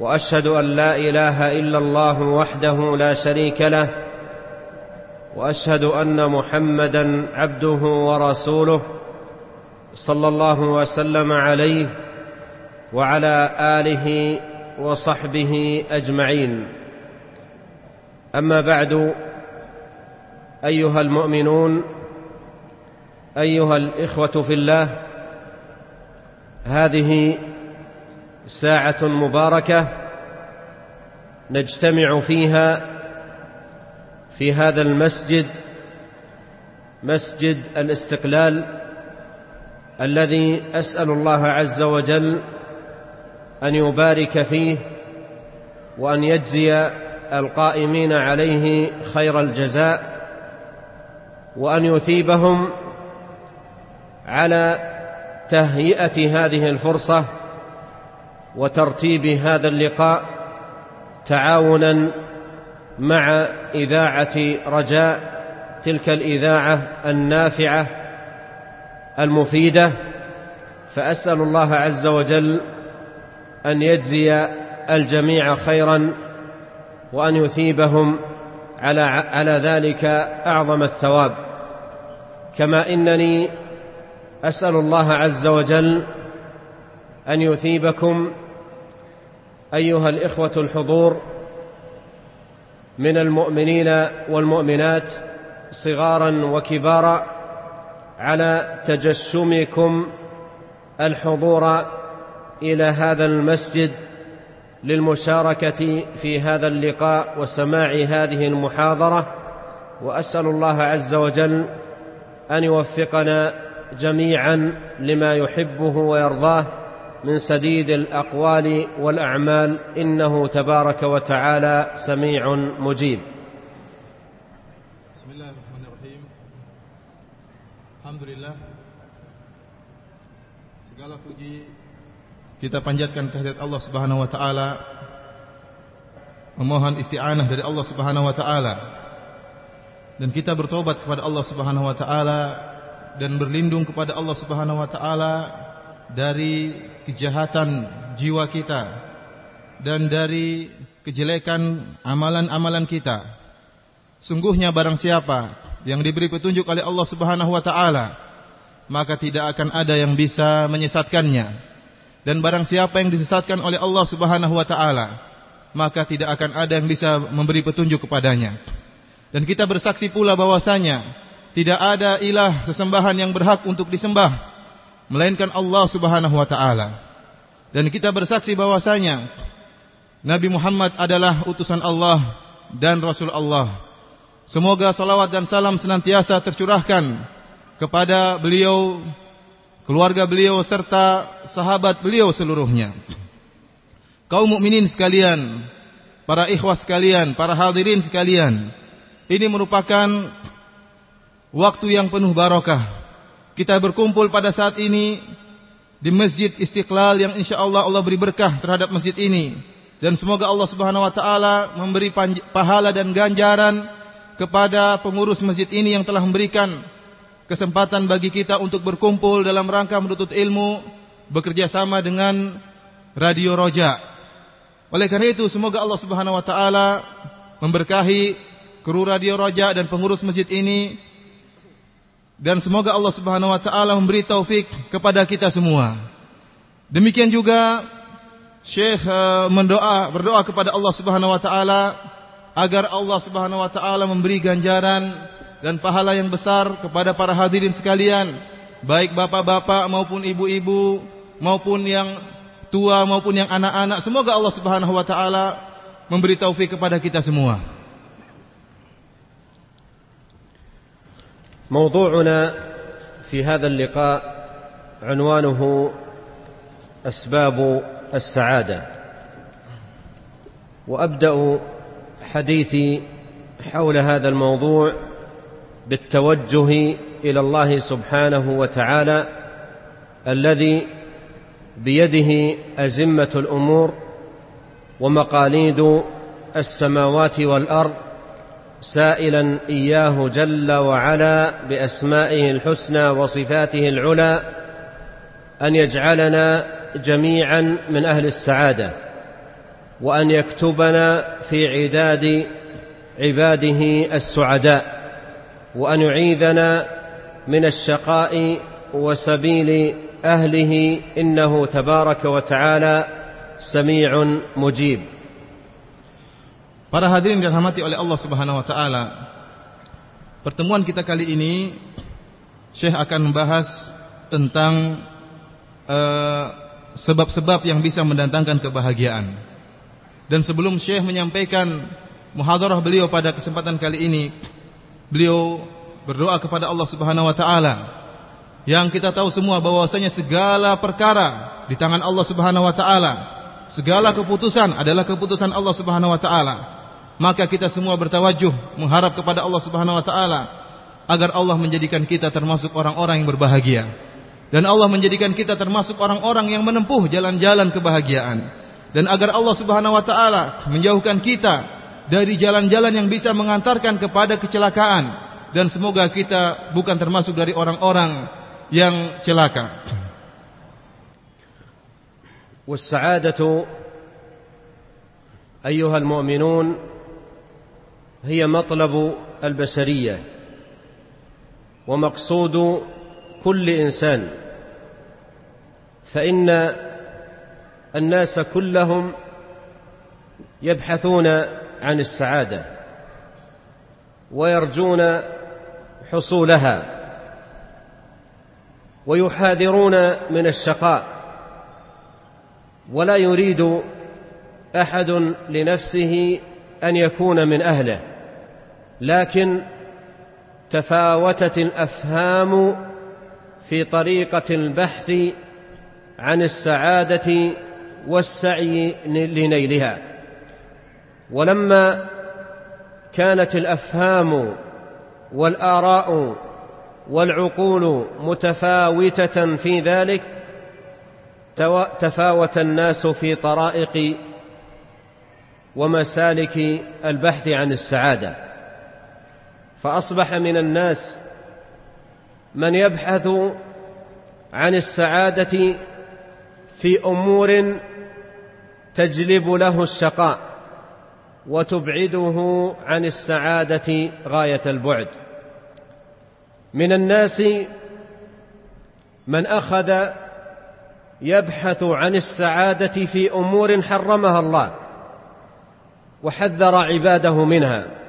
وأشهد أن لا إله إلا الله وحده لا شريك له وأشهد أن محمدا عبده ورسوله صلى الله وسلم عليه وعلى آله وصحبه أجمعين. أما بعد أيها المؤمنون أيها الإخوة في الله هذه ساعة مباركة نجتمع فيها في هذا المسجد مسجد الاستقلال الذي أسأل الله عز وجل أن يبارك فيه وأن يجزي القائمين عليه خير الجزاء وأن يثيبهم على تهيئة هذه الفرصة وترتيب هذا اللقاء تعاونا مع إذاعة رجاء تلك الإذاعة النافعة المفيدة. فأسأل الله عز وجل أن يجزي الجميع خيرا وأن يثيبهم على على ذلك أعظم الثواب. كما إنني أسأل الله عز وجل أن يثيبكم أيها الإخوة الحضور من المؤمنين والمؤمنات صغارا وكبارا على تجشمكم الحضور إلى هذا المسجد للمشاركة في هذا اللقاء وسماع هذه المحاضرة وأسأل الله عز وجل أن يوفقنا جميعا لما يحبه ويرضاه من سديد الأقوال والأعمال إنه تبارك وتعالى سميع مجيب بسم الله الرحمن الرحيم Alhamdulillah Segala puji Kita panjatkan kehadirat Allah subhanahu wa ta'ala Memohon isti'anah dari Allah subhanahu wa ta'ala Dan kita bertobat kepada Allah subhanahu wa ta'ala Dan berlindung kepada Allah subhanahu wa ta'ala Dari kejahatan jiwa kita Dan dari kejelekan amalan-amalan kita. Sungguhnya barang siapa yang diberi petunjuk oleh Allah Subhanahu wa taala maka tidak akan ada yang bisa menyesatkannya. Dan barang siapa yang disesatkan oleh Allah Subhanahu wa taala maka tidak akan ada yang bisa memberi petunjuk kepadanya. Dan kita bersaksi pula bahwasanya tidak ada ilah sesembahan yang berhak untuk disembah melainkan Allah Subhanahu wa taala dan kita bersaksi bahwasanya Nabi Muhammad adalah utusan Allah dan Rasul Allah Semoga salawat dan salam senantiasa tercurahkan kepada beliau, keluarga beliau serta sahabat beliau seluruhnya. Kaum mukminin sekalian, para ikhwah sekalian, para hadirin sekalian, ini merupakan waktu yang penuh barokah. Kita berkumpul pada saat ini di Masjid Istiqlal yang insyaallah Allah beri berkah terhadap masjid ini dan semoga Allah Subhanahu wa taala memberi pahala dan ganjaran kepada pengurus masjid ini yang telah memberikan kesempatan bagi kita untuk berkumpul dalam rangka menuntut ilmu bekerja sama dengan Radio Roja. Oleh karena itu semoga Allah Subhanahu wa taala memberkahi kru Radio Roja dan pengurus masjid ini dan semoga Allah Subhanahu wa taala memberi taufik kepada kita semua. Demikian juga Syekh mendoa berdoa kepada Allah Subhanahu wa taala agar Allah Subhanahu wa taala memberi ganjaran dan pahala yang besar kepada para hadirin sekalian, baik bapak-bapak maupun ibu-ibu maupun yang tua maupun yang anak-anak. Semoga Allah Subhanahu wa taala memberi taufik kepada kita semua. موضوعنا في هذا اللقاء عنوانه أسباب السعادة. وأبدأ حديثي حول هذا الموضوع بالتوجه إلى الله سبحانه وتعالى الذي بيده أزمة الأمور ومقاليد السماوات والأرض سائلا إياه جل وعلا بأسمائه الحسنى وصفاته العلى أن يجعلنا جميعا من أهل السعادة وأن يكتبنا في عداد عباده السعداء وأن يعيذنا من الشقاء وسبيل أهله إنه تبارك وتعالى سميع مجيب. Para hadirin dirahmati oleh Allah Subhanahu wa taala. Pertemuan kita kali ini Syekh akan membahas tentang eh, sebab-sebab uh, yang bisa mendatangkan kebahagiaan. Dan sebelum Syekh menyampaikan muhadarah beliau pada kesempatan kali ini, beliau berdoa kepada Allah Subhanahu wa taala yang kita tahu semua bahwasanya segala perkara di tangan Allah Subhanahu wa taala. Segala keputusan adalah keputusan Allah Subhanahu wa taala maka kita semua bertawajuh mengharap kepada Allah Subhanahu wa taala agar Allah menjadikan kita termasuk orang-orang yang berbahagia dan Allah menjadikan kita termasuk orang-orang yang menempuh jalan-jalan kebahagiaan dan agar Allah Subhanahu wa taala menjauhkan kita dari jalan-jalan yang bisa mengantarkan kepada kecelakaan dan semoga kita bukan termasuk dari orang-orang yang celaka. والسعادة أيها المؤمنون هي مطلب البشرية ومقصود كل إنسان فإن الناس كلهم يبحثون عن السعادة ويرجون حصولها ويحاذرون من الشقاء ولا يريد أحد لنفسه أن يكون من أهله. لكن تفاوتت الأفهام في طريقة البحث عن السعادة والسعي لنيلها. ولما كانت الأفهام والآراء والعقول متفاوتة في ذلك تفاوت الناس في طرائق ومسالك البحث عن السعادة. فأصبح من الناس من يبحث عن السعادة في أمور تجلب له الشقاء وتبعده عن السعادة غاية البعد. من الناس من أخذ يبحث عن السعادة في أمور حرمها الله وحذر عباده منها.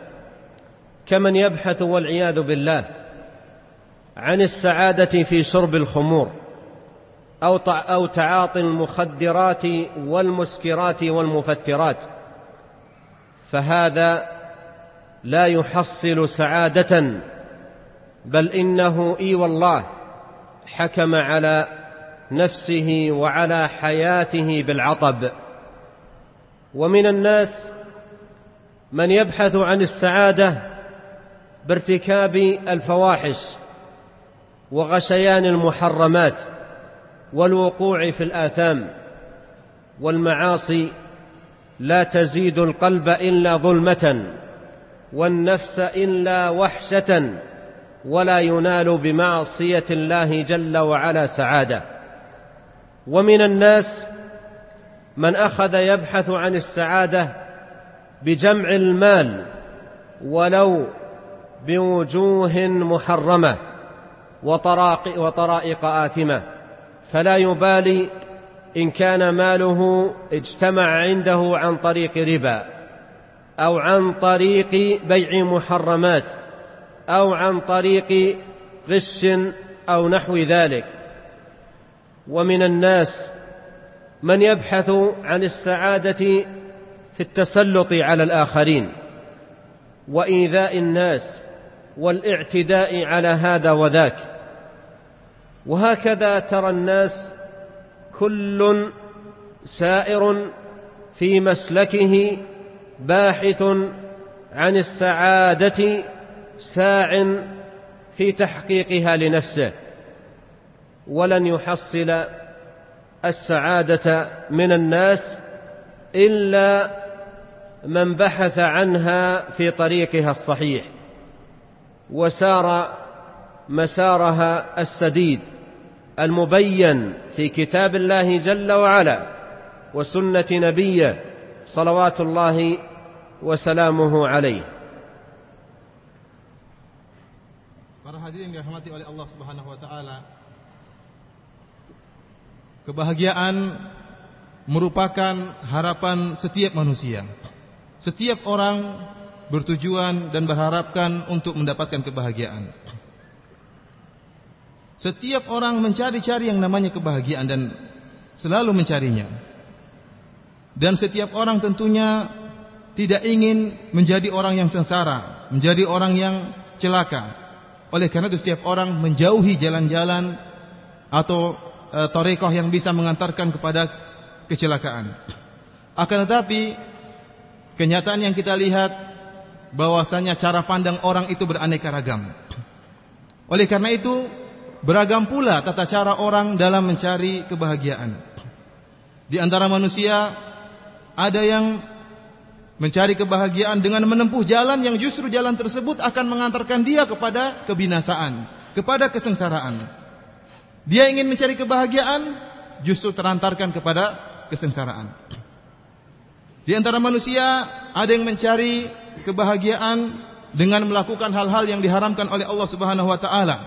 كمن يبحث والعياذ بالله عن السعادة في شرب الخمور أو أو تعاطي المخدرات والمسكرات والمفترات فهذا لا يحصل سعادة بل إنه إي والله حكم على نفسه وعلى حياته بالعطب. ومن الناس من يبحث عن السعادة بارتكاب الفواحش وغشيان المحرمات والوقوع في الآثام والمعاصي لا تزيد القلب إلا ظلمة والنفس إلا وحشة ولا ينال بمعصية الله جل وعلا سعادة. ومن الناس من أخذ يبحث عن السعادة بجمع المال ولو بوجوه محرمة وطرائق آثمة فلا يبالي إن كان ماله اجتمع عنده عن طريق ربا أو عن طريق بيع محرمات أو عن طريق غش أو نحو ذلك. ومن الناس من يبحث عن السعادة في التسلط على الآخرين وإيذاء الناس والاعتداء على هذا وذاك. وهكذا ترى الناس كل سائر في مسلكه باحث عن السعادة ساع في تحقيقها لنفسه ولن يحصل السعادة من الناس إلا من بحث عنها في طريقها الصحيح. وسار مسارها السديد المبين في كتاب الله جل وعلا وسنه نبيه صلوات الله وسلامه عليه Para hadirin dirahmati oleh Allah Subhanahu wa taala. Kebahagiaan merupakan harapan setiap manusia. Setiap orang bertujuan dan berharapkan untuk mendapatkan kebahagiaan. Setiap orang mencari-cari yang namanya kebahagiaan dan selalu mencarinya. Dan setiap orang tentunya tidak ingin menjadi orang yang sengsara, menjadi orang yang celaka. Oleh karena itu setiap orang menjauhi jalan-jalan atau e, yang bisa mengantarkan kepada kecelakaan. Akan tetapi kenyataan yang kita lihat bahwasanya cara pandang orang itu beraneka ragam. Oleh karena itu beragam pula tata cara orang dalam mencari kebahagiaan. Di antara manusia ada yang mencari kebahagiaan dengan menempuh jalan yang justru jalan tersebut akan mengantarkan dia kepada kebinasaan, kepada kesengsaraan. Dia ingin mencari kebahagiaan, justru terantarkan kepada kesengsaraan. Di antara manusia ada yang mencari kebahagiaan dengan melakukan hal-hal yang diharamkan oleh Allah Subhanahu wa taala.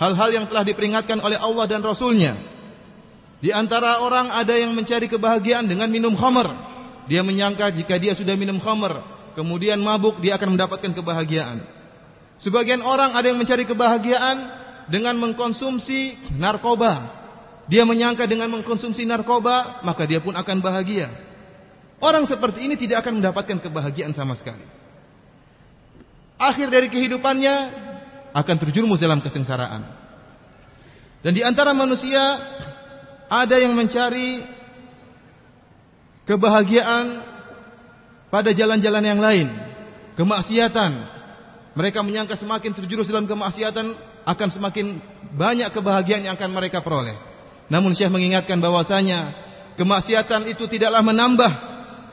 Hal-hal yang telah diperingatkan oleh Allah dan Rasulnya. Di antara orang ada yang mencari kebahagiaan dengan minum khamar, dia menyangka jika dia sudah minum khamr, kemudian mabuk, dia akan mendapatkan kebahagiaan. Sebagian orang ada yang mencari kebahagiaan dengan mengkonsumsi narkoba. Dia menyangka dengan mengkonsumsi narkoba, maka dia pun akan bahagia. Orang seperti ini tidak akan mendapatkan kebahagiaan sama sekali. Akhir dari kehidupannya akan terjerumus dalam kesengsaraan. Dan di antara manusia ada yang mencari kebahagiaan pada jalan-jalan yang lain, kemaksiatan. Mereka menyangka semakin terjurus dalam kemaksiatan akan semakin banyak kebahagiaan yang akan mereka peroleh. Namun Syekh mengingatkan bahwasanya kemaksiatan itu tidaklah menambah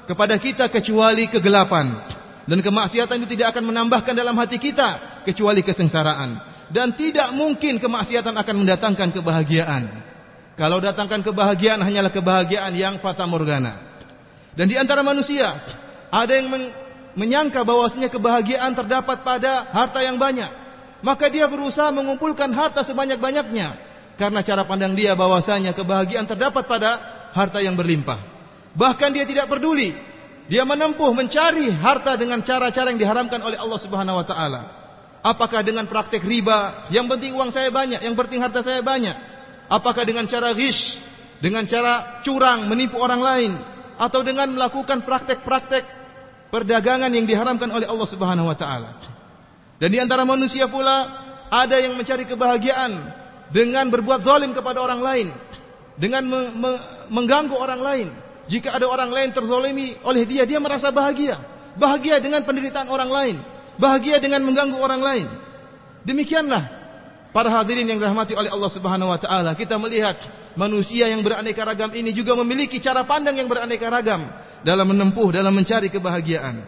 kepada kita kecuali kegelapan. Dan kemaksiatan itu tidak akan menambahkan dalam hati kita kecuali kesengsaraan. Dan tidak mungkin kemaksiatan akan mendatangkan kebahagiaan. Kalau datangkan kebahagiaan hanyalah kebahagiaan yang fata morgana. Dan di antara manusia ada yang men menyangka bahwasanya kebahagiaan terdapat pada harta yang banyak. Maka dia berusaha mengumpulkan harta sebanyak-banyaknya karena cara pandang dia bahwasanya kebahagiaan terdapat pada harta yang berlimpah. Bahkan dia tidak peduli. Dia menempuh mencari harta dengan cara-cara yang diharamkan oleh Allah Subhanahu wa taala. Apakah dengan praktek riba, yang penting uang saya banyak, yang penting harta saya banyak. Apakah dengan cara ghish, dengan cara curang, menipu orang lain, atau dengan melakukan praktek-praktek perdagangan yang diharamkan oleh Allah Subhanahu wa taala. Dan di antara manusia pula ada yang mencari kebahagiaan dengan berbuat zalim kepada orang lain, dengan me me mengganggu orang lain. Jika ada orang lain terzalimi oleh dia, dia merasa bahagia. Bahagia dengan penderitaan orang lain, bahagia dengan mengganggu orang lain. Demikianlah Para hadirin yang dirahmati oleh Allah Subhanahu wa taala, kita melihat manusia yang beraneka ragam ini juga memiliki cara pandang yang beraneka ragam dalam menempuh, dalam mencari kebahagiaan.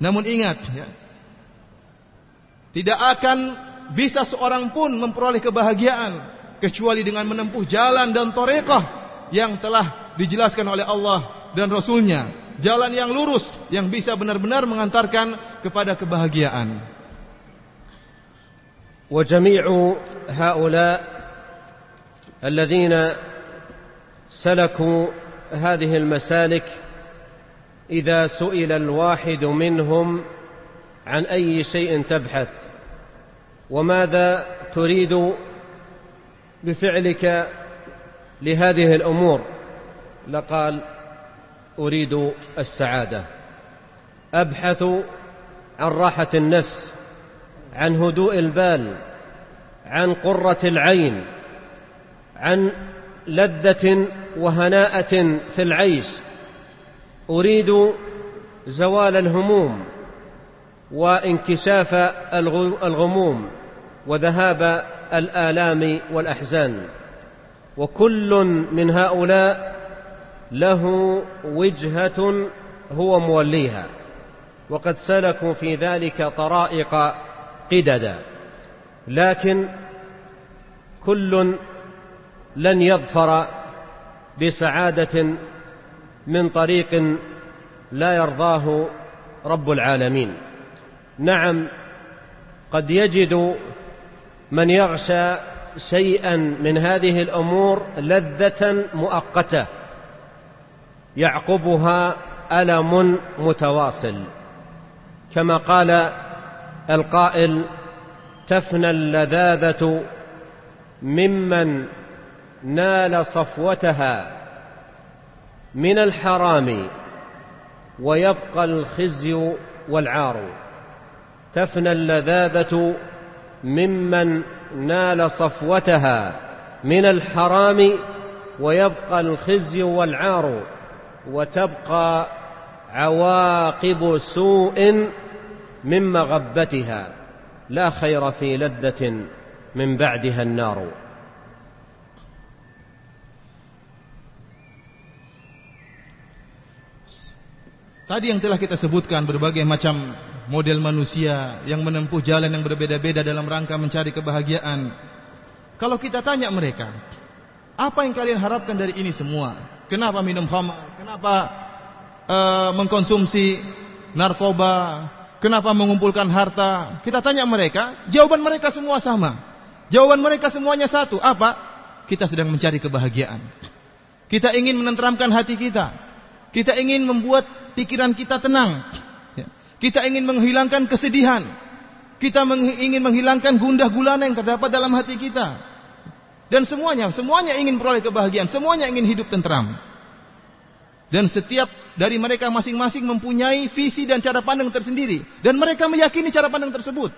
Namun ingat, ya, tidak akan bisa seorang pun memperoleh kebahagiaan kecuali dengan menempuh jalan dan torekah yang telah dijelaskan oleh Allah dan Rasulnya. Jalan yang lurus yang bisa benar-benar mengantarkan kepada kebahagiaan. وجميع هؤلاء الذين سلكوا هذه المسالك اذا سئل الواحد منهم عن اي شيء تبحث وماذا تريد بفعلك لهذه الأمور لقال أريد السعادة. أبحث عن راحة النفس عن هدوء البال عن قرة العين عن لذة وهناءة في العيش. أريد زوال الهموم وانكشاف الغموم وذهاب الآلام والأحزان. وكل من هؤلاء له وجهة هو موليها وقد سلكوا في ذلك طرائق قددا لكن كل لن يظفر بسعادة من طريق لا يرضاه رب العالمين. نعم قد يجد من يغشى شيئا من هذه الأمور لذة مؤقتة يعقبها ألم متواصل. كما قال القائل تفنى اللذاذة ممن نال صفوتها من الحرام ويبقى الخزي والعار. تفنى اللذاذة ممن نال صفوتها من الحرام ويبقى الخزي والعار. وتبقى عواقب سوء من مغبتها لا خير في لذة من بعدها النار Tadi yang telah kita sebutkan berbagai macam model manusia yang menempuh jalan yang berbeda-beda dalam rangka mencari kebahagiaan. Kalau kita tanya mereka, apa yang kalian harapkan dari ini semua? Kenapa minum khamar? Kenapa uh, mengkonsumsi narkoba? Kenapa mengumpulkan harta? Kita tanya mereka, jawaban mereka semua sama. Jawaban mereka semuanya satu, apa? Kita sedang mencari kebahagiaan. Kita ingin menenteramkan hati kita. Kita ingin membuat pikiran kita tenang. Ya. Kita ingin menghilangkan kesedihan. Kita ingin menghilangkan gundah gulana yang terdapat dalam hati kita. Dan semuanya, semuanya ingin peroleh kebahagiaan. Semuanya ingin hidup tentram. Dan setiap dari mereka masing-masing mempunyai visi dan cara pandang tersendiri. Dan mereka meyakini cara pandang tersebut.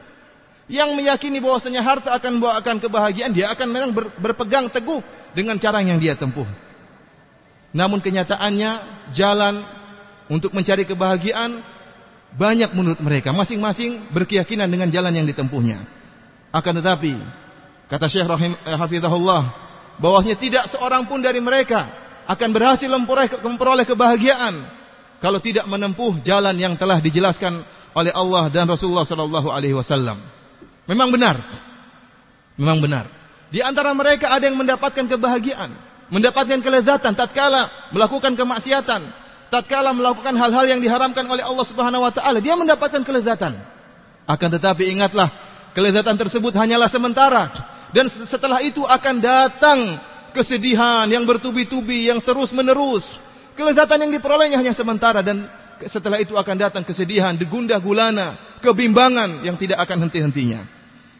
Yang meyakini bahwasanya harta akan membawakan kebahagiaan, dia akan memang berpegang teguh dengan cara yang dia tempuh. Namun kenyataannya jalan untuk mencari kebahagiaan banyak menurut mereka masing-masing berkeyakinan dengan jalan yang ditempuhnya akan tetapi kata Syekh Rahim eh, Hafizahullah bahwasanya tidak seorang pun dari mereka akan berhasil memperoleh kebahagiaan kalau tidak menempuh jalan yang telah dijelaskan oleh Allah dan Rasulullah sallallahu alaihi wasallam. Memang benar. Memang benar. Di antara mereka ada yang mendapatkan kebahagiaan mendapatkan kelezatan tatkala melakukan kemaksiatan tatkala melakukan hal-hal yang diharamkan oleh Allah Subhanahu wa taala, dia mendapatkan kelezatan. Akan tetapi ingatlah, kelezatan tersebut hanyalah sementara. Dan setelah itu akan datang kesedihan yang bertubi-tubi yang terus-menerus. Kelezatan yang diperolehnya hanya sementara dan setelah itu akan datang kesedihan, degundah gulana, kebimbangan yang tidak akan henti-hentinya.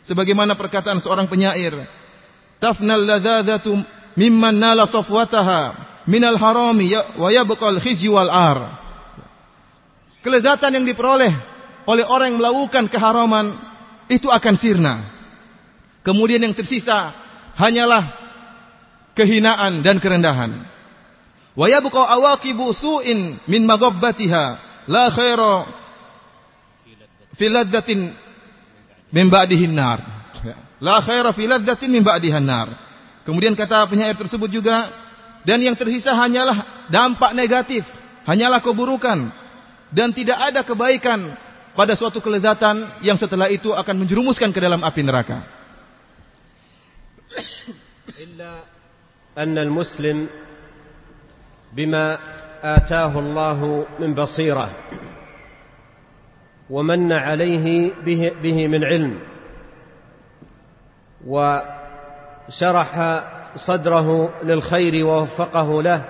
Sebagaimana perkataan seorang penyair, tafnal ladzadzatu mimman nala safwataha minal harami ya, wa yabqal khizyu wal ar. Kelezatan yang diperoleh oleh orang yang melakukan keharaman itu akan sirna. Kemudian yang tersisa hanyalah kehinaan dan kerendahan. Wa yabqa awaqibu su'in min maghabbatiha la khaira fi ladzatin min ba'dihin nar. La khaira fi ladzatin min ba'dihan nar. Kemudian kata penyair tersebut juga dan yang tersisa hanyalah dampak negatif, hanyalah keburukan dan tidak ada kebaikan pada suatu kelezatan yang setelah itu akan menjerumuskan ke dalam api neraka. Anna al-muslim bima ataahu Allah min basirah ومن عليه به, به من علم وشرح صدره للخير ووفقه له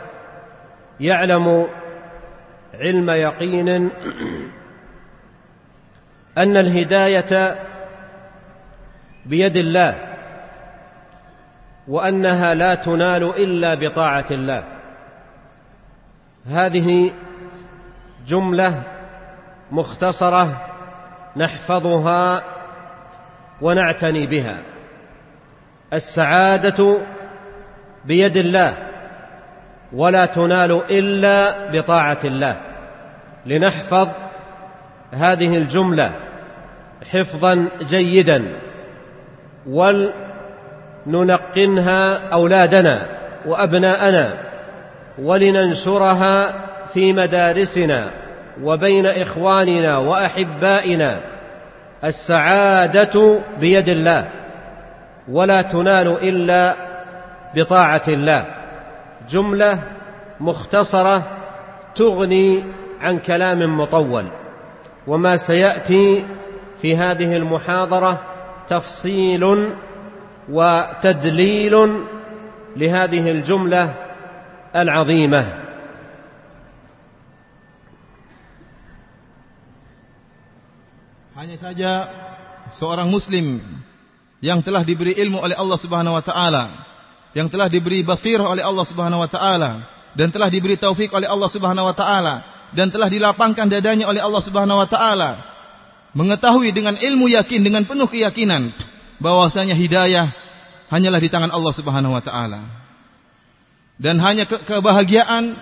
يعلم علم يقين أن الهداية بيد الله وأنها لا تنال إلا بطاعة الله. هذه جملة مختصرة نحفظها ونعتني بها. السعادة بيد الله ولا تنال إلا بطاعة الله. لنحفظ هذه الجملة حفظا جيدا. ولننقنها أولادنا وأبناءنا ولننشرها في مدارسنا وبين إخواننا وأحبائنا. السعادة بيد الله ولا تنال إلا بطاعة الله. جملة مختصرة تغني عن كلام مطول وما سيأتي في هذه المحاضرة تفصيل وتدليل لهذه الجملة العظيمة hanya saja seorang muslim yang telah diberi ilmu oleh Allah Subhanahu wa taala, yang telah diberi basirah oleh Allah Subhanahu wa taala dan telah diberi taufik oleh Allah Subhanahu wa taala dan telah dilapangkan dadanya oleh Allah Subhanahu wa taala mengetahui dengan ilmu yakin dengan penuh keyakinan bahwasanya hidayah hanyalah di tangan Allah Subhanahu wa taala dan hanya ke kebahagiaan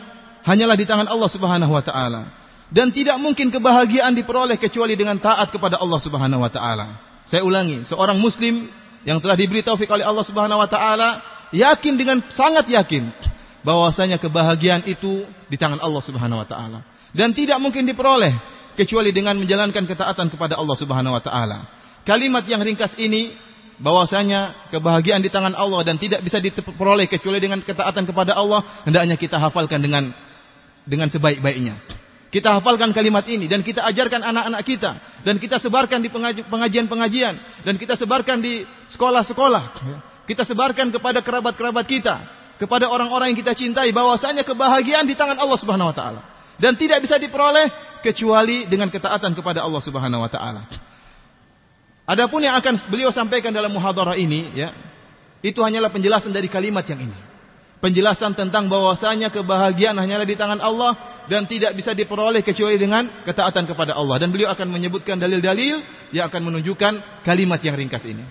hanyalah di tangan Allah Subhanahu wa taala dan tidak mungkin kebahagiaan diperoleh kecuali dengan taat kepada Allah Subhanahu wa taala. Saya ulangi, seorang muslim yang telah diberi taufik oleh Allah Subhanahu wa taala yakin dengan sangat yakin bahwasanya kebahagiaan itu di tangan Allah Subhanahu wa taala dan tidak mungkin diperoleh kecuali dengan menjalankan ketaatan kepada Allah Subhanahu wa taala. Kalimat yang ringkas ini bahwasanya kebahagiaan di tangan Allah dan tidak bisa diperoleh kecuali dengan ketaatan kepada Allah hendaknya kita hafalkan dengan dengan sebaik-baiknya. Kita hafalkan kalimat ini dan kita ajarkan anak-anak kita dan kita sebarkan di pengajian-pengajian dan kita sebarkan di sekolah-sekolah. Kita sebarkan kepada kerabat-kerabat kita, kepada orang-orang yang kita cintai bahwasanya kebahagiaan di tangan Allah Subhanahu wa taala dan tidak bisa diperoleh kecuali dengan ketaatan kepada Allah Subhanahu wa taala. Adapun yang akan beliau sampaikan dalam muhadharah ini ya, itu hanyalah penjelasan dari kalimat yang ini penjelasan tentang bahwasanya kebahagiaan hanyalah di tangan Allah dan tidak bisa diperoleh kecuali dengan ketaatan kepada Allah dan beliau akan menyebutkan dalil-dalil yang akan menunjukkan kalimat yang ringkas ini.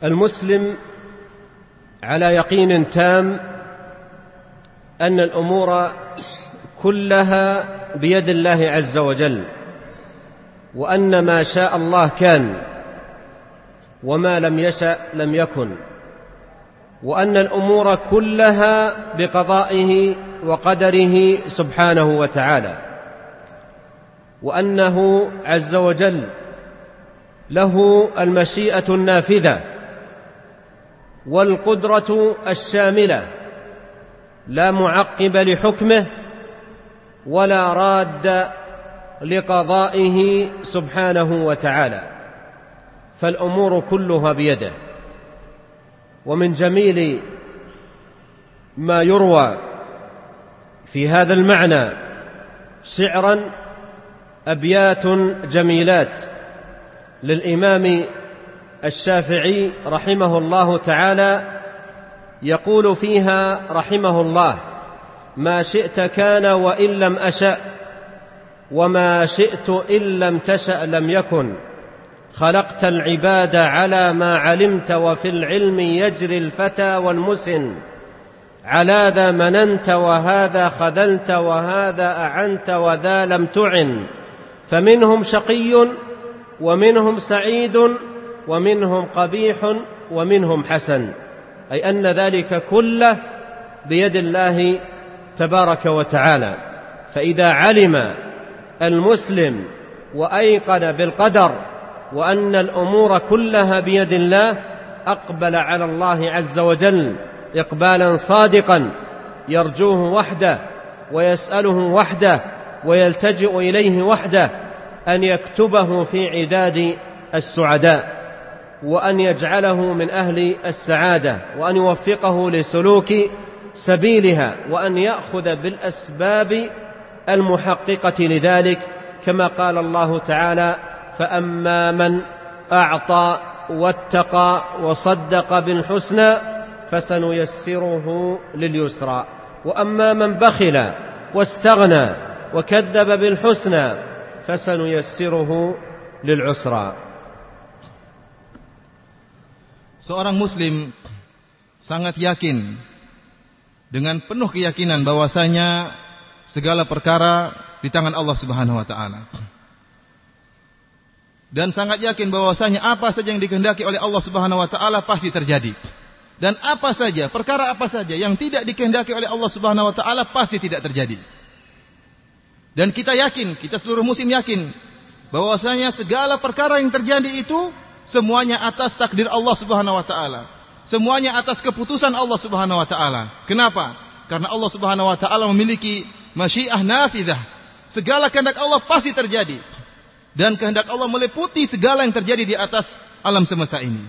المسلم على يقين تام أن الأمور كلها بيد الله عز وجل وأن ما شاء الله كان وما لم يشأ لم يكن وأن الأمور كلها بقضائه وقدره سبحانه وتعالى وأنه عز وجل له المشيئة النافذة والقدرة الشاملة لا معقب لحكمه ولا راد لقضائه سبحانه وتعالى فالأمور كلها بيده. ومن جميل ما يروى في هذا المعنى شعرا أبيات جميلات للإمام الشافعي رحمه الله تعالى يقول فيها رحمه الله ما شئت كان وإن لم أشأ وما شئت إن لم تشأ لم يكن. خلقت العباد على ما علمت وفي العلم يجري الفتى والمسن. على ذا مننت وهذا خذلت وهذا أعنت وذا لم تعن. فمنهم شقي ومنهم سعيد ومنهم قبيح ومنهم حسن. أي أن ذلك كله بيد الله تبارك وتعالى. فإذا علم المسلم وأيقن بالقدر وأن الأمور كلها بيد الله أقبل على الله عز وجل إقبالا صادقا يرجوه وحده ويسأله وحده ويلتجئ إليه وحده أن يكتبه في عداد السعداء وأن يجعله من أهل السعادة وأن يوفقه لسلوك سبيلها وأن يأخذ بالأسباب المحققة لذلك كما قال الله تعالى فأما من أعطى واتقى وصدق بالحسنى فسنيسره لليسرى. وأما من بخل واستغنى وكذب بالحسنى فسنيسره للعسرى. Seorang muslim sangat yakin dengan penuh keyakinan bahwasanya segala perkara di tangan Allah Subhanahu wa taala. Dan sangat yakin bahwasanya apa saja yang dikehendaki oleh Allah Subhanahu wa taala pasti terjadi. Dan apa saja, perkara apa saja yang tidak dikehendaki oleh Allah Subhanahu wa taala pasti tidak terjadi. Dan kita yakin, kita seluruh muslim yakin bahwasanya segala perkara yang terjadi itu semuanya atas takdir Allah Subhanahu wa taala. Semuanya atas keputusan Allah Subhanahu wa taala. Kenapa? Karena Allah Subhanahu wa taala memiliki masyiah nafidah. Segala kehendak Allah pasti terjadi. Dan kehendak Allah meliputi segala yang terjadi di atas alam semesta ini.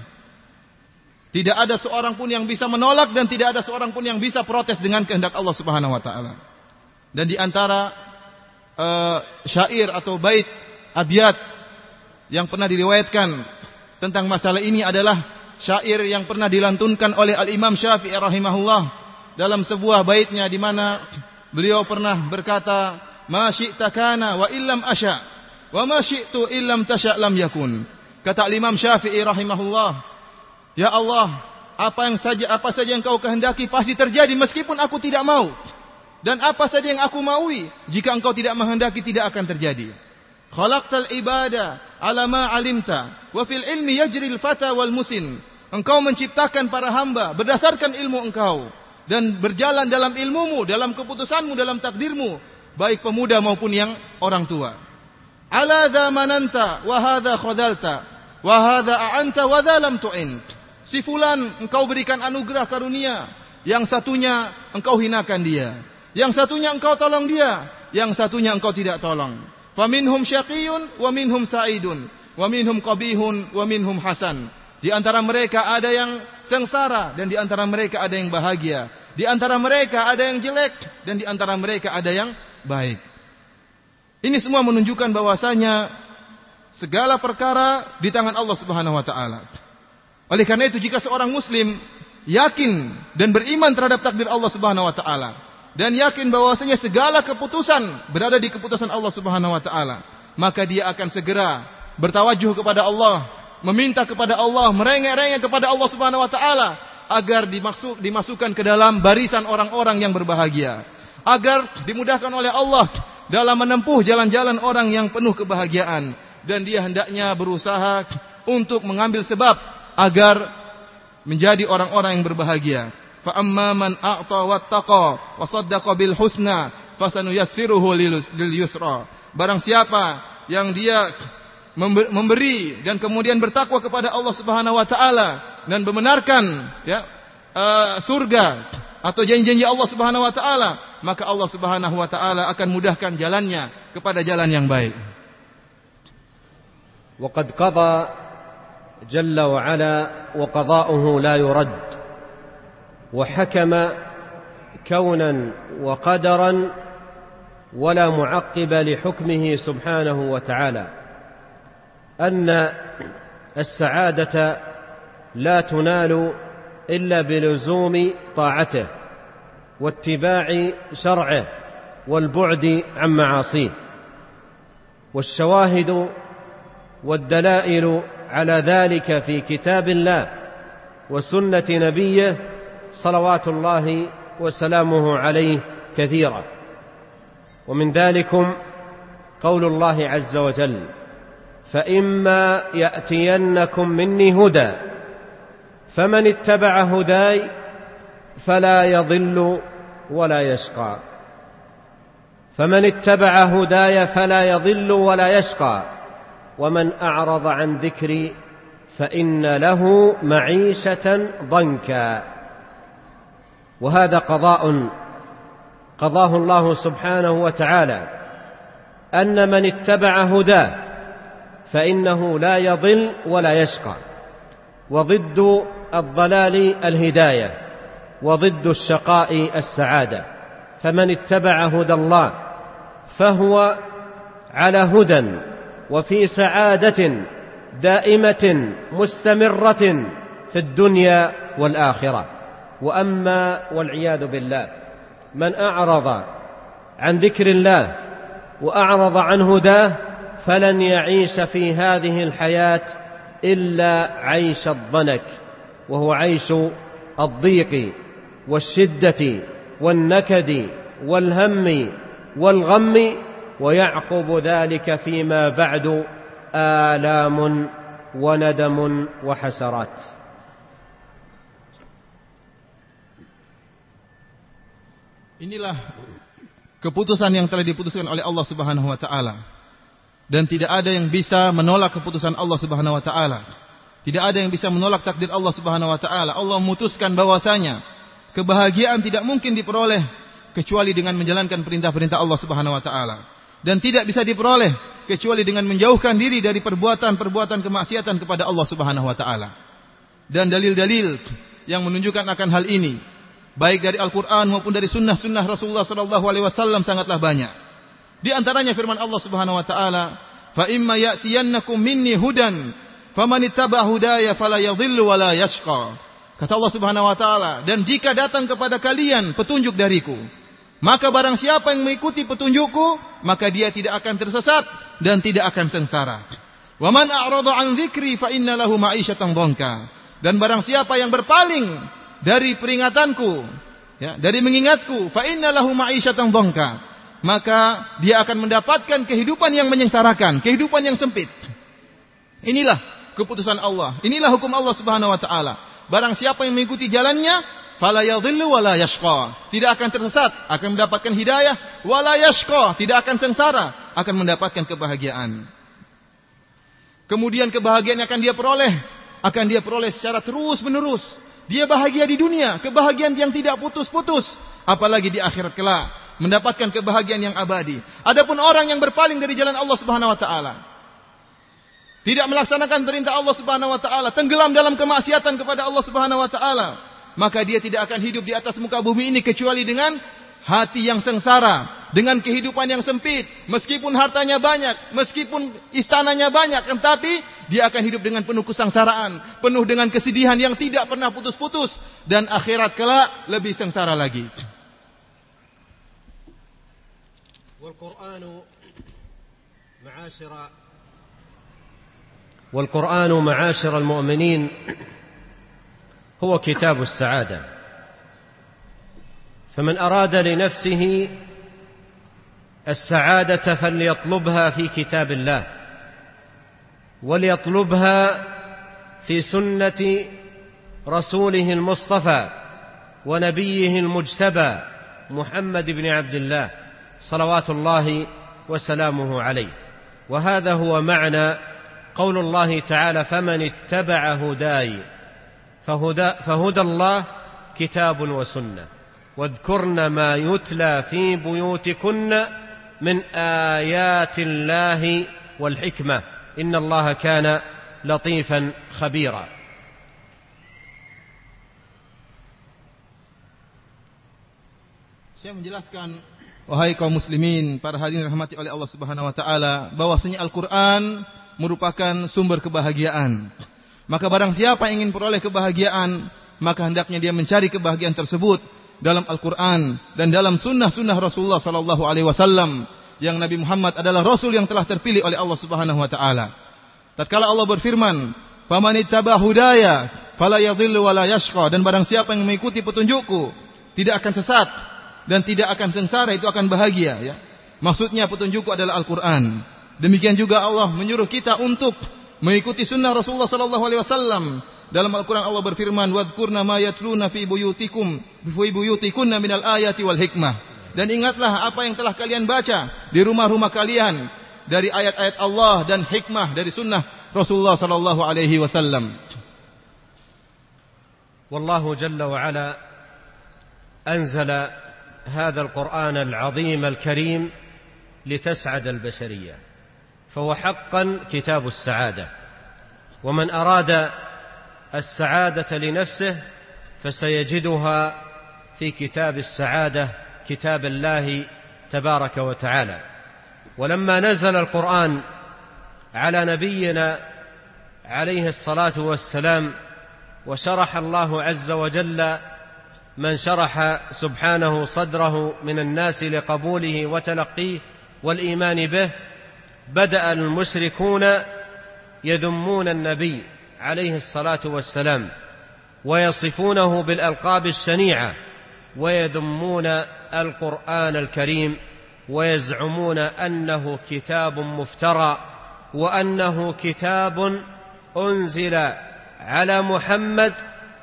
Tidak ada seorang pun yang bisa menolak dan tidak ada seorang pun yang bisa protes dengan kehendak Allah Subhanahu wa taala. Dan di antara uh, syair atau bait abiyat yang pernah diriwayatkan tentang masalah ini adalah syair yang pernah dilantunkan oleh Al-Imam Syafi'i rahimahullah dalam sebuah baitnya di mana beliau pernah berkata, "Ma syi'ta kana wa illam asya' Wa ma syi'tu illam tasya' lam yakun. Kata Imam Syafi'i rahimahullah, "Ya Allah, apa yang saja apa saja yang Kau kehendaki pasti terjadi meskipun aku tidak mau. Dan apa saja yang aku maui, jika Engkau tidak menghendaki tidak akan terjadi." Khalaqtal ibada ala ma alimta wa fil ilmi yajri al fata wal musin. Engkau menciptakan para hamba berdasarkan ilmu engkau dan berjalan dalam ilmumu, dalam keputusanmu, dalam takdirmu, baik pemuda maupun yang orang tua. Ala dha mananta wa hadha khadalta wa hadha a'anta wa dha lam tu'in. Si fulan engkau berikan anugerah karunia, yang satunya engkau hinakan dia. Yang satunya engkau tolong dia, yang satunya engkau tidak tolong. Faminhum syaqiyun wa minhum sa'idun wa minhum qabihun wa minhum hasan. Di antara mereka ada yang sengsara dan di antara mereka ada yang bahagia. Di antara mereka ada yang jelek dan di antara mereka ada yang baik. Ini semua menunjukkan bahwasanya segala perkara di tangan Allah Subhanahu wa taala. Oleh karena itu jika seorang muslim yakin dan beriman terhadap takdir Allah Subhanahu wa taala dan yakin bahwasanya segala keputusan berada di keputusan Allah Subhanahu wa taala, maka dia akan segera bertawajuh kepada Allah, meminta kepada Allah, merengek-rengek kepada Allah Subhanahu wa taala agar dimasuk, dimasukkan ke dalam barisan orang-orang yang berbahagia, agar dimudahkan oleh Allah dalam menempuh jalan-jalan orang yang penuh kebahagiaan dan dia hendaknya berusaha untuk mengambil sebab agar menjadi orang-orang yang berbahagia. Fa amma man a'ta wattaqa wa saddaqa bil husna fasanuyassiruhu lil yusra. Barang siapa yang dia memberi dan kemudian bertakwa kepada Allah Subhanahu wa taala dan membenarkan ya uh, surga atau janji-janji Allah Subhanahu wa taala maka Allah Subhanahu wa taala akan mudahkan jalannya kepada jalan yang baik. وقد قضى جل وعلا وقضاؤه لا يرد وحكم كونا وقدرا ولا معقب لحكمه سبحانه وتعالى أن السعادة لا تنال إلا بلزوم طاعته واتباع شرعه والبعد عن معاصيه. والشواهد والدلائل على ذلك في كتاب الله وسنة نبيه صلوات الله وسلامه عليه كثيرا ومن ذلكم قول الله عز وجل فإما يأتينكم مني هدى فمن اتبع هداي فلا يضل ولا يشقى. فمن اتبع هداي فلا يضل ولا يشقى. ومن أعرض عن ذكري فإن له معيشة ضنكا. وهذا قضاء قضاه الله سبحانه وتعالى أن من اتبع هداه فإنه لا يضل ولا يشقى. وضد الضلال الهداية وضد الشقاء السعادة. فمن اتبع هدى الله فهو على هدى وفي سعادة دائمة مستمرة في الدنيا والآخرة. وأما والعياذ بالله من أعرض عن ذكر الله وأعرض عن هداه فلن يعيش في هذه الحياة إلا عيش الضنك وهو عيش الضيق والشدة والنكد والهم والغم ويعقب ذلك فيما بعد آلام وندم وحسرات Inilah keputusan yang telah diputuskan oleh Allah Subhanahu wa taala. Dan tidak ada yang bisa menolak keputusan Allah Subhanahu wa taala. Tidak ada yang bisa menolak takdir Allah Subhanahu wa taala. Allah memutuskan bahwasanya kebahagiaan tidak mungkin diperoleh kecuali dengan menjalankan perintah-perintah Allah Subhanahu wa taala. Dan tidak bisa diperoleh kecuali dengan menjauhkan diri dari perbuatan-perbuatan kemaksiatan kepada Allah Subhanahu wa taala. Dan dalil-dalil yang menunjukkan akan hal ini baik dari Al-Quran maupun dari sunnah-sunnah Rasulullah Sallallahu Alaihi Wasallam sangatlah banyak. Di antaranya firman Allah Subhanahu Wa Taala, "Fa imma ya'tiyannakum minni hudan, faman ittaba hudaya fala yadhillu wa la yashqa." Kata Allah Subhanahu Wa Taala, dan jika datang kepada kalian petunjuk dariku, maka barang siapa yang mengikuti petunjukku, maka dia tidak akan tersesat dan tidak akan sengsara. Wa man a'rada an dzikri fa inna lahu ma'isyatan dhanka. Dan barang siapa yang berpaling dari peringatanku, ya, dari mengingatku, fa inna lahu ma'isyatan dhanka. Maka dia akan mendapatkan kehidupan yang menyengsarakan, kehidupan yang sempit. Inilah keputusan Allah. Inilah hukum Allah Subhanahu wa taala. Barang siapa yang mengikuti jalannya, fala yadhillu wala yashqa. Tidak akan tersesat, akan mendapatkan hidayah, wala yashqa, tidak akan sengsara, akan mendapatkan kebahagiaan. Kemudian kebahagiaan akan dia peroleh akan dia peroleh secara terus-menerus dia bahagia di dunia, kebahagiaan yang tidak putus-putus, apalagi di akhirat kelak mendapatkan kebahagiaan yang abadi. Adapun orang yang berpaling dari jalan Allah Subhanahu wa taala, tidak melaksanakan perintah Allah Subhanahu wa taala, tenggelam dalam kemaksiatan kepada Allah Subhanahu wa taala, maka dia tidak akan hidup di atas muka bumi ini kecuali dengan hati yang sengsara, dengan kehidupan yang sempit, meskipun hartanya banyak, meskipun istananya banyak, tetapi dia akan hidup dengan penuh kesengsaraan, penuh dengan kesedihan yang tidak pernah putus-putus dan akhirat kelak lebih sengsara lagi. والقرآن معاشر والقرآن معاشر المؤمنين هو كتاب السعادة. فمن أراد لنفسه السعادة فليطلبها في كتاب الله وليطلبها في سنة رسوله المصطفى ونبيه المجتبى محمد بن عبد الله. صلوات الله وسلامه عليه. وهذا هو معنى قول الله تعالى فمن اتبع هداي فهدى, فهدى الله كتاب وسنة. واذكرن ما يتلى في بيوتكن من آيات الله والحكمة. إن الله كان لطيفا خبيرا. Saya menjelaskan wahai kaum muslimin para hadirin rahmati oleh Allah Subhanahu wa taala bahwasanya Al-Qur'an merupakan sumber kebahagiaan. Maka barang siapa ingin peroleh kebahagiaan, maka hendaknya dia mencari kebahagiaan tersebut dalam Al-Quran dan dalam sunnah-sunnah Rasulullah Sallallahu Alaihi Wasallam yang Nabi Muhammad adalah Rasul yang telah terpilih oleh Allah Subhanahu Wa Taala. Tatkala Allah berfirman, "Faman ittaba hudaya, fala yadhillu wa la yashqa." Dan barang siapa yang mengikuti petunjukku, tidak akan sesat dan tidak akan sengsara itu akan bahagia ya. Maksudnya petunjukku adalah Al-Qur'an. Demikian juga Allah menyuruh kita untuk mengikuti sunnah Rasulullah sallallahu alaihi wasallam. Dalam Al-Qur'an Allah berfirman, "Wadhkurna ma yatluna fi buyutikum fi buyutikunna minal ayati wal hikmah." Dan ingatlah apa yang telah kalian baca di rumah-rumah kalian dari ayat-ayat Allah dan hikmah dari sunnah Rasulullah sallallahu alaihi wasallam. Wallahu jalla wa ala anzala هذا القرآن العظيم الكريم لتسعد البشرية فهو حقا كتاب السعادة. ومن أراد السعادة لنفسه فسيجدها في كتاب السعادة كتاب الله تبارك وتعالى. ولما نزل القرآن على نبينا عليه الصلاة والسلام وشرح الله عز وجل من شرح سبحانه صدره من الناس لقبوله وتلقيه والإيمان به بدأ المشركون يذمون النبي عليه الصلاة والسلام ويصفونه بالألقاب الشنيعة ويذمون القرآن الكريم ويزعمون أنه كتاب مفترى وأنه كتاب أنزل على محمد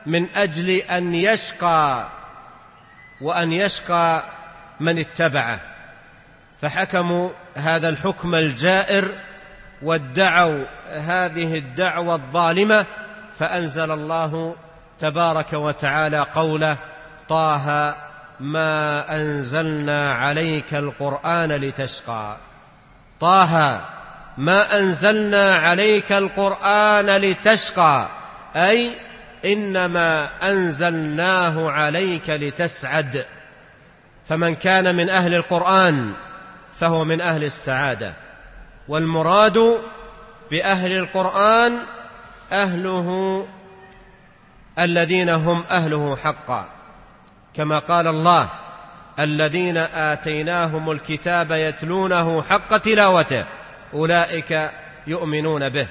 من أجل أن يشقى وأن يشقى من اتبعه. فحكموا هذا الحكم الجائر وادعوا هذه الدعوة الظالمة فأنزل الله تبارك وتعالى قوله طه ما أنزلنا عليك القرآن لتشقى. طه ما أنزلنا عليك القرآن لتشقى. أي إنما أنزلناه عليك لتسعد. فمن كان من أهل القرآن فهو من أهل السعادة. والمراد بأهل القرآن أهله الذين هم أهله حقا. كما قال الله الذين آتيناهم الكتاب يتلونه حق تلاوته أولئك يؤمنون به.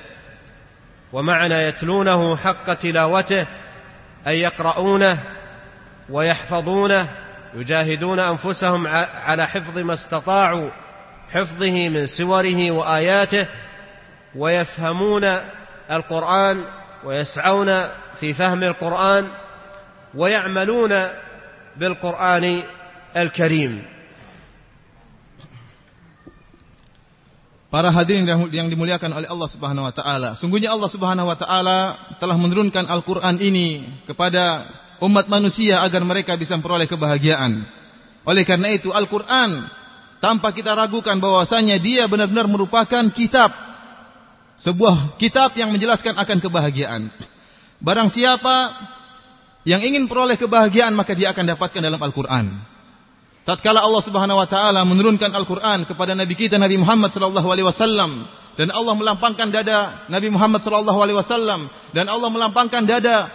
ومعنى يتلونه حق تلاوته أي يقرؤونه ويحفظونه يجاهدون أنفسهم على حفظ ما استطاعوا حفظه من سوره وآياته ويفهمون القرآن ويسعون في فهم القرآن ويعملون بالقرآن الكريم. Para hadirin yang dimuliakan oleh Allah Subhanahu wa taala. Sungguhnya Allah Subhanahu wa taala telah menurunkan Al-Qur'an ini kepada umat manusia agar mereka bisa memperoleh kebahagiaan. Oleh karena itu Al-Qur'an tanpa kita ragukan bahwasanya dia benar-benar merupakan kitab sebuah kitab yang menjelaskan akan kebahagiaan. Barang siapa yang ingin peroleh kebahagiaan maka dia akan dapatkan dalam Al-Qur'an. Tatkala Allah Subhanahu wa taala menurunkan Al-Qur'an kepada nabi kita Nabi Muhammad sallallahu alaihi wasallam dan Allah melampangkan dada Nabi Muhammad sallallahu alaihi wasallam dan Allah melampangkan dada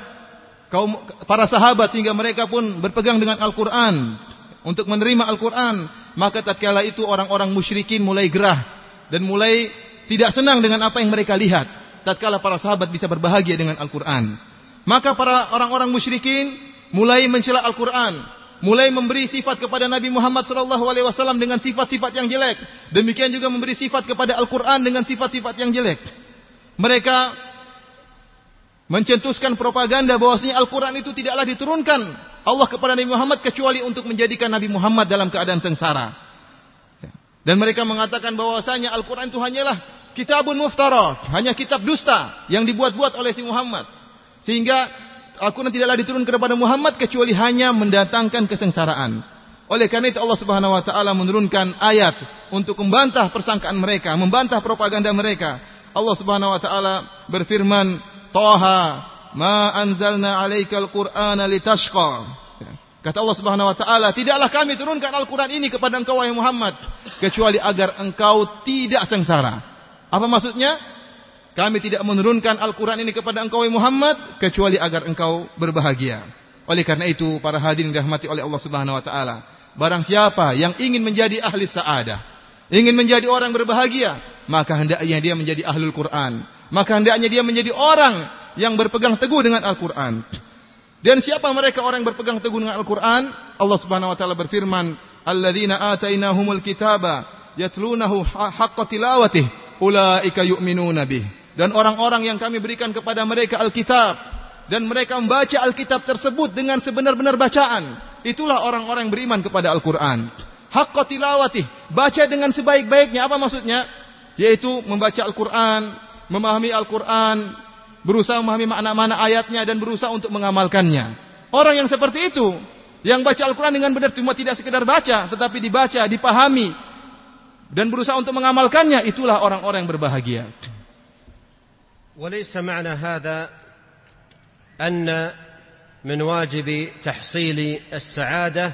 kaum para sahabat sehingga mereka pun berpegang dengan Al-Qur'an untuk menerima Al-Qur'an maka tatkala itu orang-orang musyrikin mulai gerah dan mulai tidak senang dengan apa yang mereka lihat. Tatkala para sahabat bisa berbahagia dengan Al-Qur'an. Maka para orang-orang musyrikin mulai mencela Al-Qur'an mulai memberi sifat kepada Nabi Muhammad SAW dengan sifat-sifat yang jelek. Demikian juga memberi sifat kepada Al-Quran dengan sifat-sifat yang jelek. Mereka mencetuskan propaganda bahwasanya Al-Quran itu tidaklah diturunkan Allah kepada Nabi Muhammad kecuali untuk menjadikan Nabi Muhammad dalam keadaan sengsara. Dan mereka mengatakan bahwasanya Al-Quran itu hanyalah kitabun muftara, hanya kitab dusta yang dibuat-buat oleh si Muhammad. Sehingga Al-Quran tidaklah diturunkan kepada Muhammad kecuali hanya mendatangkan kesengsaraan. Oleh karena itu Allah Subhanahu wa taala menurunkan ayat untuk membantah persangkaan mereka, membantah propaganda mereka. Allah Subhanahu wa taala berfirman, "Taha, ma anzalna 'alaikal Qur'ana litashqa." Kata Allah Subhanahu wa taala, "Tidaklah kami turunkan Al-Qur'an ini kepada engkau wahai Muhammad kecuali agar engkau tidak sengsara." Apa maksudnya? Kami tidak menurunkan Al-Quran ini kepada engkau Muhammad kecuali agar engkau berbahagia. Oleh karena itu para hadirin dirahmati oleh Allah Subhanahu wa taala, barang siapa yang ingin menjadi ahli saadah, ingin menjadi orang berbahagia, maka hendaknya dia menjadi ahlul Quran. Maka hendaknya dia menjadi orang yang berpegang teguh dengan Al-Quran. Dan siapa mereka orang yang berpegang teguh dengan Al-Quran? Allah Subhanahu wa taala berfirman, "Alladzina atainahumul kitaba yatlunahu haqqa tilawatih, ulaika yu'minuna bih." Dan orang-orang yang kami berikan kepada mereka Alkitab. Dan mereka membaca Alkitab tersebut dengan sebenar-benar bacaan. Itulah orang-orang yang beriman kepada Al-Qur'an. Tilawati baca dengan sebaik-baiknya. Apa maksudnya? Yaitu membaca Al-Qur'an memahami Al-Qur'an berusaha memahami makna-makna ayatnya dan berusaha untuk mengamalkannya. Orang yang seperti itu yang baca Al-Quran dengan benar cuma tidak sekedar baca, tetapi dibaca, dipahami, dan berusaha untuk mengamalkannya, itulah orang-orang yang berbahagia. وليس معنى هذا أن من واجب تحصيل السعادة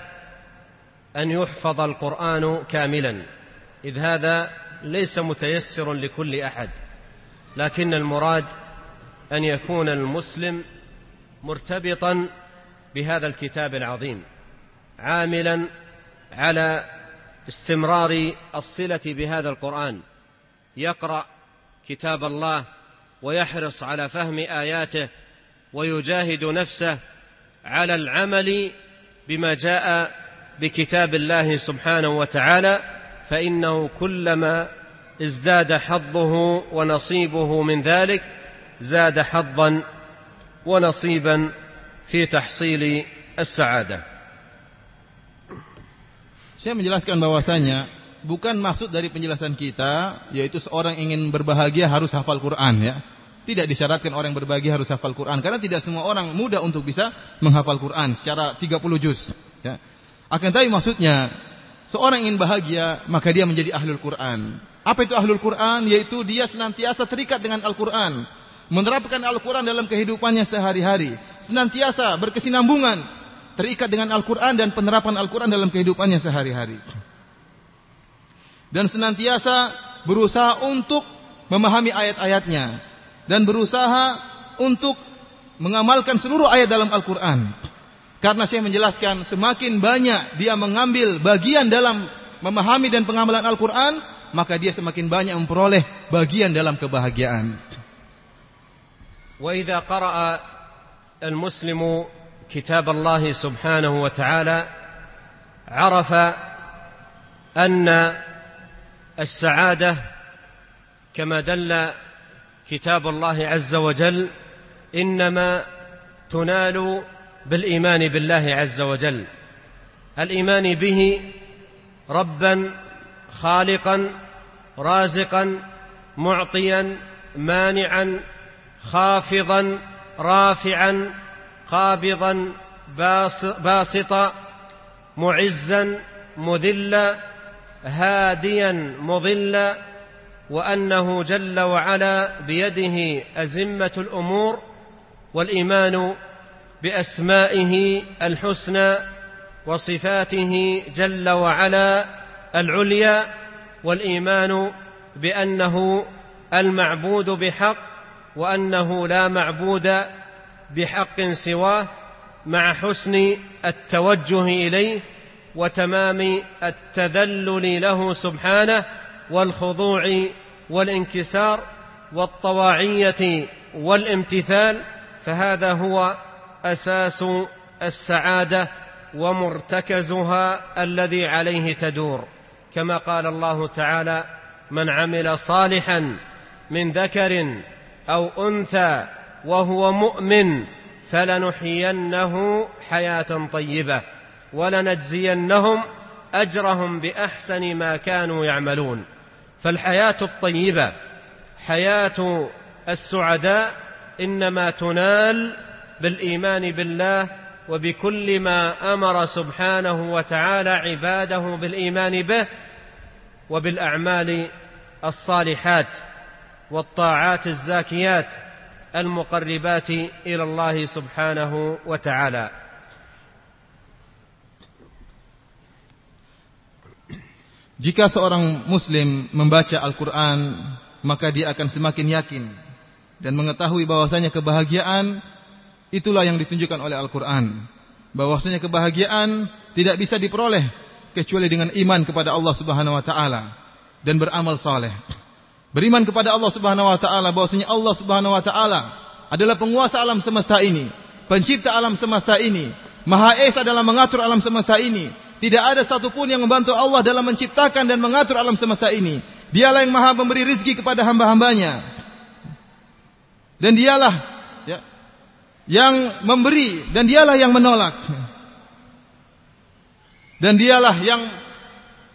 أن يحفظ القرآن كاملا إذ هذا ليس متيسر لكل أحد لكن المراد أن يكون المسلم مرتبطا بهذا الكتاب العظيم عاملا على استمرار الصلة بهذا القرآن. يقرأ كتاب الله ويحرص على فهم آياته ويجاهد نفسه على العمل بما جاء بكتاب الله سبحانه وتعالى فإنه كلما ازداد حظه ونصيبه من ذلك زاد حظا ونصيبا في تحصيل السعادة Saya menjelaskan bahwasanya bukan maksud dari penjelasan kita yaitu seorang ingin berbahagia harus hafal Quran ya. Tidak disyaratkan orang yang berbahagia harus hafal Quran karena tidak semua orang mudah untuk bisa menghafal Quran secara 30 juz ya. Akan tapi maksudnya seorang ingin bahagia maka dia menjadi ahlul Quran. Apa itu ahlul Quran? Yaitu dia senantiasa terikat dengan Al-Quran. Menerapkan Al-Quran dalam kehidupannya sehari-hari. Senantiasa berkesinambungan. Terikat dengan Al-Quran dan penerapan Al-Quran dalam kehidupannya sehari-hari. Dan senantiasa berusaha untuk memahami ayat-ayatnya Dan berusaha untuk mengamalkan seluruh ayat dalam Al-Quran. Karena saya menjelaskan semakin banyak dia mengambil bagian dalam memahami dan pengamalan Al-Quran, maka dia semakin banyak memperoleh bagian dalam kebahagiaan. وإذا قرأ المسلم كتاب الله سبحانه وتعالى عرف أن السعادة كما دل كتاب الله عز وجل إنما تنال بالإيمان بالله عز وجل. الإيمان به ربا خالقا رازقا معطيا مانعا خافضا رافعا قابضا باسطا معزا مذلا هاديا مضلا وأنه جل وعلا بيده أزمة الأمور والإيمان بأسمائه الحسنى وصفاته جل وعلا العليا والإيمان بأنه المعبود بحق وأنه لا معبود بحق سواه مع حسن التوجه إليه وتمام التذلل له سبحانه والخضوع والانكسار والطواعية والامتثال فهذا هو أساس السعادة ومرتكزها الذي عليه تدور. كما قال الله تعالى من عمل صالحا من ذكر أو أنثى وهو مؤمن فلنحيينه حياة طيبة ولنجزينهم أجرهم بأحسن ما كانوا يعملون. فالحياة الطيبة حياة السعداء إنما تنال بالإيمان بالله وبكل ما أمر سبحانه وتعالى عباده بالإيمان به وبالأعمال الصالحات والطاعات الزاكيات المقربات إلى الله سبحانه وتعالى. Jika seorang muslim membaca Al-Quran, maka dia akan semakin yakin dan mengetahui bahwasanya kebahagiaan itulah yang ditunjukkan oleh Al-Quran. Bahwasanya kebahagiaan tidak bisa diperoleh kecuali dengan iman kepada Allah Subhanahu wa taala dan beramal saleh. Beriman kepada Allah Subhanahu wa taala bahwasanya Allah Subhanahu wa taala adalah penguasa alam semesta ini, pencipta alam semesta ini, Maha Esa dalam mengatur alam semesta ini, tidak ada satupun yang membantu Allah dalam menciptakan dan mengatur alam semesta ini. Dialah yang maha memberi rizki kepada hamba-hambanya. Dan dialah ya, yang memberi dan dialah yang menolak. Dan dialah yang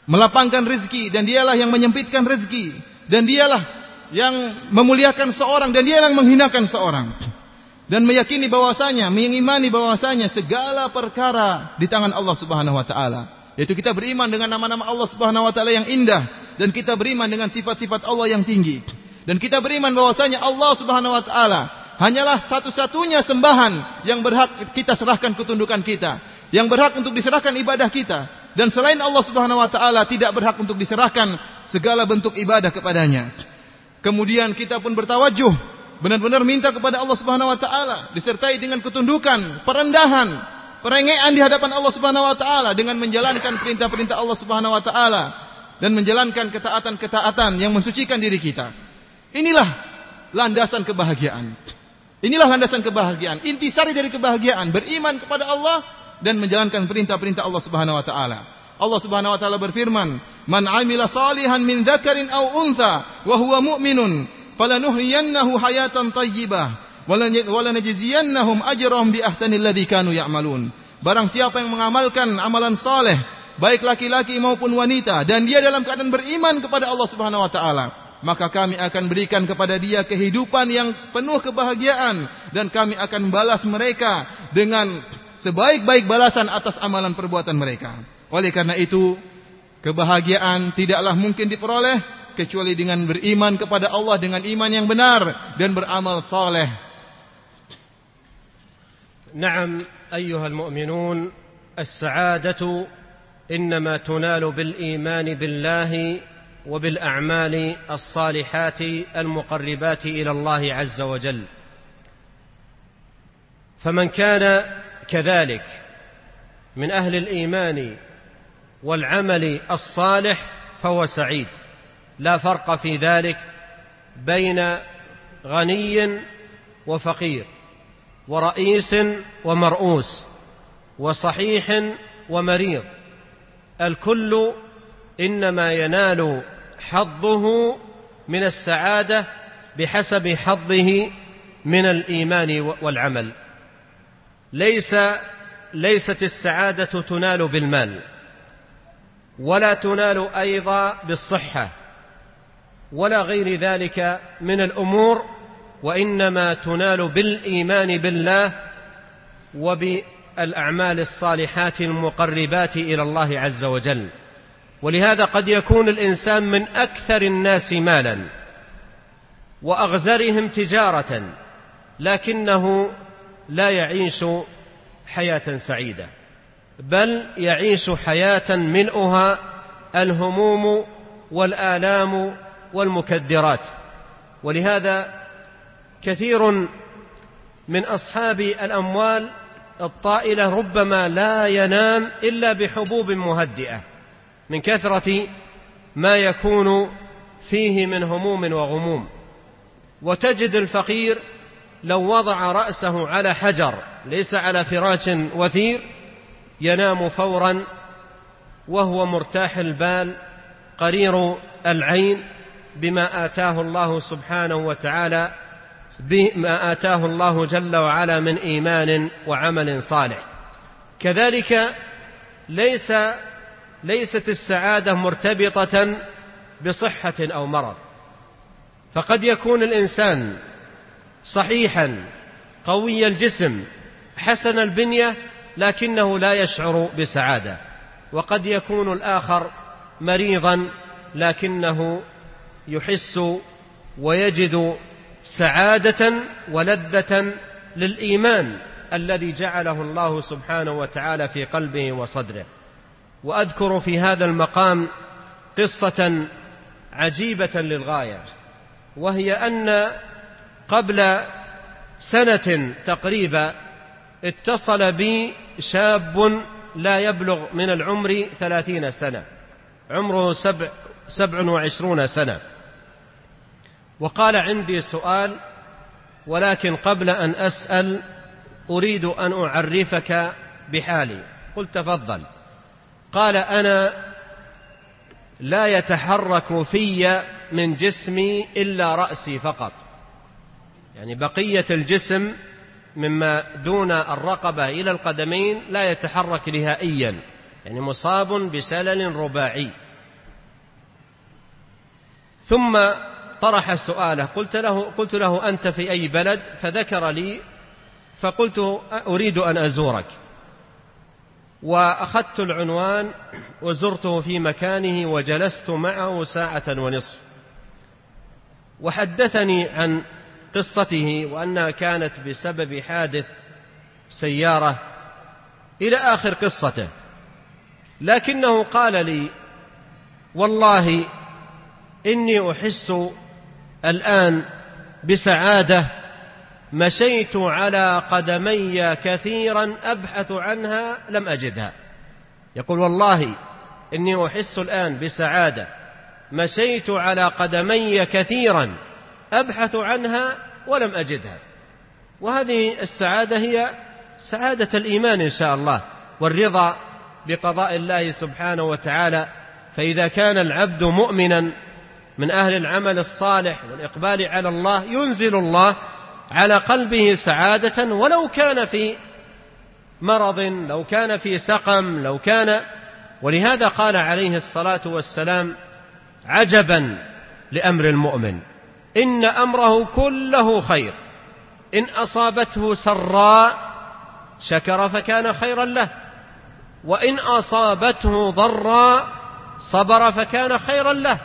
melapangkan rizki dan dialah yang menyempitkan rizki dan dialah yang memuliakan seorang dan dialah yang menghinakan seorang dan meyakini bahwasanya, mengimani bahwasanya segala perkara di tangan Allah Subhanahu wa taala. Yaitu kita beriman dengan nama-nama Allah Subhanahu wa taala yang indah dan kita beriman dengan sifat-sifat Allah yang tinggi. Dan kita beriman bahwasanya Allah Subhanahu wa taala hanyalah satu-satunya sembahan yang berhak kita serahkan ketundukan kita, yang berhak untuk diserahkan ibadah kita. Dan selain Allah Subhanahu wa taala tidak berhak untuk diserahkan segala bentuk ibadah kepadanya. Kemudian kita pun bertawajuh benar-benar minta kepada Allah Subhanahu wa taala disertai dengan ketundukan, perendahan, perengean di hadapan Allah Subhanahu wa taala dengan menjalankan perintah-perintah Allah Subhanahu wa taala dan menjalankan ketaatan-ketaatan yang mensucikan diri kita. Inilah landasan kebahagiaan. Inilah landasan kebahagiaan. Intisari dari kebahagiaan beriman kepada Allah dan menjalankan perintah-perintah Allah Subhanahu wa taala. Allah Subhanahu wa taala berfirman, "Man 'amila salihan min dzakarin aw untha wa huwa mu'minun, falanuhyiyannahu hayatan thayyibah wa lanajziyannahum ajrahum bi ahsanil ladzi kanu ya'malun." Barang siapa yang mengamalkan amalan saleh, baik laki-laki maupun wanita dan dia dalam keadaan beriman kepada Allah Subhanahu wa taala, maka kami akan berikan kepada dia kehidupan yang penuh kebahagiaan dan kami akan balas mereka dengan sebaik-baik balasan atas amalan perbuatan mereka. Oleh karena itu, kebahagiaan tidaklah mungkin diperoleh kecuali dengan beriman kepada Allah dengan iman yang benar dan beramal saleh. Naam, ayyuhal mu'minun, as-sa'adatu إنما تنال بالإيمان بالله وبالأعمال الصالحات المقربات إلى الله عز وجل. فمن كان كذلك من أهل الإيمان والعمل الصالح فهو سعيد. لا فرق في ذلك بين غني وفقير ورئيس ومرؤوس وصحيح ومريض. الكل إنما ينال حظه من السعادة بحسب حظه من الإيمان والعمل. ليس ليست السعادة تنال بالمال ولا تنال أيضا بالصحة. ولا غير ذلك من الأمور وإنما تنال بالإيمان بالله وبالأعمال الصالحات المقربات إلى الله عز وجل. ولهذا قد يكون الإنسان من أكثر الناس مالا وأغزرهم تجارة لكنه لا يعيش حياة سعيدة بل يعيش حياة ملؤها الهموم والآلام والمكدرات. ولهذا كثير من أصحاب الأموال الطائلة ربما لا ينام إلا بحبوب مهدئة من كثرة ما يكون فيه من هموم وغموم. وتجد الفقير لو وضع رأسه على حجر ليس على فراش وثير ينام فورا وهو مرتاح البال قرير العين بما آتاه الله سبحانه وتعالى بما آتاه الله جل وعلا من إيمان وعمل صالح. كذلك ليس ليست السعادة مرتبطة بصحة أو مرض. فقد يكون الإنسان صحيحا قوي الجسم حسن البنية لكنه لا يشعر بسعادة. وقد يكون الآخر مريضا لكنه يحس ويجد سعادة ولذة للإيمان الذي جعله الله سبحانه وتعالى في قلبه وصدره. وأذكر في هذا المقام قصة عجيبة للغاية وهي أن قبل سنة تقريبا اتصل بي شاب لا يبلغ من العمر ثلاثين سنة عمره سبع, سبع وعشرون سنة. وقال عندي سؤال ولكن قبل أن أسأل أريد أن أعرفك بحالي. قلت تفضل. قال أنا لا يتحرك في من جسمي إلا رأسي فقط. يعني بقية الجسم مما دون الرقبة إلى القدمين لا يتحرك نهائيا. يعني مصاب بسلل رباعي. ثم طرح سؤاله قلت له قلت له أنت في أي بلد؟ فذكر لي فقلت أريد أن أزورك. وأخذت العنوان وزرته في مكانه وجلست معه ساعة ونصف. وحدثني عن قصته وأنها كانت بسبب حادث سيارة إلى آخر قصته. لكنه قال لي والله إني أحس الآن بسعادة مشيت على قدمي كثيرا أبحث عنها لم أجدها. يقول والله إني أحس الآن بسعادة. مشيت على قدمي كثيرا أبحث عنها ولم أجدها. وهذه السعادة هي سعادة الإيمان إن شاء الله والرضا بقضاء الله سبحانه وتعالى. فإذا كان العبد مؤمنا من أهل العمل الصالح والإقبال على الله ينزل الله على قلبه سعادة ولو كان في مرض لو كان في سقم لو كان. ولهذا قال عليه الصلاة والسلام عجبا لأمر المؤمن إن أمره كله خير إن أصابته سراء شكر فكان خيرا له وإن أصابته ضراء صبر فكان خيرا له.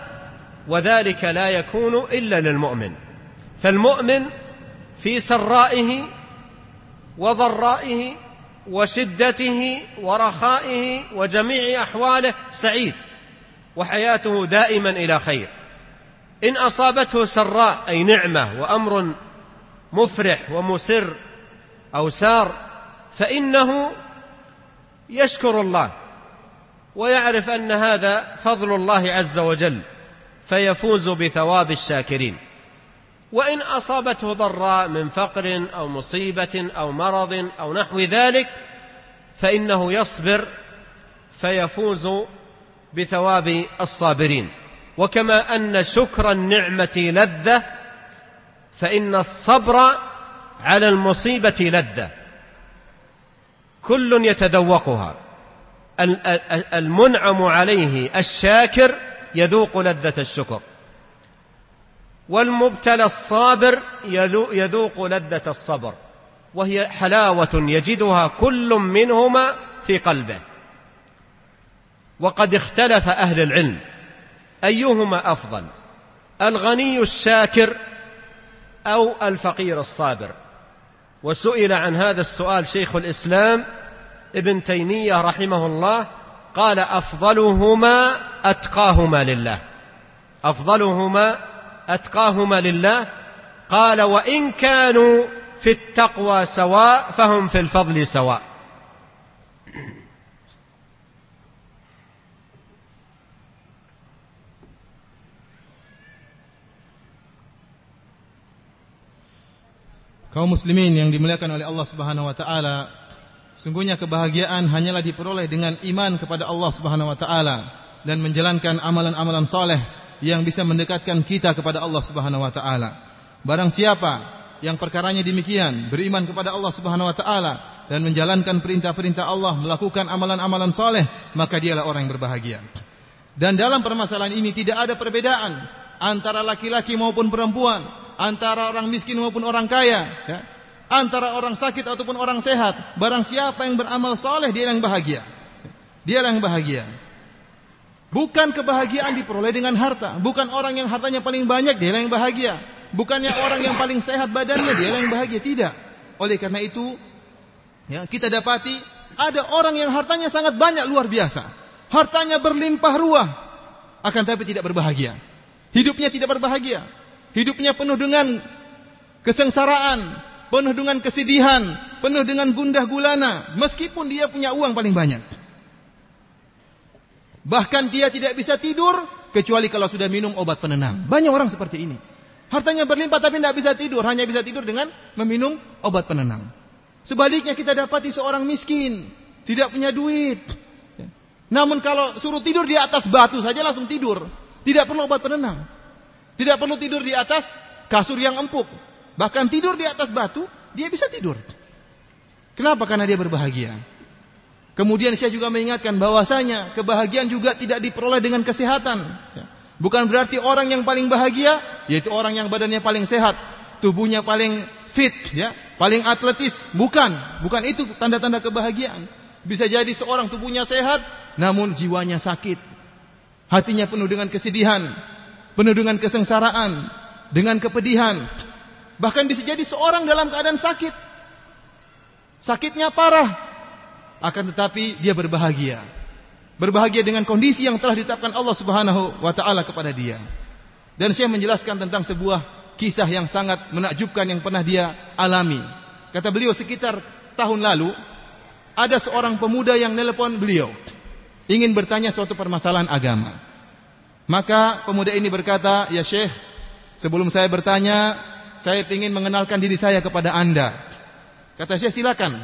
وذلك لا يكون إلا للمؤمن. فالمؤمن في سرائه وضرائه وشدته ورخائه وجميع أحواله سعيد وحياته دائما إلى خير. إن أصابته سراء أي نعمة وأمر مفرح ومسر أو سار فإنه يشكر الله ويعرف أن هذا فضل الله عز وجل. فيفوز بثواب الشاكرين. وإن أصابته ضراء من فقر أو مصيبة أو مرض أو نحو ذلك فإنه يصبر فيفوز بثواب الصابرين. وكما أن شكر النعمة لذة فإن الصبر على المصيبة لذة. كل يتذوقها. المنعم عليه الشاكر يذوق لذة الشكر. والمبتلى الصابر يذوق لذة الصبر وهي حلاوة يجدها كل منهما في قلبه. وقد اختلف أهل العلم أيهما أفضل الغني الشاكر أو الفقير الصابر؟ وسئل عن هذا السؤال شيخ الإسلام ابن تيمية رحمه الله قال أفضلهما أتقاهما لله. أفضلهما أتقاهما لله. قال وإن كانوا في التقوى سواء فهم في الفضل سواء. Kaum muslimin yang dimuliakan oleh Allah Subhanahu wa taala, sungguhnya kebahagiaan hanyalah diperoleh dengan iman kepada Allah Subhanahu wa taala dan menjalankan amalan-amalan soleh yang bisa mendekatkan kita kepada Allah Subhanahu wa taala. Barang siapa yang perkaranya demikian, beriman kepada Allah Subhanahu wa taala dan menjalankan perintah-perintah Allah, melakukan amalan-amalan soleh, maka dialah orang yang berbahagia. Dan dalam permasalahan ini tidak ada perbedaan antara laki-laki maupun perempuan, antara orang miskin maupun orang kaya, ya. Antara orang sakit ataupun orang sehat. Barang siapa yang beramal soleh dia yang bahagia. Dia yang bahagia. Bukan kebahagiaan diperoleh dengan harta. Bukan orang yang hartanya paling banyak dia yang bahagia. Bukannya orang yang paling sehat badannya dia yang bahagia. Tidak. Oleh karena itu, ya, kita dapati ada orang yang hartanya sangat banyak luar biasa. Hartanya berlimpah ruah. Akan tapi tidak berbahagia. Hidupnya tidak berbahagia. Hidupnya penuh dengan kesengsaraan, penuh dengan kesedihan, penuh dengan gundah gulana, meskipun dia punya uang paling banyak. Bahkan dia tidak bisa tidur kecuali kalau sudah minum obat penenang. Banyak orang seperti ini. Hartanya berlimpah tapi tidak bisa tidur, hanya bisa tidur dengan meminum obat penenang. Sebaliknya kita dapati seorang miskin, tidak punya duit. Namun kalau suruh tidur di atas batu saja langsung tidur. Tidak perlu obat penenang. Tidak perlu tidur di atas kasur yang empuk. Bahkan tidur di atas batu, dia bisa tidur. Kenapa? Karena dia berbahagia. Kemudian saya juga mengingatkan bahwasanya kebahagiaan juga tidak diperoleh dengan kesehatan. Ya. Bukan berarti orang yang paling bahagia yaitu orang yang badannya paling sehat, tubuhnya paling fit, ya, paling atletis. Bukan, bukan itu tanda-tanda kebahagiaan. Bisa jadi seorang tubuhnya sehat, namun jiwanya sakit, hatinya penuh dengan kesedihan, penuh dengan kesengsaraan, dengan kepedihan. Bahkan bisa jadi seorang dalam keadaan sakit. Sakitnya parah. Akan tetapi dia berbahagia. Berbahagia dengan kondisi yang telah ditetapkan Allah Subhanahu wa taala kepada dia. Dan saya menjelaskan tentang sebuah kisah yang sangat menakjubkan yang pernah dia alami. Kata beliau sekitar tahun lalu ada seorang pemuda yang nelpon beliau ingin bertanya suatu permasalahan agama. Maka pemuda ini berkata, Ya Syekh, sebelum saya bertanya, saya ingin mengenalkan diri saya kepada anda. Kata saya silakan.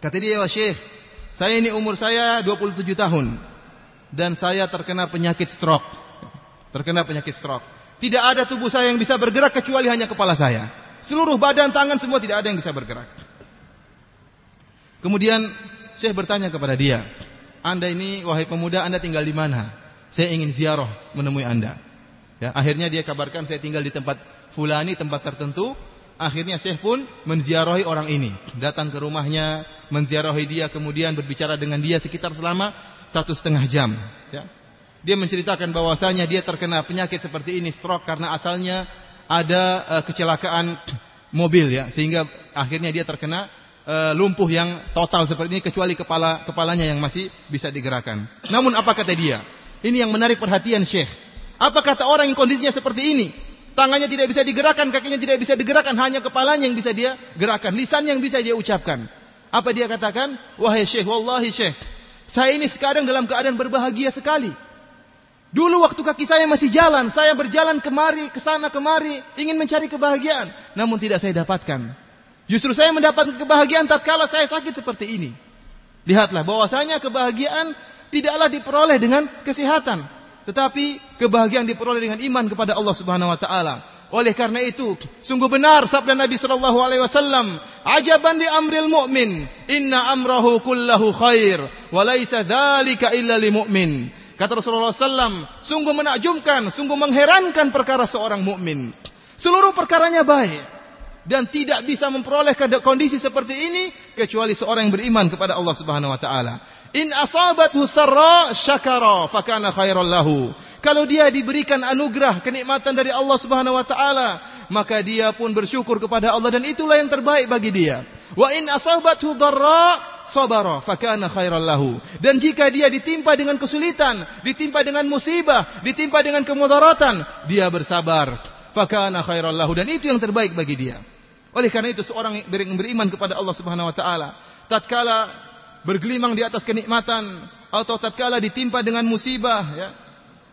Kata dia, Ya Syekh, Saya ini umur saya 27 tahun dan saya terkena penyakit stroke. Terkena penyakit stroke. Tidak ada tubuh saya yang bisa bergerak kecuali hanya kepala saya. Seluruh badan, tangan semua tidak ada yang bisa bergerak. Kemudian saya bertanya kepada dia, "Anda ini wahai pemuda, Anda tinggal di mana? Saya ingin ziarah menemui Anda." Ya, akhirnya dia kabarkan saya tinggal di tempat fulani, tempat tertentu. Akhirnya Syekh pun menziarahi orang ini, datang ke rumahnya, menziarahi dia, kemudian berbicara dengan dia sekitar selama satu setengah jam. Ya. Dia menceritakan bahwasanya dia terkena penyakit seperti ini, stroke karena asalnya ada uh, kecelakaan mobil ya, sehingga akhirnya dia terkena uh, lumpuh yang total seperti ini kecuali kepala kepalanya yang masih bisa digerakkan. Namun apa kata dia? Ini yang menarik perhatian Syekh. Apa kata orang yang kondisinya seperti ini? Tangannya tidak bisa digerakkan, kakinya tidak bisa digerakkan, hanya kepalanya yang bisa dia gerakan, lisan yang bisa dia ucapkan. Apa dia katakan? Wahai Syekh, wallahi Syekh, saya ini sekarang dalam keadaan berbahagia sekali. Dulu waktu kaki saya masih jalan, saya berjalan kemari, ke sana kemari, ingin mencari kebahagiaan, namun tidak saya dapatkan. Justru saya mendapatkan kebahagiaan tatkala saya sakit seperti ini. Lihatlah bahwasanya kebahagiaan tidaklah diperoleh dengan kesehatan, tetapi kebahagiaan diperoleh dengan iman kepada Allah Subhanahu wa taala. Oleh karena itu, sungguh benar sabda Nabi sallallahu alaihi wasallam, "Ajaban li amril mu'min, inna amrahu kullahu khair, wa laisa dzalika illa lil mu'min." Kata Rasulullah sallam, sungguh menakjubkan, sungguh mengherankan perkara seorang mukmin. Seluruh perkaranya baik dan tidak bisa memperoleh kondisi seperti ini kecuali seorang yang beriman kepada Allah Subhanahu wa taala. In asabathu sarra syakara fakana khairal lahu. Kalau dia diberikan anugerah kenikmatan dari Allah Subhanahu wa taala, maka dia pun bersyukur kepada Allah dan itulah yang terbaik bagi dia. Wa in asabathu dharra sabara fakana khairal lahu. Dan jika dia ditimpa dengan kesulitan, ditimpa dengan musibah, ditimpa dengan kemudaratan, dia bersabar. Fakana khairal lahu dan itu yang terbaik bagi dia. Oleh karena itu seorang yang beriman kepada Allah Subhanahu wa taala, tatkala bergelimang di atas kenikmatan atau tatkala ditimpa dengan musibah ya.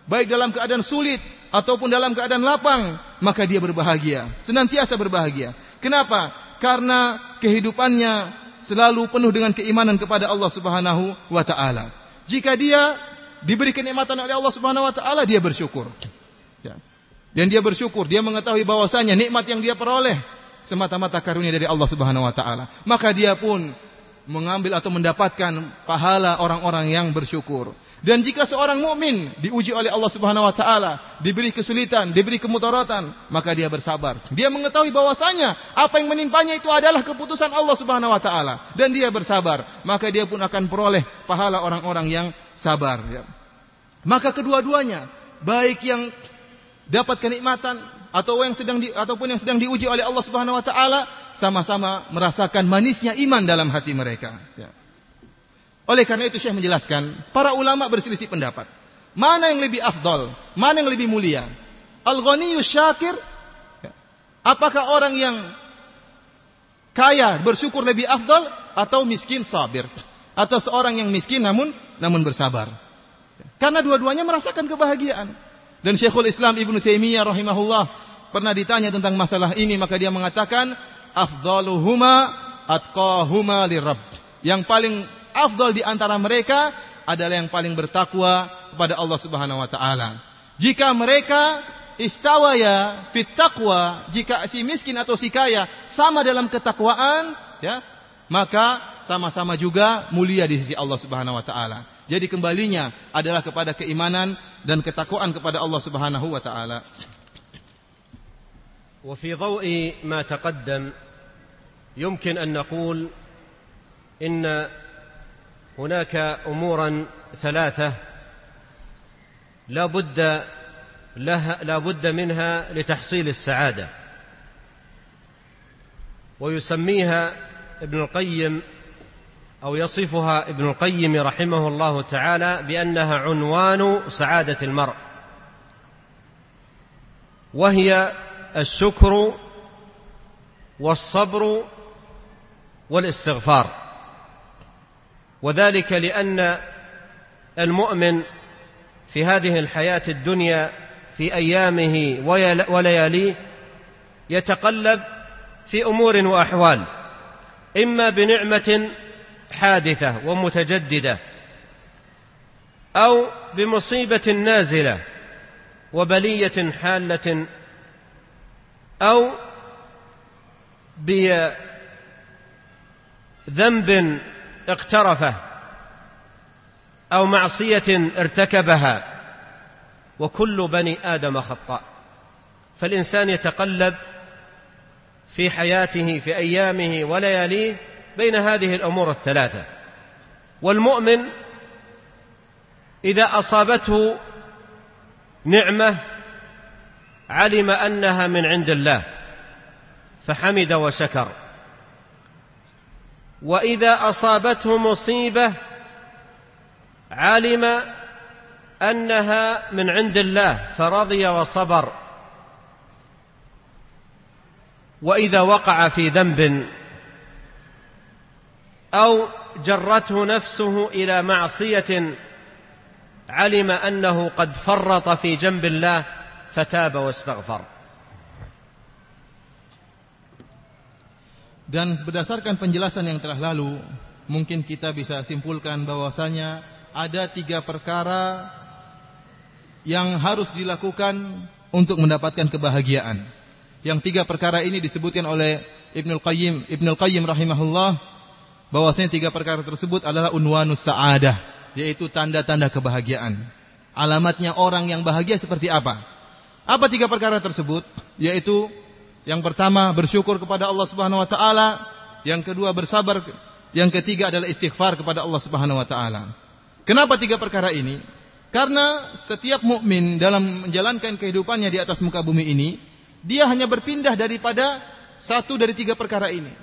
Baik dalam keadaan sulit ataupun dalam keadaan lapang maka dia berbahagia senantiasa berbahagia. Kenapa? Karena kehidupannya selalu penuh dengan keimanan kepada Allah Subhanahu wa taala. Jika dia diberi kenikmatan oleh Allah Subhanahu wa taala dia bersyukur. Ya. dan dia bersyukur dia mengetahui bahwasanya nikmat yang dia peroleh semata-mata karunia dari Allah Subhanahu wa taala. Maka dia pun mengambil atau mendapatkan pahala orang-orang yang bersyukur. Dan jika seorang mukmin diuji oleh Allah Subhanahu wa taala, diberi kesulitan, diberi kemudaratan, maka dia bersabar. Dia mengetahui bahwasanya apa yang menimpanya itu adalah keputusan Allah Subhanahu wa taala dan dia bersabar, maka dia pun akan peroleh pahala orang-orang yang sabar ya. Maka kedua-duanya, baik yang dapat kenikmatan atau yang sedang di, ataupun yang sedang diuji oleh Allah Subhanahu wa taala sama-sama merasakan manisnya iman dalam hati mereka ya. Oleh karena itu Syekh menjelaskan, para ulama berselisih pendapat. Mana yang lebih afdol? Mana yang lebih mulia? Al-ghaniyyu syakir? Ya. Apakah orang yang kaya bersyukur lebih afdol atau miskin sabir? Atau seorang yang miskin namun namun bersabar? Ya. Karena dua-duanya merasakan kebahagiaan. Dan Syekhul Islam Ibnu Taimiyah rahimahullah pernah ditanya tentang masalah ini maka dia mengatakan afdaluhuma atqahuma lirabb. Yang paling afdal di antara mereka adalah yang paling bertakwa kepada Allah Subhanahu wa taala. Jika mereka istawaya fit taqwa, jika si miskin atau si kaya sama dalam ketakwaan, ya, maka sama-sama juga mulia di sisi Allah Subhanahu wa taala. Jadi kembalinya adalah kepada keimanan dan ketakwaan kepada Allah Subhanahu wa taala. وفي ضوء ما تقدم يمكن أن نقول إن هناك أمورا ثلاثة لا بد لها لا بد منها لتحصيل السعادة. ويسميها ابن القيم أو يصفها ابن القيم رحمه الله تعالى بأنها عنوان سعادة المرء. وهي الشكر والصبر والاستغفار. وذلك لأن المؤمن في هذه الحياة الدنيا في أيامه ولياليه يتقلب في أمور وأحوال إما بنعمة حادثة ومتجددة أو بمصيبة نازلة وبلية حالة أو بذنب اقترفه أو معصية ارتكبها وكل بني آدم خطاء. فالإنسان يتقلب في حياته في أيامه ولياليه بين هذه الأمور الثلاثة. والمؤمن إذا أصابته نعمة علم أنها من عند الله فحمد وشكر. وإذا أصابته مصيبة علم أنها من عند الله فرضي وصبر. وإذا وقع في ذنب أو جرته نفسه إلى معصية علم أنه قد فرط في جنب الله فتاب واستغفر. Dan berdasarkan penjelasan yang telah lalu, mungkin kita bisa simpulkan bahwasanya ada tiga perkara yang harus dilakukan untuk mendapatkan kebahagiaan. Yang tiga perkara ini disebutkan oleh Ibnul Qayyim, Ibnul Qayyim rahimahullah bahwasanya tiga perkara tersebut adalah unwanus sa'adah, yaitu tanda-tanda kebahagiaan. Alamatnya orang yang bahagia seperti apa? Apa tiga perkara tersebut? Yaitu yang pertama bersyukur kepada Allah Subhanahu wa taala, yang kedua bersabar, yang ketiga adalah istighfar kepada Allah Subhanahu wa taala. Kenapa tiga perkara ini? Karena setiap mukmin dalam menjalankan kehidupannya di atas muka bumi ini, dia hanya berpindah daripada satu dari tiga perkara ini.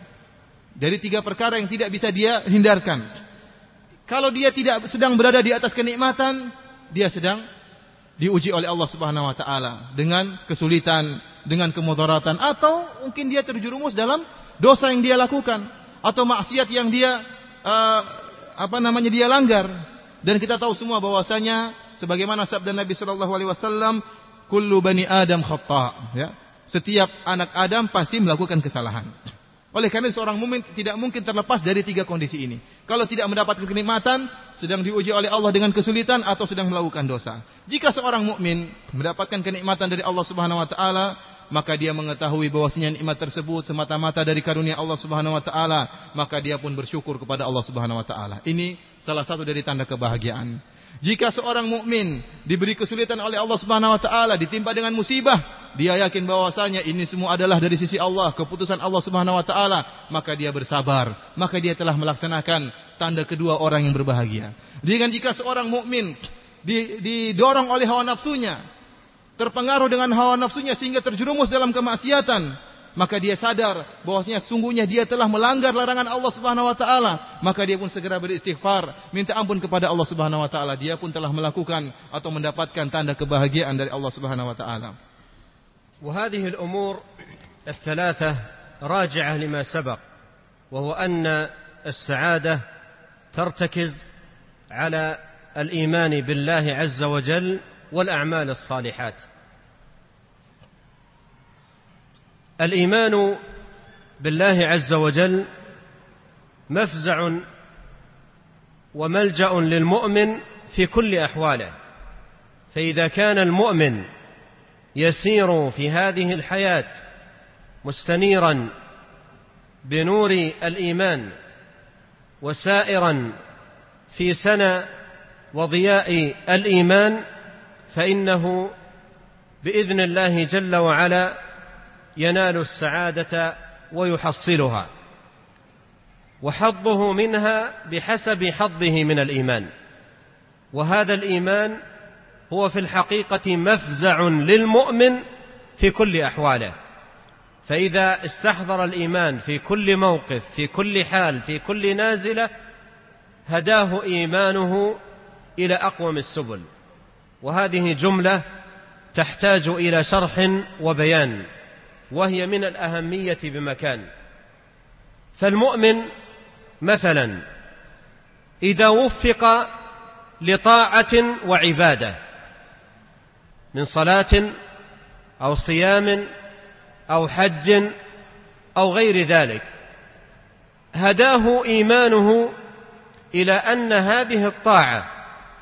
Dari tiga perkara yang tidak bisa dia hindarkan. Kalau dia tidak sedang berada di atas kenikmatan, dia sedang diuji oleh Allah Subhanahu wa taala dengan kesulitan, dengan kemudaratan atau mungkin dia terjerumus dalam dosa yang dia lakukan atau maksiat yang dia uh, apa namanya dia langgar dan kita tahu semua bahwasanya sebagaimana sabda Nabi sallallahu alaihi wasallam kullu bani adam khata ya setiap anak Adam pasti melakukan kesalahan oleh karena seorang mukmin tidak mungkin terlepas dari tiga kondisi ini. Kalau tidak mendapatkan kenikmatan, sedang diuji oleh Allah dengan kesulitan atau sedang melakukan dosa. Jika seorang mukmin mendapatkan kenikmatan dari Allah Subhanahu wa taala, maka dia mengetahui bahwasanya nikmat tersebut semata-mata dari karunia Allah Subhanahu wa taala, maka dia pun bersyukur kepada Allah Subhanahu wa taala. Ini salah satu dari tanda kebahagiaan. Jika seorang mukmin diberi kesulitan oleh Allah Subhanahu wa taala, ditimpa dengan musibah, dia yakin bahwasanya ini semua adalah dari sisi Allah, keputusan Allah Subhanahu wa taala, maka dia bersabar, maka dia telah melaksanakan tanda kedua orang yang berbahagia. Dengan jika seorang mukmin didorong oleh hawa nafsunya, terpengaruh dengan hawa nafsunya sehingga terjerumus dalam kemaksiatan, maka dia sadar bahwasanya sungguhnya dia telah melanggar larangan Allah Subhanahu wa taala, maka dia pun segera beristighfar, minta ampun kepada Allah Subhanahu wa taala. Dia pun telah melakukan atau mendapatkan tanda kebahagiaan dari Allah Subhanahu wa taala. وهذه الأمور الثلاثة راجعة لما سبق وهو أن السعادة ترتكز على الإيمان بالله عز وجل والأعمال الصالحات الإيمان بالله عز وجل مفزع وملجأ للمؤمن في كل أحواله. فإذا كان المؤمن يسير في هذه الحياة مستنيرا بنور الإيمان وسائرا في سنى وضياء الإيمان فإنه بإذن الله جل وعلا ينال السعادة ويحصلها وحظه منها بحسب حظه من الإيمان وهذا الإيمان هو في الحقيقة مفزع للمؤمن في كل أحواله فإذا استحضر الإيمان في كل موقف في كل حال في كل نازلة هداه إيمانه إلى أقوم السبل وهذه جملة تحتاج إلى شرح وبيان. وهي من الأهمية بمكان. فالمؤمن مثلا إذا وفق لطاعة وعبادة من صلاة أو صيام أو حج أو غير ذلك هداه إيمانه إلى أن هذه الطاعة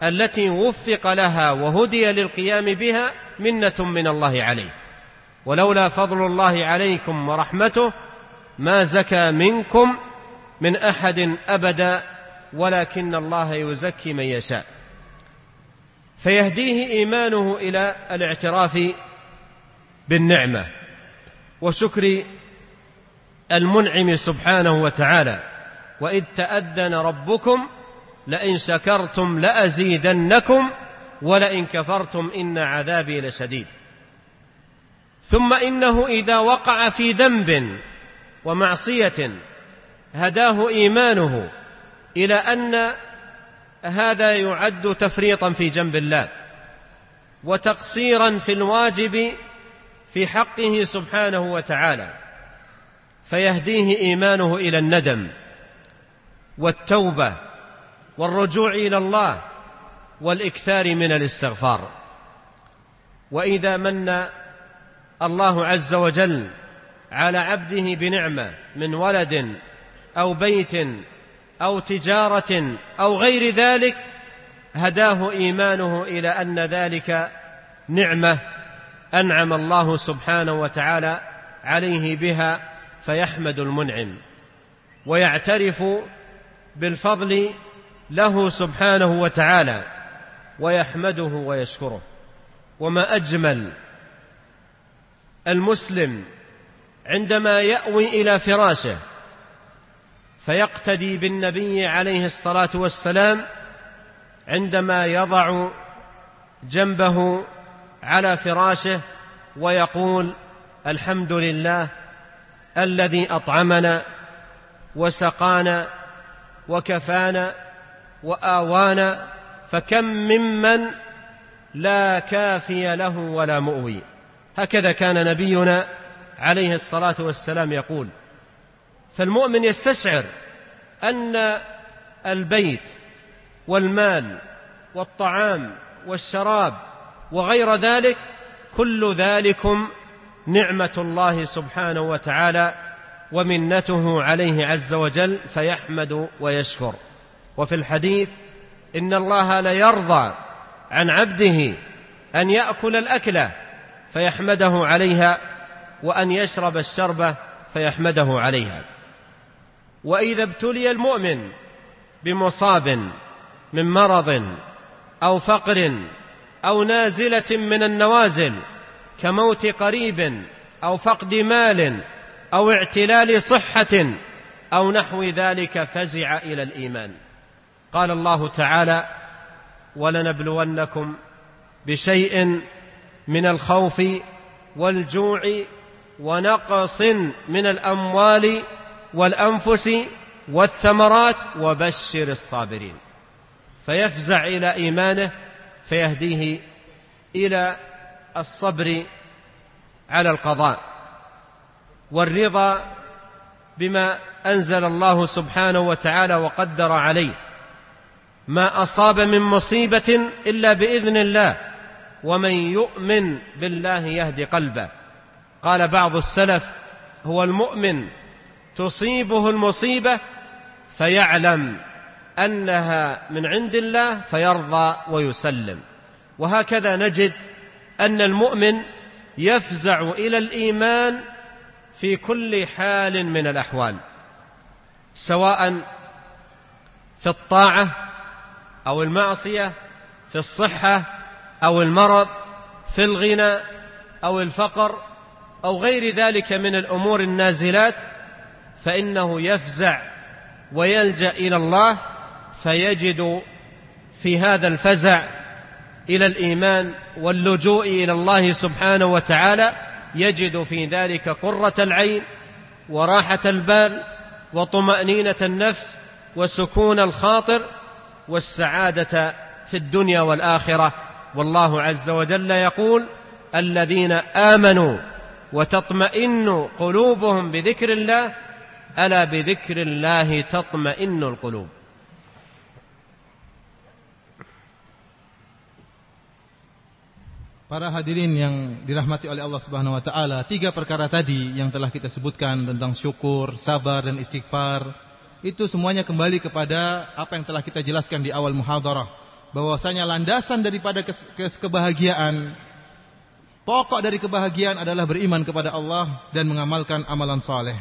التي وفق لها وهدي للقيام بها منة من الله عليه. ولولا فضل الله عليكم ورحمته ما زكى منكم من أحد أبدا ولكن الله يزكي من يشاء. فيهديه إيمانه إلى الاعتراف بالنعمة وشكر المنعم سبحانه وتعالى. وإذ تأذن ربكم لئن شكرتم لأزيدنكم ولئن كفرتم إن عذابي لشديد. ثم إنه إذا وقع في ذنب ومعصية هداه إيمانه إلى أن هذا يعد تفريطا في جنب الله وتقصيرا في الواجب في حقه سبحانه وتعالى فيهديه إيمانه إلى الندم والتوبة والرجوع إلى الله والإكثار من الاستغفار. وإذا من الله عز وجل على عبده بنعمة من ولد أو بيت أو تجارة أو غير ذلك هداه إيمانه إلى أن ذلك نعمة أنعم الله سبحانه وتعالى عليه بها فيحمد المنعم ويعترف بالفضل له سبحانه وتعالى ويحمده ويشكره وما أجمل المسلم عندما يأوي إلى فراشه فيقتدي بالنبي عليه الصلاة والسلام عندما يضع جنبه على فراشه ويقول الحمد لله الذي أطعمنا وسقانا وكفانا وآوانا فكم ممن لا كافي له ولا مؤوي. هكذا كان نبينا عليه الصلاة والسلام يقول فالمؤمن يستشعر أن البيت والمال والطعام والشراب وغير ذلك كل ذلكم نعمة الله سبحانه وتعالى ومنته عليه عز وجل فيحمد ويشكر. وفي الحديث إن الله ليرضى عن عبده أن يأكل الأكلة فيحمده عليها وأن يشرب الشربه فيحمده عليها. وإذا ابتلي المؤمن بمصاب من مرض أو فقر أو نازلة من النوازل كموت قريب أو فقد مال أو اعتلال صحة أو نحو ذلك فزع إلى الإيمان. قال الله تعالى ولنبلونكم بشيء من الخوف والجوع ونقص من الأموال والأنفس والثمرات وبشر الصابرين. فيفزع إلى إيمانه فيهديه إلى الصبر على القضاء. والرضا بما أنزل الله سبحانه وتعالى وقدر عليه. ما أصاب من مصيبة إلا بإذن الله. ومن يؤمن بالله يهد قلبه. قال بعض السلف هو المؤمن تصيبه المصيبة فيعلم أنها من عند الله فيرضى ويسلم. وهكذا نجد أن المؤمن يفزع إلى الإيمان في كل حال من الأحوال سواء في الطاعة أو المعصية في الصحة أو المرض في الغنى أو الفقر أو غير ذلك من الأمور النازلات فإنه يفزع ويلجأ إلى الله فيجد في هذا الفزع إلى الإيمان واللجوء إلى الله سبحانه وتعالى يجد في ذلك قرة العين وراحة البال وطمأنينة النفس وسكون الخاطر والسعادة في الدنيا والآخرة. والله عز وجل يقول الذين امنوا وتطمئن قلوبهم بذكر الله الا بذكر الله تطمئن القلوب Para hadirin yang dirahmati oleh Allah Subhanahu wa taala, tiga perkara tadi yang telah kita sebutkan tentang syukur, sabar dan istighfar itu semuanya kembali kepada apa yang telah kita jelaskan di awal muhadarah bahwasanya landasan daripada ke ke kebahagiaan pokok dari kebahagiaan adalah beriman kepada Allah dan mengamalkan amalan saleh.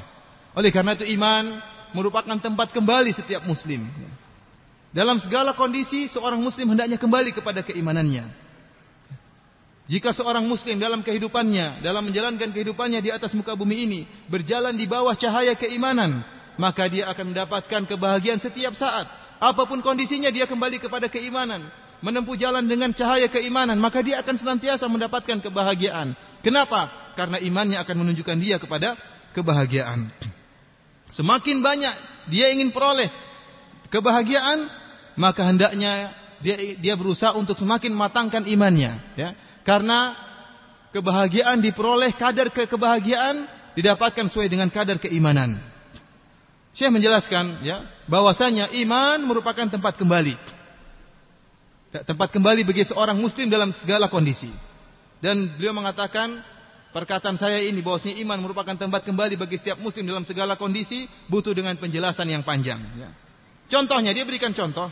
Oleh karena itu iman merupakan tempat kembali setiap muslim. Dalam segala kondisi seorang muslim hendaknya kembali kepada keimanannya. Jika seorang muslim dalam kehidupannya, dalam menjalankan kehidupannya di atas muka bumi ini, berjalan di bawah cahaya keimanan, maka dia akan mendapatkan kebahagiaan setiap saat. Apa pun kondisinya dia kembali kepada keimanan, menempuh jalan dengan cahaya keimanan, maka dia akan senantiasa mendapatkan kebahagiaan. Kenapa? Karena imannya akan menunjukkan dia kepada kebahagiaan. Semakin banyak dia ingin peroleh kebahagiaan, maka hendaknya dia dia berusaha untuk semakin matangkan imannya, ya. Karena kebahagiaan diperoleh kadar ke kebahagiaan didapatkan sesuai dengan kadar keimanan. Syekh menjelaskan ya bahwasanya iman merupakan tempat kembali. Tempat kembali bagi seorang muslim dalam segala kondisi. Dan beliau mengatakan perkataan saya ini bahwasanya iman merupakan tempat kembali bagi setiap muslim dalam segala kondisi butuh dengan penjelasan yang panjang ya. Contohnya dia berikan contoh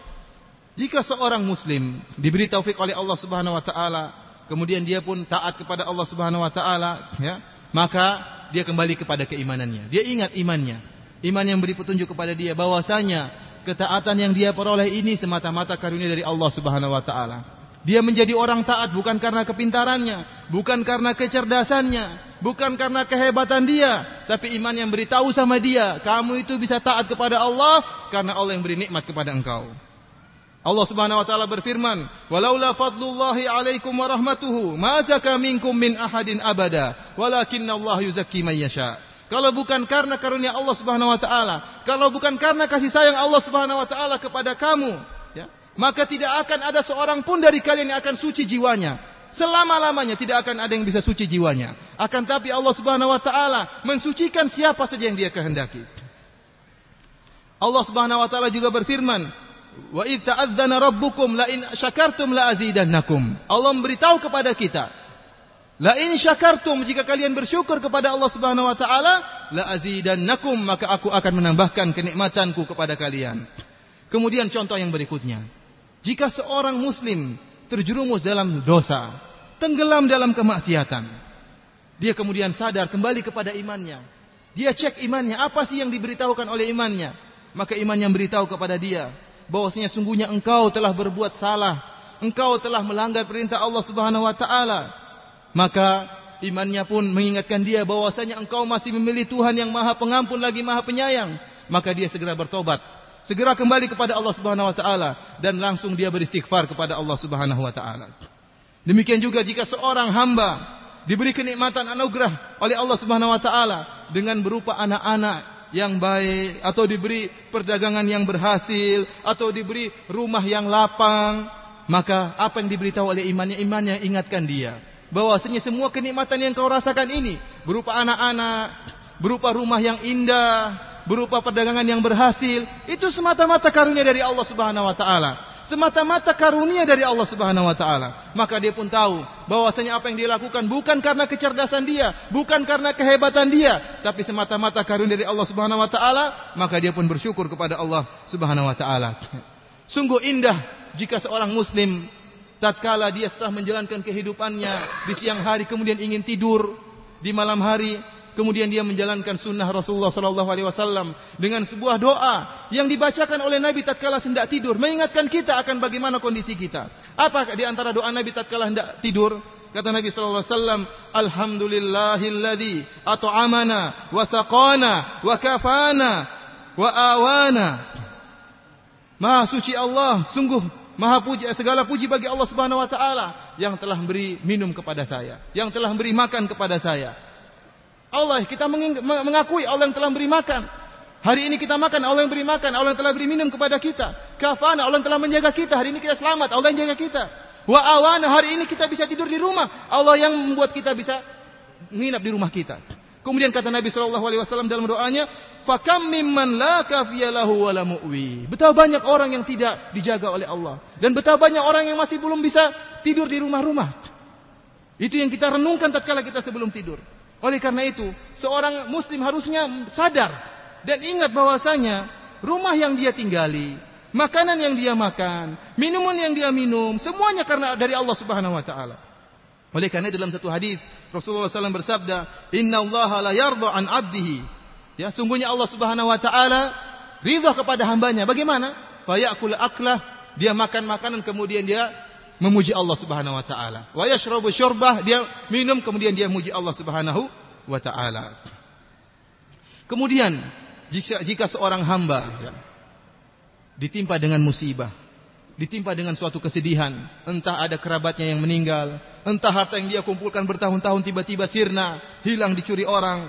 jika seorang muslim diberi taufik oleh Allah Subhanahu wa taala kemudian dia pun taat kepada Allah Subhanahu wa taala, ya, maka dia kembali kepada keimanannya. Dia ingat imannya. Iman yang beri petunjuk kepada dia bahwasanya ketaatan yang dia peroleh ini semata-mata karunia dari Allah Subhanahu wa taala. Dia menjadi orang taat bukan karena kepintarannya, bukan karena kecerdasannya, bukan karena kehebatan dia, tapi iman yang beritahu sama dia, kamu itu bisa taat kepada Allah karena Allah yang beri nikmat kepada engkau. Allah Subhanahu wa taala berfirman, "Walaula fadlullahi 'alaikum wa rahmatuhu, ma zaka minkum min ahadin abada, walakinna Allah yuzakki man yasha." Kalau bukan karena karunia Allah Subhanahu wa taala, kalau bukan karena kasih sayang Allah Subhanahu wa taala kepada kamu, ya, maka tidak akan ada seorang pun dari kalian yang akan suci jiwanya. Selama-lamanya tidak akan ada yang bisa suci jiwanya. Akan tapi Allah Subhanahu wa taala mensucikan siapa saja yang Dia kehendaki. Allah Subhanahu wa taala juga berfirman, Wa id ta'adzana rabbukum la in syakartum la azidannakum. Allah memberitahu kepada kita, la in syakartum jika kalian bersyukur kepada Allah Subhanahu wa taala, la azidannakum maka aku akan menambahkan kenikmatanku kepada kalian. Kemudian contoh yang berikutnya. Jika seorang muslim terjerumus dalam dosa, tenggelam dalam kemaksiatan, dia kemudian sadar kembali kepada imannya. Dia cek imannya, apa sih yang diberitahukan oleh imannya? Maka iman yang beritahu kepada dia, bahwasanya sungguhnya engkau telah berbuat salah, engkau telah melanggar perintah Allah Subhanahu wa taala. Maka imannya pun mengingatkan dia bahwasanya engkau masih memilih Tuhan yang Maha Pengampun lagi Maha Penyayang. Maka dia segera bertobat, segera kembali kepada Allah Subhanahu wa taala dan langsung dia beristighfar kepada Allah Subhanahu wa taala. Demikian juga jika seorang hamba diberi kenikmatan anugerah oleh Allah Subhanahu wa taala dengan berupa anak-anak yang baik atau diberi perdagangan yang berhasil atau diberi rumah yang lapang maka apa yang diberitahu oleh imannya imannya ingatkan dia bahwasanya semua kenikmatan yang kau rasakan ini berupa anak-anak berupa rumah yang indah berupa perdagangan yang berhasil itu semata-mata karunia dari Allah Subhanahu wa taala semata-mata karunia dari Allah Subhanahu wa taala. Maka dia pun tahu bahwasanya apa yang dia lakukan bukan karena kecerdasan dia, bukan karena kehebatan dia, tapi semata-mata karunia dari Allah Subhanahu wa taala, maka dia pun bersyukur kepada Allah Subhanahu wa taala. Sungguh indah jika seorang muslim tatkala dia setelah menjalankan kehidupannya di siang hari kemudian ingin tidur di malam hari Kemudian dia menjalankan sunnah Rasulullah sallallahu alaihi wasallam dengan sebuah doa yang dibacakan oleh Nabi tatkala hendak tidur, mengingatkan kita akan bagaimana kondisi kita. Apa di antara doa Nabi tatkala hendak tidur? Kata Nabi sallallahu alaihi wasallam, "Alhamdulillahilladzi at'amana wa saqana wa wa awana." Maha suci Allah, sungguh maha puji segala puji bagi Allah Subhanahu wa taala yang telah memberi minum kepada saya, yang telah memberi makan kepada saya, Allah kita mengakui Allah yang telah beri makan. Hari ini kita makan, Allah yang beri makan, Allah yang telah beri minum kepada kita. Kafana, Allah yang telah menjaga kita. Hari ini kita selamat, Allah yang jaga kita. Wa awana, hari ini kita bisa tidur di rumah. Allah yang membuat kita bisa menginap di rumah kita. Kemudian kata Nabi Shallallahu Alaihi Wasallam dalam doanya, fakam mimman la kafiyalahu wala mu'wi. Betapa banyak orang yang tidak dijaga oleh Allah dan betapa banyak orang yang masih belum bisa tidur di rumah-rumah. Itu yang kita renungkan tatkala kita sebelum tidur. Oleh karena itu, seorang muslim harusnya sadar dan ingat bahwasanya rumah yang dia tinggali, makanan yang dia makan, minuman yang dia minum, semuanya karena dari Allah Subhanahu wa taala. Oleh karena dalam satu hadis Rasulullah SAW bersabda, Inna Allah la an abdihi. Ya, sungguhnya Allah Subhanahu Wa Taala ridha kepada hambanya. Bagaimana? Fayakul aklah, dia makan makanan kemudian dia memuji Allah Subhanahu Wa Taala. Wa yashrabu syurbah, dia minum kemudian dia memuji Allah Subhanahu Wa Taala. Kemudian jika, jika seorang hamba ya, ditimpa dengan musibah, ditimpa dengan suatu kesedihan, entah ada kerabatnya yang meninggal, Entah harta yang dia kumpulkan bertahun-tahun tiba-tiba sirna, hilang dicuri orang.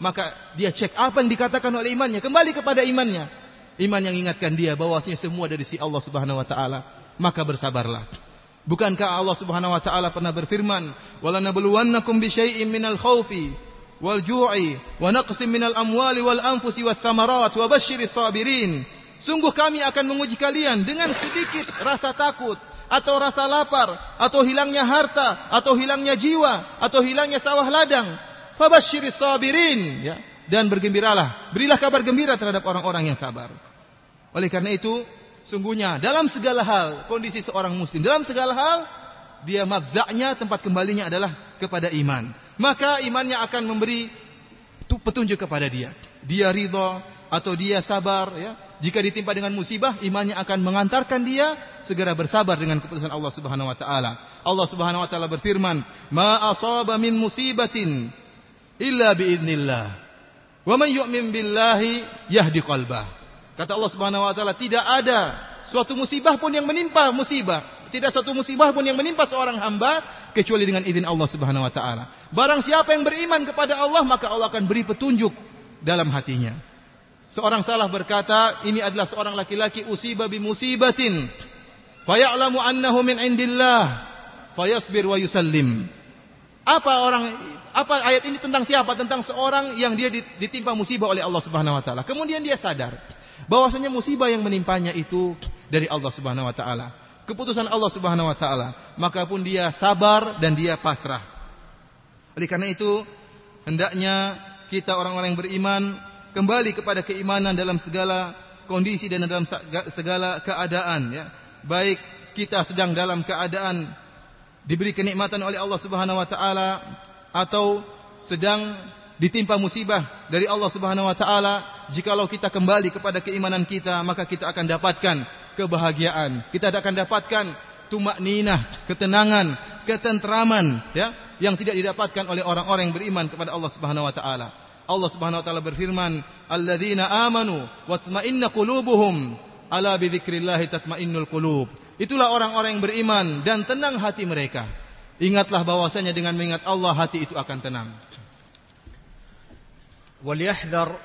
Maka dia cek apa yang dikatakan oleh imannya. Kembali kepada imannya. Iman yang ingatkan dia bahwasanya semua dari si Allah Subhanahu wa taala. Maka bersabarlah. Bukankah Allah Subhanahu wa taala pernah berfirman, "Walanabluwannakum bisyai'im minal khaufi wal ju'i wa naqsim minal amwali wal anfusi wath thamarat wa basyiris sabirin." Sungguh kami akan menguji kalian dengan sedikit rasa takut atau rasa lapar atau hilangnya harta atau hilangnya jiwa atau hilangnya sawah ladang Fabasyiris sabirin, ya. Dan bergembiralah, berilah kabar gembira terhadap orang-orang yang sabar. Oleh karena itu, sungguhnya dalam segala hal kondisi seorang muslim, dalam segala hal dia mafzaknya tempat kembalinya adalah kepada iman. Maka imannya akan memberi petunjuk kepada dia. Dia ridho atau dia sabar ya jika ditimpa dengan musibah, imannya akan mengantarkan dia segera bersabar dengan keputusan Allah Subhanahu wa taala. Allah Subhanahu wa taala berfirman, "Ma asaba min musibatin illa biidznillah. Wa man yu'min billahi yahdi qalbah." Kata Allah Subhanahu wa taala, tidak ada suatu musibah pun yang menimpa musibah, tidak satu musibah pun yang menimpa seorang hamba kecuali dengan izin Allah Subhanahu wa taala. Barang siapa yang beriman kepada Allah, maka Allah akan beri petunjuk dalam hatinya. Seorang salah berkata, ini adalah seorang laki-laki usiba bi musibatin. Faya'lamu annahu min indillah. Fayasbir wa yusallim. Apa orang apa ayat ini tentang siapa? Tentang seorang yang dia ditimpa musibah oleh Allah Subhanahu wa taala. Kemudian dia sadar bahwasanya musibah yang menimpanya itu dari Allah Subhanahu wa taala. Keputusan Allah Subhanahu wa taala. Maka pun dia sabar dan dia pasrah. Oleh karena itu, hendaknya kita orang-orang yang beriman kembali kepada keimanan dalam segala kondisi dan dalam segala keadaan ya. Baik kita sedang dalam keadaan diberi kenikmatan oleh Allah Subhanahu wa taala atau sedang ditimpa musibah dari Allah Subhanahu wa taala, jikalau kita kembali kepada keimanan kita, maka kita akan dapatkan kebahagiaan. Kita akan dapatkan tumak ninah, ketenangan, ketentraman ya yang tidak didapatkan oleh orang-orang yang beriman kepada Allah Subhanahu wa taala. Allah Subhanahu wa taala berfirman, "Alladzina amanu wa tatma'inna qulubuhum ala bi tatma'innul qulub." Itulah orang-orang yang beriman dan tenang hati mereka. Ingatlah bahwasanya dengan mengingat Allah hati itu akan tenang. وليحذر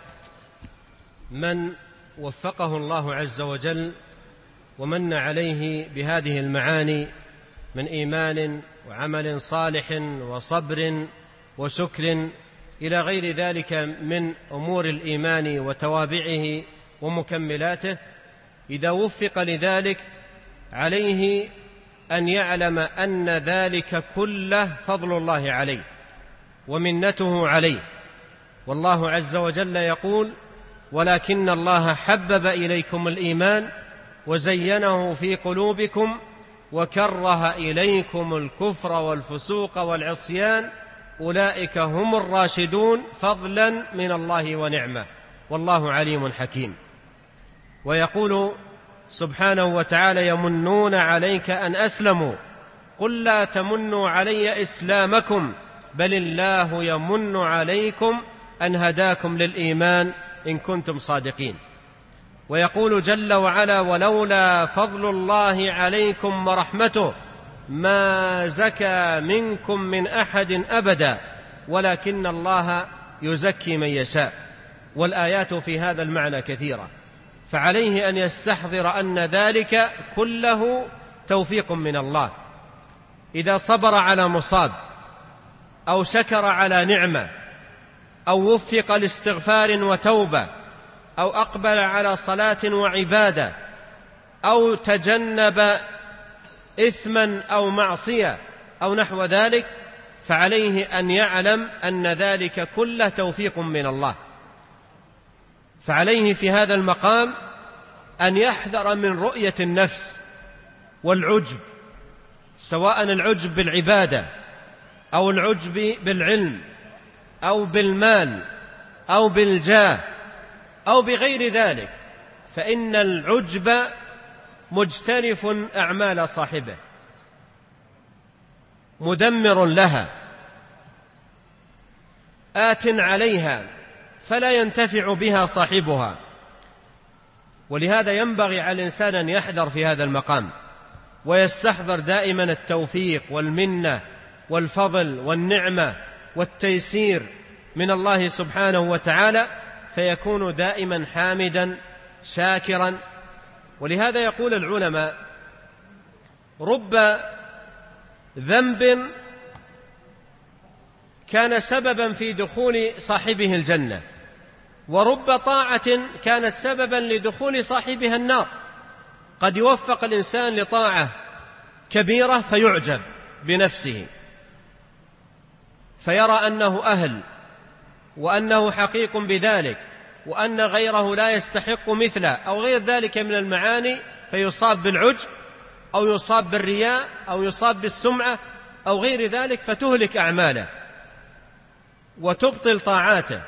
من وفقه الله عز وجل ومن عليه بهذه المعاني من إيمان وعمل صالح وصبر وشكر إلى غير ذلك من أمور الإيمان وتوابعه ومكملاته إذا وفق لذلك عليه أن يعلم أن ذلك كله فضل الله عليه ومنته عليه. والله عز وجل يقول ولكن الله حبب إليكم الإيمان وزينه في قلوبكم وكره إليكم الكفر والفسوق والعصيان أولئك هم الراشدون فضلا من الله ونعمة. والله عليم حكيم. ويقول سبحانه وتعالى يمنون عليك أن أسلموا. قل لا تمنوا علي إسلامكم بل الله يمن عليكم أن هداكم للإيمان إن كنتم صادقين. ويقول جل وعلا ولولا فضل الله عليكم ورحمته ما زكى منكم من أحد أبدا ولكن الله يزكي من يشاء. والآيات في هذا المعنى كثيرة. فعليه أن يستحضر أن ذلك كله توفيق من الله. إذا صبر على مصاب أو شكر على نعمة أو وفق لاستغفار وتوبة أو أقبل على صلاة وعبادة أو تجنب إثما أو معصية أو نحو ذلك فعليه أن يعلم أن ذلك كله توفيق من الله. فعليه في هذا المقام أن يحذر من رؤية النفس والعجب سواء العجب بالعبادة أو العجب بالعلم أو بالمال أو بالجاه أو بغير ذلك فإن العجب مجترف أعمال صاحبه مدمر لها آت عليها فلا ينتفع بها صاحبها. ولهذا ينبغي على الإنسان أن يحذر في هذا المقام ويستحضر دائما التوفيق والمنة والفضل والنعمة والتيسير من الله سبحانه وتعالى فيكون دائما حامدا شاكرا. ولهذا يقول العلماء رب ذنب كان سببا في دخول صاحبه الجنة. ورب طاعة كانت سببا لدخول صاحبها النار. قد يوفق الإنسان لطاعة كبيرة فيعجب بنفسه. فيرى أنه أهل وأنه حقيق بذلك وأن غيره لا يستحق مثله أو غير ذلك من المعاني فيصاب بالعجب أو يصاب بالرياء أو يصاب بالسمعة أو غير ذلك فتهلك أعماله وتبطل طاعاته.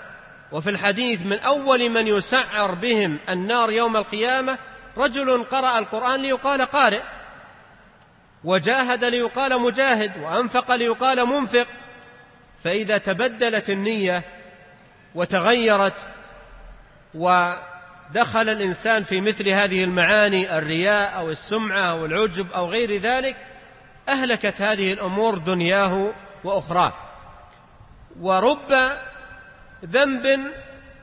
وفي الحديث من أول من يسعر بهم النار يوم القيامة رجل قرأ القرآن ليقال قارئ وجاهد ليقال مجاهد وأنفق ليقال منفق فإذا تبدلت النية وتغيرت ودخل الإنسان في مثل هذه المعاني الرياء أو السمعة أو العجب أو غير ذلك أهلكت هذه الأمور دنياه وأخراه. ورب ذنب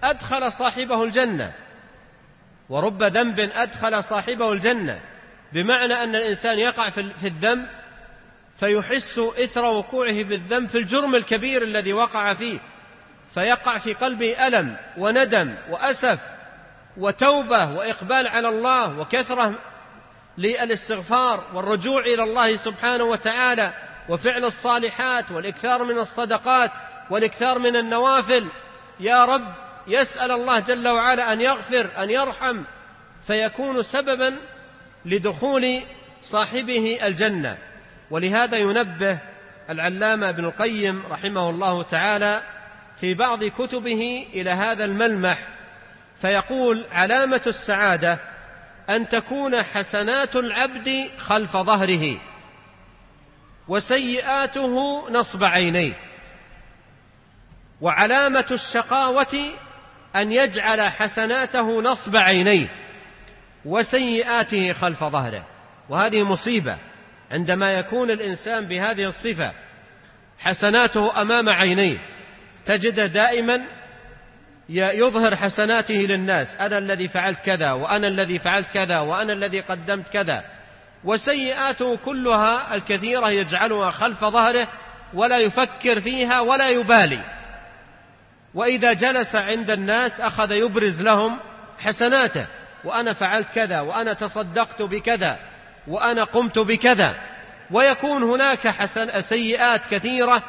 أدخل صاحبه الجنة. ورب ذنب أدخل صاحبه الجنة. بمعنى أن الإنسان يقع في الذنب فيحس إثر وقوعه بالذنب في الجرم الكبير الذي وقع فيه. فيقع في قلبه ألم وندم وأسف وتوبة وإقبال على الله وكثرة للاستغفار والرجوع إلى الله سبحانه وتعالى وفعل الصالحات والإكثار من الصدقات والإكثار من النوافل. يا رب يسأل الله جل وعلا أن يغفر أن يرحم فيكون سببا لدخول صاحبه الجنة. ولهذا ينبه العلامة ابن القيم رحمه الله تعالى في بعض كتبه إلى هذا الملمح فيقول علامة السعادة أن تكون حسنات العبد خلف ظهره وسيئاته نصب عينيه. وعلامة الشقاوة أن يجعل حسناته نصب عينيه وسيئاته خلف ظهره. وهذه مصيبة. عندما يكون الإنسان بهذه الصفة حسناته أمام عينيه تجده دائما يظهر حسناته للناس. أنا الذي فعلت كذا وأنا الذي فعلت كذا وأنا الذي قدمت كذا. وسيئاته كلها الكثيرة يجعلها خلف ظهره ولا يفكر فيها ولا يبالي. وإذا جلس عند الناس أخذ يبرز لهم حسناته وأنا فعلت كذا وأنا تصدقت بكذا وأنا قمت بكذا. ويكون هناك حسن سيئات كثيرة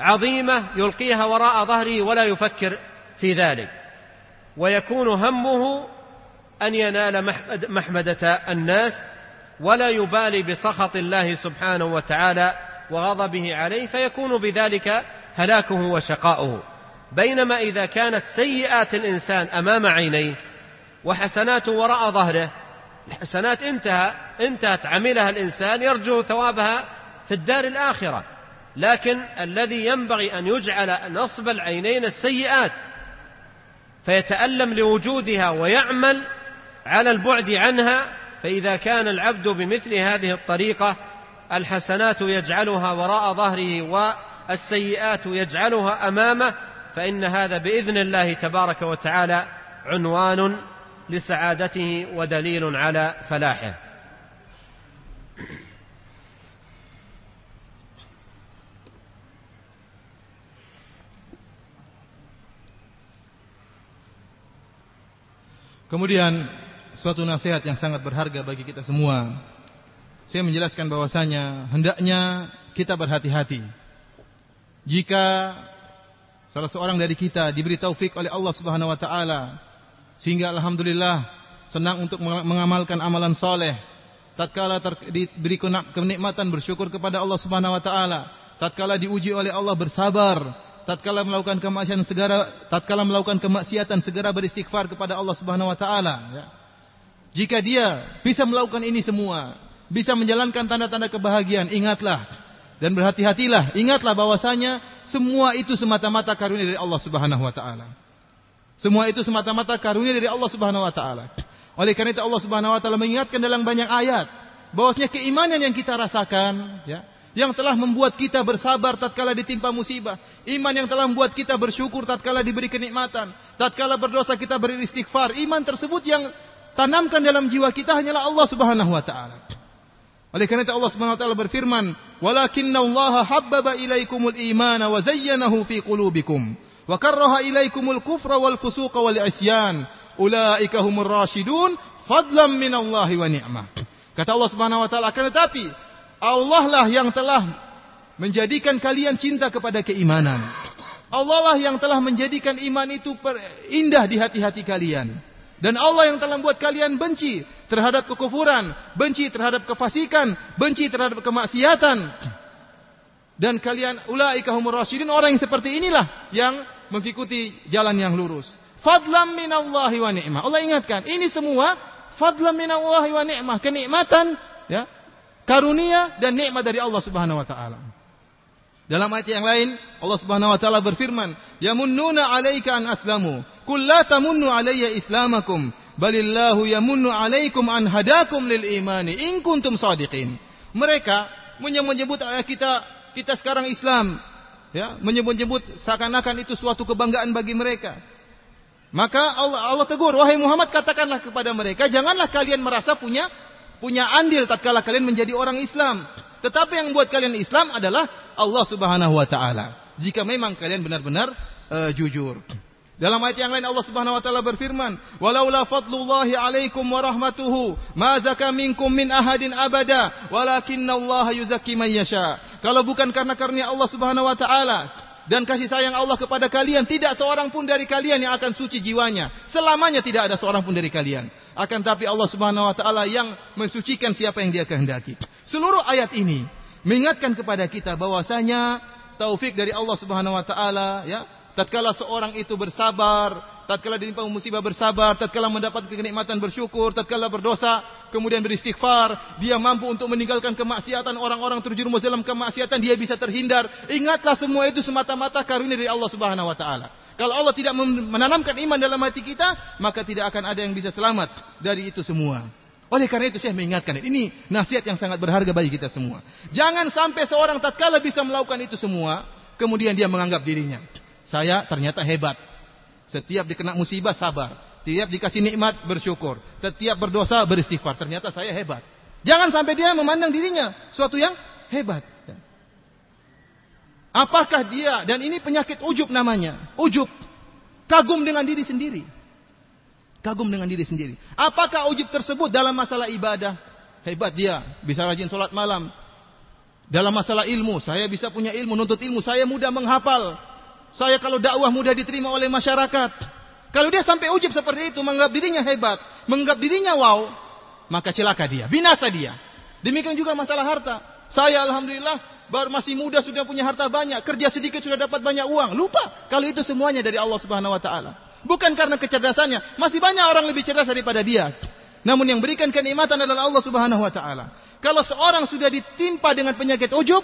عظيمة يلقيها وراء ظهره ولا يفكر في ذلك. ويكون همه أن ينال محمدة الناس ولا يبالي بسخط الله سبحانه وتعالى وغضبه عليه فيكون بذلك هلاكه وشقاؤه. بينما إذا كانت سيئات الإنسان أمام عينيه وحسناته وراء ظهره الحسنات انتهى انتهت عملها الإنسان يرجو ثوابها في الدار الآخرة. لكن الذي ينبغي أن يجعل نصب العينين السيئات فيتألم لوجودها ويعمل على البعد عنها فإذا كان العبد بمثل هذه الطريقة الحسنات يجعلها وراء ظهره والسيئات يجعلها أمامه فإن هذا بإذن الله تبارك وتعالى عنوان لسعادته ودليل على فلاحه Kemudian suatu nasihat yang sangat berharga bagi kita semua. Saya menjelaskan bahwasanya hendaknya kita berhati-hati. Jika salah seorang dari kita diberi taufik oleh Allah Subhanahu wa taala sehingga alhamdulillah senang untuk mengamalkan amalan soleh. Tatkala diberi kenikmatan bersyukur kepada Allah Subhanahu wa taala. Tatkala diuji oleh Allah bersabar. Tatkala melakukan kemaksiatan segera tatkala melakukan kemaksiatan segera beristighfar kepada Allah Subhanahu wa taala ya. Jika dia bisa melakukan ini semua, bisa menjalankan tanda-tanda kebahagiaan, ingatlah dan berhati-hatilah. Ingatlah bahwasanya semua itu semata-mata karunia dari Allah Subhanahu wa taala. Semua itu semata-mata karunia dari Allah Subhanahu wa taala. Oleh karena itu Allah Subhanahu wa taala mengingatkan dalam banyak ayat bahwasanya keimanan yang kita rasakan ya, yang telah membuat kita bersabar tatkala ditimpa musibah, iman yang telah membuat kita bersyukur tatkala diberi kenikmatan, tatkala berdosa kita beristighfar, iman tersebut yang tanamkan dalam jiwa kita hanyalah Allah Subhanahu wa taala. Oleh karena itu Allah Subhanahu wa taala berfirman, "Walakinna Allah habbaba ilaikumul imana wa zayyanahu fi qulubikum." wa karraha ilaikumul kufra wal fusuqa wal isyan. Ulaika humur rasyidun fadlan minallahi wa ni'mah. Kata Allah Subhanahu wa taala akan tetapi Allah lah yang telah menjadikan kalian cinta kepada keimanan. Allah lah yang telah menjadikan iman itu indah di hati-hati kalian dan Allah yang telah membuat kalian benci terhadap kekufuran, benci terhadap kefasikan, benci terhadap kemaksiatan. Dan kalian ulaika humur rasyidin orang yang seperti inilah yang mengikuti jalan yang lurus. Fadlam minallahi wa ni'mah. Allah ingatkan, ini semua fadlam minallahi wa ni'mah, kenikmatan ya, karunia dan nikmat dari Allah Subhanahu wa taala. Dalam ayat yang lain, Allah Subhanahu wa taala berfirman, "Yamunnuna 'alaika an aslamu, qul la tamunnu 'alayya islamakum, balillahu yamunnu 'alaikum an hadakum lil imani in kuntum shadiqin." Mereka menyebut kita kita sekarang Islam, ya, menyebut-nyebut seakan-akan itu suatu kebanggaan bagi mereka. Maka Allah, Allah tegur, wahai Muhammad katakanlah kepada mereka, janganlah kalian merasa punya punya andil tatkala kalian menjadi orang Islam. Tetapi yang membuat kalian Islam adalah Allah Subhanahu wa taala. Jika memang kalian benar-benar uh, jujur. Dalam ayat yang lain Allah Subhanahu wa taala berfirman, "Walaula fadlullahi 'alaikum wa rahmatuhu, ma zaka minkum min ahadin abada, walakinallaha yuzakki man yasha." Kalau bukan karena karunia Allah Subhanahu wa taala dan kasih sayang Allah kepada kalian, tidak seorang pun dari kalian yang akan suci jiwanya. Selamanya tidak ada seorang pun dari kalian. Akan tapi Allah Subhanahu wa taala yang mensucikan siapa yang Dia kehendaki. Seluruh ayat ini mengingatkan kepada kita bahwasanya taufik dari Allah Subhanahu wa taala ya tatkala seorang itu bersabar, tatkala ditimpa musibah bersabar, tatkala mendapat kenikmatan bersyukur, tatkala berdosa kemudian beristighfar, dia mampu untuk meninggalkan kemaksiatan orang-orang terjerumus dalam kemaksiatan, dia bisa terhindar. Ingatlah semua itu semata-mata karunia dari Allah Subhanahu wa taala. Kalau Allah tidak menanamkan iman dalam hati kita, maka tidak akan ada yang bisa selamat dari itu semua. Oleh karena itu saya mengingatkan ini nasihat yang sangat berharga bagi kita semua. Jangan sampai seorang tatkala bisa melakukan itu semua, kemudian dia menganggap dirinya saya ternyata hebat. Setiap dikena musibah sabar. Setiap dikasih nikmat bersyukur. Setiap berdosa beristighfar. Ternyata saya hebat. Jangan sampai dia memandang dirinya suatu yang hebat. Apakah dia dan ini penyakit ujub namanya? Ujub. Kagum dengan diri sendiri. Kagum dengan diri sendiri. Apakah ujub tersebut dalam masalah ibadah? Hebat dia, bisa rajin sholat malam. Dalam masalah ilmu, saya bisa punya ilmu, nuntut ilmu, saya mudah menghafal. Saya kalau dakwah mudah diterima oleh masyarakat. Kalau dia sampai ujub seperti itu, menganggap dirinya hebat, menganggap dirinya wow, maka celaka dia, binasa dia. Demikian juga masalah harta. Saya alhamdulillah baru masih muda sudah punya harta banyak, kerja sedikit sudah dapat banyak uang. Lupa kalau itu semuanya dari Allah Subhanahu wa taala. Bukan karena kecerdasannya, masih banyak orang lebih cerdas daripada dia. Namun yang berikan kenikmatan adalah Allah Subhanahu wa taala. Kalau seorang sudah ditimpa dengan penyakit ujub,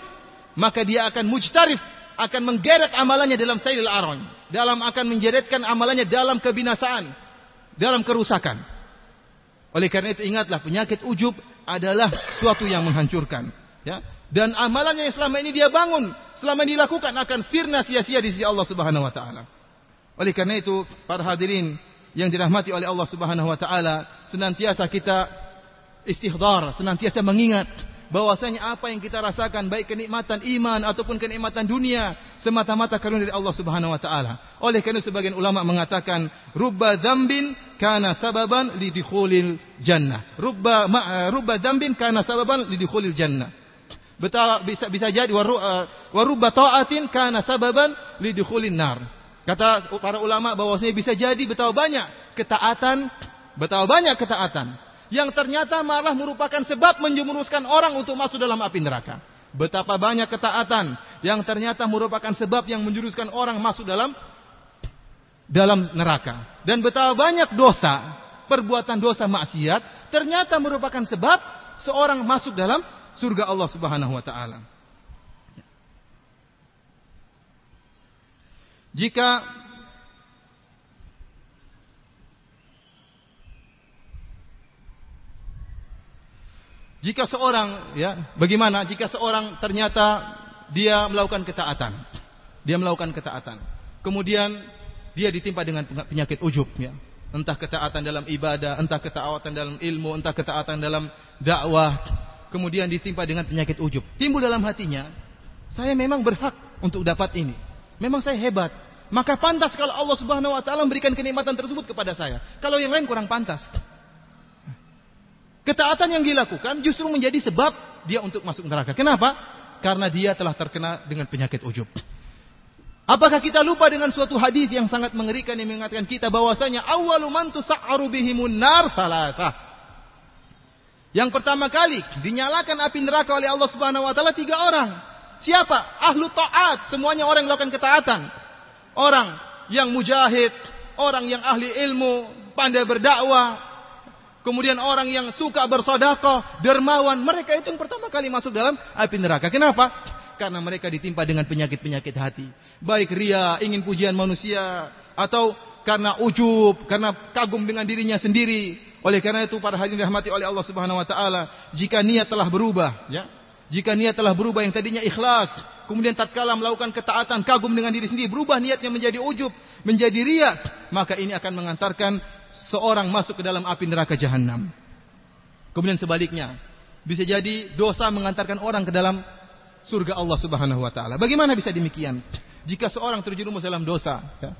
maka dia akan mujtarif akan menggeret amalannya dalam sailil aron. Dalam akan menjeretkan amalannya dalam kebinasaan. Dalam kerusakan. Oleh karena itu ingatlah penyakit ujub adalah suatu yang menghancurkan. Ya. Dan amalannya yang selama ini dia bangun. Selama ini dilakukan akan sirna sia-sia di sisi Allah subhanahu wa ta'ala. Oleh karena itu para hadirin yang dirahmati oleh Allah subhanahu wa ta'ala. Senantiasa kita istihdar. Senantiasa mengingat bahwasanya apa yang kita rasakan baik kenikmatan iman ataupun kenikmatan dunia semata-mata karunia dari Allah Subhanahu wa taala. Oleh karena sebagian ulama mengatakan rubba dzambin kana sababan lidikhulil jannah. Rubba ma, uh, rubba dzambin kana sababan lidikhulil jannah. Betul bisa bisa jadi wa rubba taatin kana sababan lidikhulin nar. Kata para ulama bahwasanya bisa jadi betapa banyak ketaatan betapa banyak ketaatan yang ternyata malah merupakan sebab menjerumuskan orang untuk masuk dalam api neraka. Betapa banyak ketaatan yang ternyata merupakan sebab yang menjuruskan orang masuk dalam dalam neraka. Dan betapa banyak dosa, perbuatan dosa maksiat ternyata merupakan sebab seorang masuk dalam surga Allah Subhanahu wa taala. Jika Jika seorang ya, bagaimana jika seorang ternyata dia melakukan ketaatan. Dia melakukan ketaatan. Kemudian dia ditimpa dengan penyakit ujub ya. Entah ketaatan dalam ibadah, entah ketaatan dalam ilmu, entah ketaatan dalam dakwah. Kemudian ditimpa dengan penyakit ujub. Timbul dalam hatinya, saya memang berhak untuk dapat ini. Memang saya hebat. Maka pantas kalau Allah Subhanahu wa taala memberikan kenikmatan tersebut kepada saya. Kalau yang lain kurang pantas. Ketaatan yang dilakukan justru menjadi sebab dia untuk masuk neraka. Kenapa? Karena dia telah terkena dengan penyakit ujub. Apakah kita lupa dengan suatu hadis yang sangat mengerikan yang mengatakan kita bahwasanya awwalu man tusa'aru bihimun nar salasah. Yang pertama kali dinyalakan api neraka oleh Allah Subhanahu wa taala tiga orang. Siapa? Ahlu taat, semuanya orang yang melakukan ketaatan. Orang yang mujahid, orang yang ahli ilmu, pandai berdakwah, Kemudian orang yang suka bersodakoh, dermawan, mereka itu yang pertama kali masuk dalam api neraka. Kenapa? Karena mereka ditimpa dengan penyakit-penyakit hati. Baik ria, ingin pujian manusia, atau karena ujub, karena kagum dengan dirinya sendiri. Oleh karena itu para hadirin dirahmati oleh Allah Subhanahu wa taala, jika niat telah berubah, ya. Jika niat telah berubah yang tadinya ikhlas, kemudian tatkala melakukan ketaatan, kagum dengan diri sendiri, berubah niatnya menjadi ujub, menjadi ria, maka ini akan mengantarkan seorang masuk ke dalam api neraka jahanam. Kemudian sebaliknya, bisa jadi dosa mengantarkan orang ke dalam surga Allah Subhanahu wa taala. Bagaimana bisa demikian? Jika seorang terjerumus dalam dosa, ya,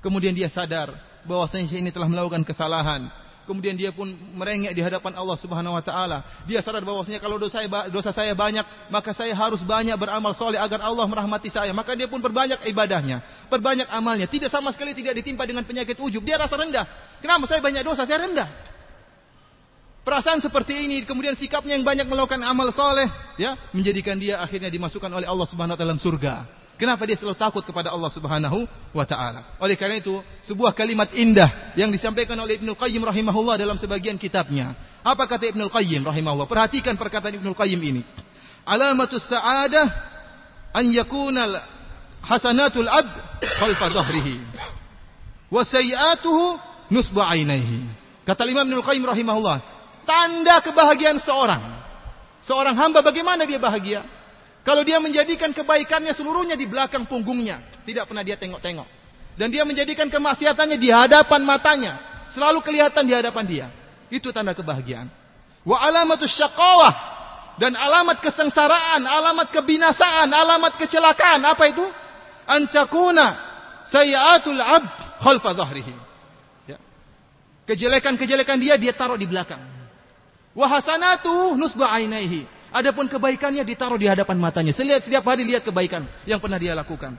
kemudian dia sadar bahwasanya ini telah melakukan kesalahan, kemudian dia pun merengek di hadapan Allah Subhanahu wa taala. Dia sadar bahwasanya kalau dosa saya, dosa saya banyak, maka saya harus banyak beramal soleh agar Allah merahmati saya. Maka dia pun perbanyak ibadahnya, perbanyak amalnya. Tidak sama sekali tidak ditimpa dengan penyakit ujub. Dia rasa rendah. Kenapa saya banyak dosa? Saya rendah. Perasaan seperti ini, kemudian sikapnya yang banyak melakukan amal soleh, ya, menjadikan dia akhirnya dimasukkan oleh Allah Subhanahu wa taala dalam surga. Kenapa dia selalu takut kepada Allah Subhanahu wa taala? Oleh karena itu, sebuah kalimat indah yang disampaikan oleh Ibnu Qayyim rahimahullah dalam sebagian kitabnya. Apa kata Ibnu Qayyim rahimahullah? Perhatikan perkataan Ibnu Qayyim ini. Alamatus sa'adah an yakuna hasanatul abd khalfa dhahrihi wa sayiatuhu nusba ainaihi. Kata Imam Ibnu Qayyim rahimahullah, tanda kebahagiaan seorang. Seorang hamba bagaimana dia bahagia? Kalau dia menjadikan kebaikannya seluruhnya di belakang punggungnya, tidak pernah dia tengok-tengok. Dan dia menjadikan kemaksiatannya di hadapan matanya, selalu kelihatan di hadapan dia. Itu tanda kebahagiaan. Wa alamatus syaqawah dan alamat kesengsaraan, alamat kebinasaan, alamat kecelakaan apa itu? Antakuna sayatul abd khalfa zahrihi. Ya. Kejelekan-kejelekan dia dia taruh di belakang. Wa hasanatu nusba ainaihi Adapun kebaikannya ditaruh di hadapan matanya. Selihat setiap hari lihat kebaikan yang pernah dia lakukan.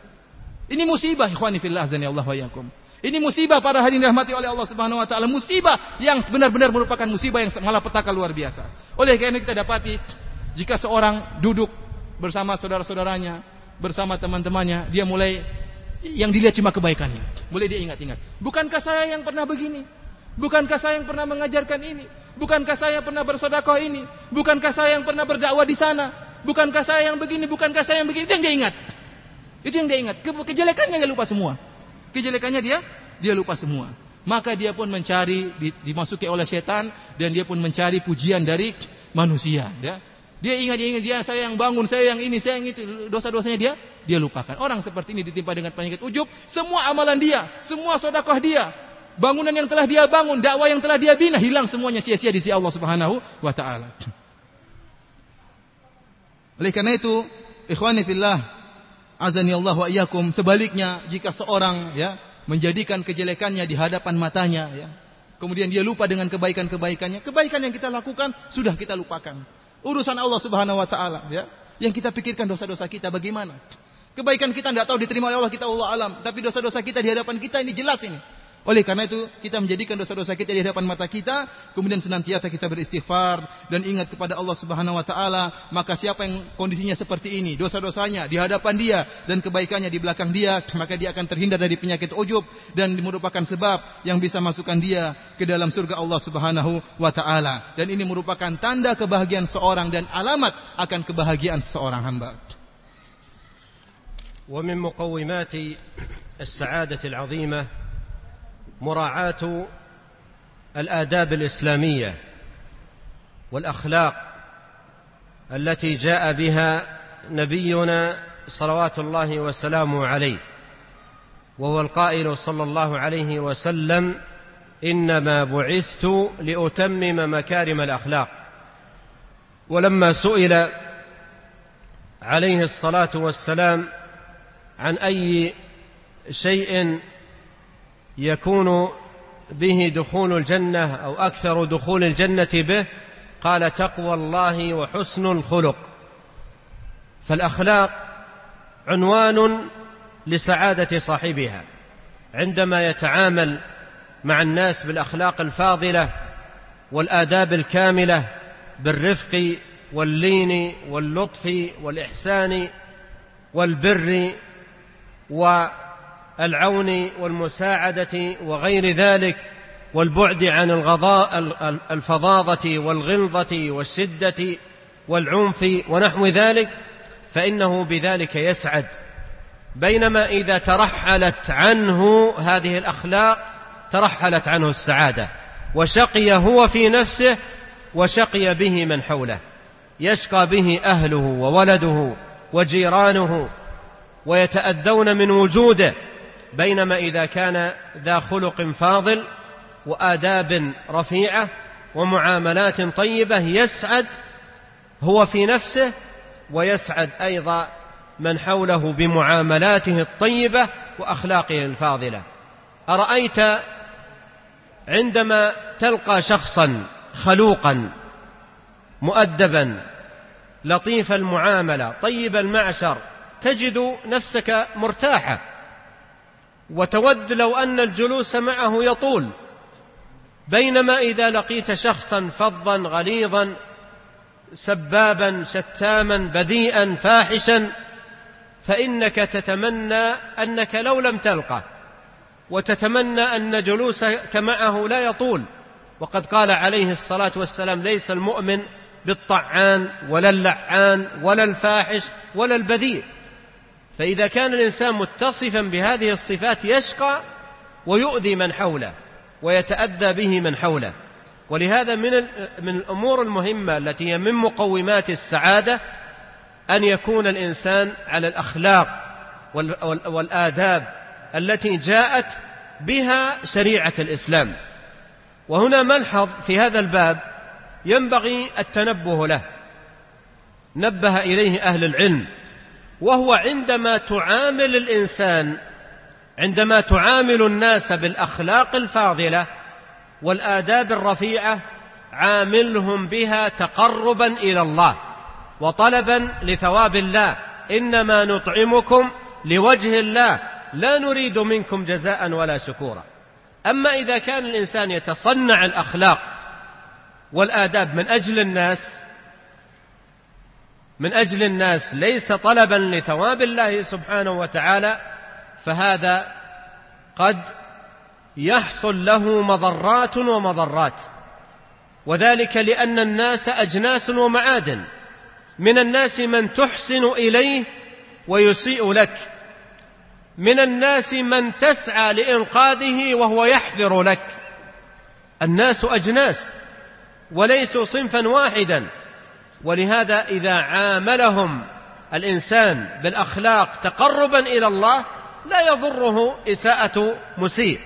Ini musibah ikhwani fillah azani Allah wa yakum. Ini musibah para hadirin dirahmati oleh Allah Subhanahu wa taala, musibah yang benar-benar merupakan musibah yang malapetaka luar biasa. Oleh karena kita dapati jika seorang duduk bersama saudara-saudaranya, bersama teman-temannya, dia mulai yang dilihat cuma kebaikannya. Mulai dia ingat-ingat. Bukankah saya yang pernah begini? Bukankah saya yang pernah mengajarkan ini? Bukankah saya pernah bersodakoh ini? Bukankah saya yang pernah berdakwah di sana? Bukankah saya yang begini? Bukankah saya yang begini? Itu yang dia ingat. Itu yang dia ingat. Ke kejelekannya dia lupa semua. Kejelekannya dia dia lupa semua. Maka dia pun mencari dimasuki oleh setan dan dia pun mencari pujian dari manusia. Ya. Dia ingat dia ingat dia saya yang bangun, saya yang ini, saya yang itu. Dosa-dosanya dia dia lupakan. Orang seperti ini ditimpa dengan penyakit ujub, semua amalan dia, semua sodakoh dia, bangunan yang telah dia bangun, dakwah yang telah dia bina hilang semuanya sia-sia di sisi Allah Subhanahu wa taala. Oleh karena itu, ikhwani fillah, azani Allah wa iyyakum, sebaliknya jika seorang ya menjadikan kejelekannya di hadapan matanya ya, kemudian dia lupa dengan kebaikan-kebaikannya, kebaikan yang kita lakukan sudah kita lupakan. Urusan Allah Subhanahu wa taala ya. Yang kita pikirkan dosa-dosa kita bagaimana? Kebaikan kita tidak tahu diterima oleh Allah kita Allah alam, tapi dosa-dosa kita di hadapan kita ini jelas ini. Oleh karena itu, kita menjadikan dosa-dosa kita di hadapan mata kita, kemudian senantiasa kita beristighfar dan ingat kepada Allah Subhanahu wa taala, maka siapa yang kondisinya seperti ini, dosa-dosanya di hadapan dia dan kebaikannya di belakang dia, maka dia akan terhindar dari penyakit ujub dan merupakan sebab yang bisa masukkan dia ke dalam surga Allah Subhanahu wa taala. Dan ini merupakan tanda kebahagiaan seorang dan alamat akan kebahagiaan seorang hamba. ومن مقومات السعادة العظيمة مراعاة الآداب الإسلامية والأخلاق التي جاء بها نبينا صلوات الله وسلامه عليه وهو القائل صلى الله عليه وسلم إنما بعثت لأتمم مكارم الأخلاق. ولما سئل عليه الصلاة والسلام عن أي شيء يكون به دخول الجنة أو أكثر دخول الجنة به قال تقوى الله وحسن الخلق. فالأخلاق عنوان لسعادة صاحبها. عندما يتعامل مع الناس بالأخلاق الفاضلة والآداب الكاملة بالرفق واللين واللطف والإحسان والبر العون والمساعدة وغير ذلك والبعد عن الغضاء الفظاظة والغلظة والشدة والعنف ونحو ذلك فإنه بذلك يسعد. بينما إذا ترحلت عنه هذه الأخلاق ترحلت عنه السعادة وشقي هو في نفسه وشقي به من حوله. يشقى به أهله وولده وجيرانه ويتأذون من وجوده بينما إذا كان ذا خلق فاضل وآداب رفيعة ومعاملات طيبة يسعد هو في نفسه ويسعد أيضا من حوله بمعاملاته الطيبة وأخلاقه الفاضلة. أرأيت عندما تلقى شخصا خلوقا مؤدبا لطيف المعاملة طيب المعشر تجد نفسك مرتاحة. وتود لو أن الجلوس معه يطول. بينما إذا لقيت شخصا فظا غليظا سبابا شتاما بذيئا فاحشا فإنك تتمنى أنك لو لم تلقه وتتمنى أن جلوسك معه لا يطول. وقد قال عليه الصلاة والسلام ليس المؤمن بالطعان ولا اللعان ولا الفاحش ولا البذيء. فإذا كان الإنسان متصفا بهذه الصفات يشقى ويؤذي من حوله ويتأذى به من حوله. ولهذا من من الأمور المهمة التي هي من مقومات السعادة أن يكون الإنسان على الأخلاق والآداب التي جاءت بها شريعة الإسلام. وهنا ملحظ في هذا الباب ينبغي التنبه له. نبه إليه أهل العلم. وهو عندما تعامل الإنسان عندما تعامل الناس بالأخلاق الفاضلة والآداب الرفيعة عاملهم بها تقربا إلى الله وطلبا لثواب الله. إنما نطعمكم لوجه الله لا نريد منكم جزاء ولا شكورا. أما إذا كان الإنسان يتصنع الأخلاق والآداب من أجل الناس من أجل الناس ليس طلبا لثواب الله سبحانه وتعالى فهذا قد يحصل له مضرات ومضرات. وذلك لأن الناس أجناس ومعادن. من الناس من تحسن إليه ويسيء لك. من الناس من تسعى لإنقاذه وهو يحذر لك. الناس أجناس وليسوا صنفا واحدا. ولهذا إذا عاملهم الإنسان بالأخلاق تقربا إلى الله لا يضره إساءة مسيء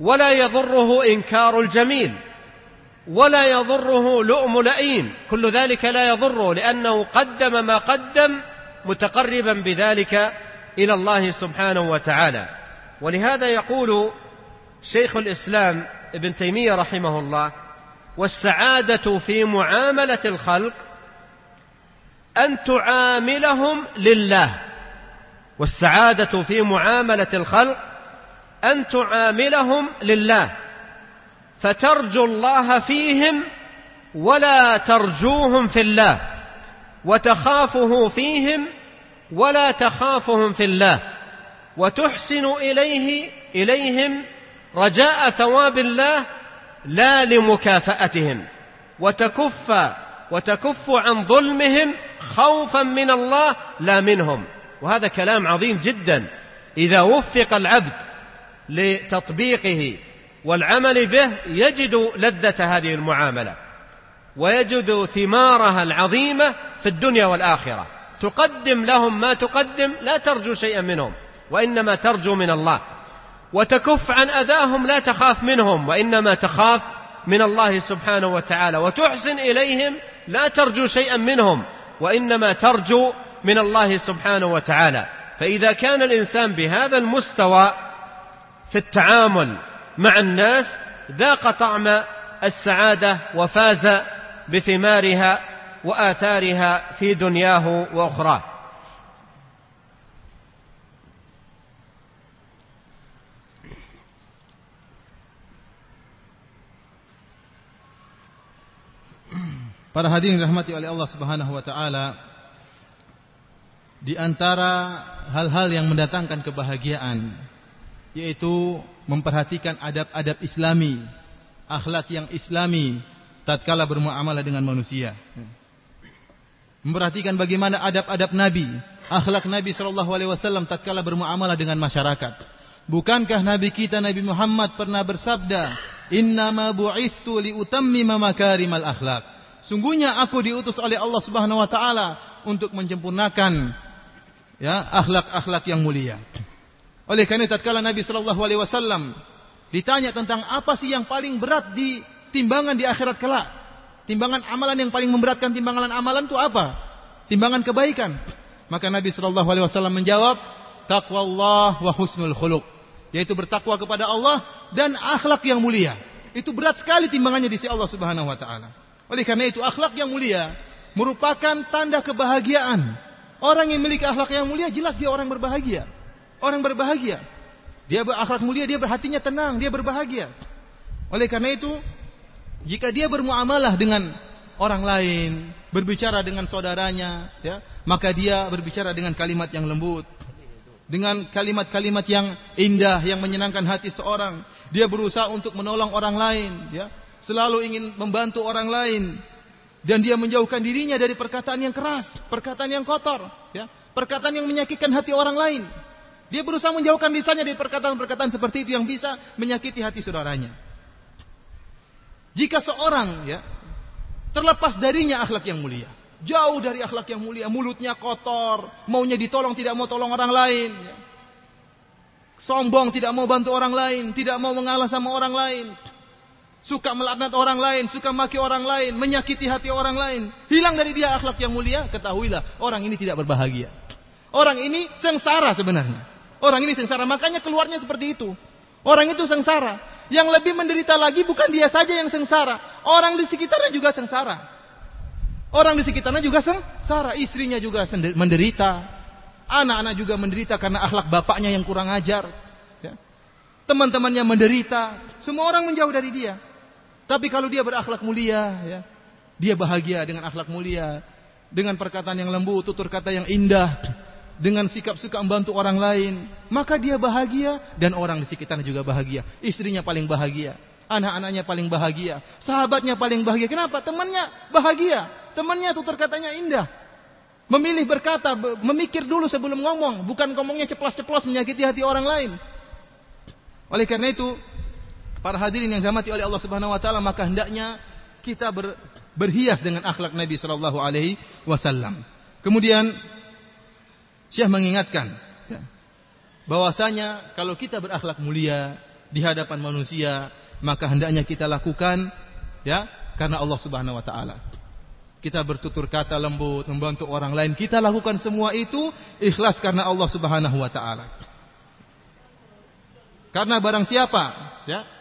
ولا يضره إنكار الجميل ولا يضره لؤم لئيم. كل ذلك لا يضره لأنه قدم ما قدم متقربا بذلك إلى الله سبحانه وتعالى. ولهذا يقول شيخ الإسلام ابن تيمية رحمه الله والسعادة في معاملة الخلق أن تعاملهم لله والسعادة في معاملة الخلق أن تعاملهم لله فترجو الله فيهم ولا ترجوهم في الله وتخافه فيهم ولا تخافهم في الله وتحسن إليه إليهم رجاء ثواب الله لا لمكافأتهم وتكف وتكف عن ظلمهم خوفا من الله لا منهم. وهذا كلام عظيم جدا. إذا وفق العبد لتطبيقه والعمل به يجد لذة هذه المعاملة ويجد ثمارها العظيمة في الدنيا والآخرة. تقدم لهم ما تقدم لا ترجو شيئا منهم وإنما ترجو من الله. وتكف عن أذاهم لا تخاف منهم وإنما تخاف من الله سبحانه وتعالى. وتحسن إليهم لا ترجو شيئا منهم وإنما ترجو من الله سبحانه وتعالى. فإذا كان الإنسان بهذا المستوى في التعامل مع الناس ذاق طعم السعادة وفاز بثمارها وآثارها في دنياه وأخراه. Para hadirin rahmati oleh Allah Subhanahu wa taala, di antara hal-hal yang mendatangkan kebahagiaan yaitu memperhatikan adab-adab Islami, akhlak yang Islami tatkala bermuamalah dengan manusia. Memperhatikan bagaimana adab-adab Nabi, akhlak Nabi sallallahu alaihi wasallam tatkala bermuamalah dengan masyarakat. Bukankah Nabi kita Nabi Muhammad pernah bersabda, "Innama bu'ithu liutammima makarimal akhlak." Sungguhnya aku diutus oleh Allah Subhanahu wa taala untuk menyempurnakan ya akhlak-akhlak yang mulia. Oleh karena tatkala Nabi sallallahu alaihi wasallam ditanya tentang apa sih yang paling berat di timbangan di akhirat kelak? Timbangan amalan yang paling memberatkan timbangan amalan itu apa? Timbangan kebaikan. Maka Nabi sallallahu alaihi wasallam menjawab, taqwallah wa husnul khuluq, yaitu bertakwa kepada Allah dan akhlak yang mulia. Itu berat sekali timbangannya di sisi Allah Subhanahu wa taala. Oleh karena itu akhlak yang mulia merupakan tanda kebahagiaan. Orang yang memiliki akhlak yang mulia jelas dia orang berbahagia. Orang berbahagia. Dia berakhlak mulia, dia berhatinya tenang, dia berbahagia. Oleh karena itu, jika dia bermuamalah dengan orang lain, berbicara dengan saudaranya, ya, maka dia berbicara dengan kalimat yang lembut, dengan kalimat-kalimat yang indah yang menyenangkan hati seorang. Dia berusaha untuk menolong orang lain, ya selalu ingin membantu orang lain dan dia menjauhkan dirinya dari perkataan yang keras, perkataan yang kotor, ya, perkataan yang menyakitkan hati orang lain. Dia berusaha menjauhkan lisannya dari perkataan-perkataan seperti itu yang bisa menyakiti hati saudaranya. Jika seorang ya terlepas darinya akhlak yang mulia, jauh dari akhlak yang mulia, mulutnya kotor, maunya ditolong tidak mau tolong orang lain, ya. sombong tidak mau bantu orang lain, tidak mau mengalah sama orang lain, suka melaknat orang lain, suka maki orang lain, menyakiti hati orang lain, hilang dari dia akhlak yang mulia, ketahuilah orang ini tidak berbahagia. Orang ini sengsara sebenarnya. Orang ini sengsara, makanya keluarnya seperti itu. Orang itu sengsara. Yang lebih menderita lagi bukan dia saja yang sengsara, orang di sekitarnya juga sengsara. Orang di sekitarnya juga sengsara, istrinya juga menderita, anak-anak juga menderita karena akhlak bapaknya yang kurang ajar. Ya. Teman-temannya menderita, semua orang menjauh dari dia. Tapi kalau dia berakhlak mulia, ya, dia bahagia dengan akhlak mulia, dengan perkataan yang lembut, tutur kata yang indah, dengan sikap suka membantu orang lain, maka dia bahagia dan orang di sekitarnya juga bahagia. Istrinya paling bahagia, anak-anaknya paling bahagia, sahabatnya paling bahagia. Kenapa? Temannya bahagia, temannya tutur katanya indah. Memilih berkata, memikir dulu sebelum ngomong, bukan ngomongnya ceplos-ceplos menyakiti hati orang lain. Oleh karena itu, para hadirin yang dirahmati oleh Allah Subhanahu wa taala maka hendaknya kita ber, berhias dengan akhlak Nabi sallallahu alaihi wasallam. Kemudian Syekh mengingatkan ya, bahwasanya kalau kita berakhlak mulia di hadapan manusia maka hendaknya kita lakukan ya karena Allah Subhanahu wa taala. Kita bertutur kata lembut, membantu orang lain, kita lakukan semua itu ikhlas karena Allah Subhanahu wa taala. Karena barang siapa ya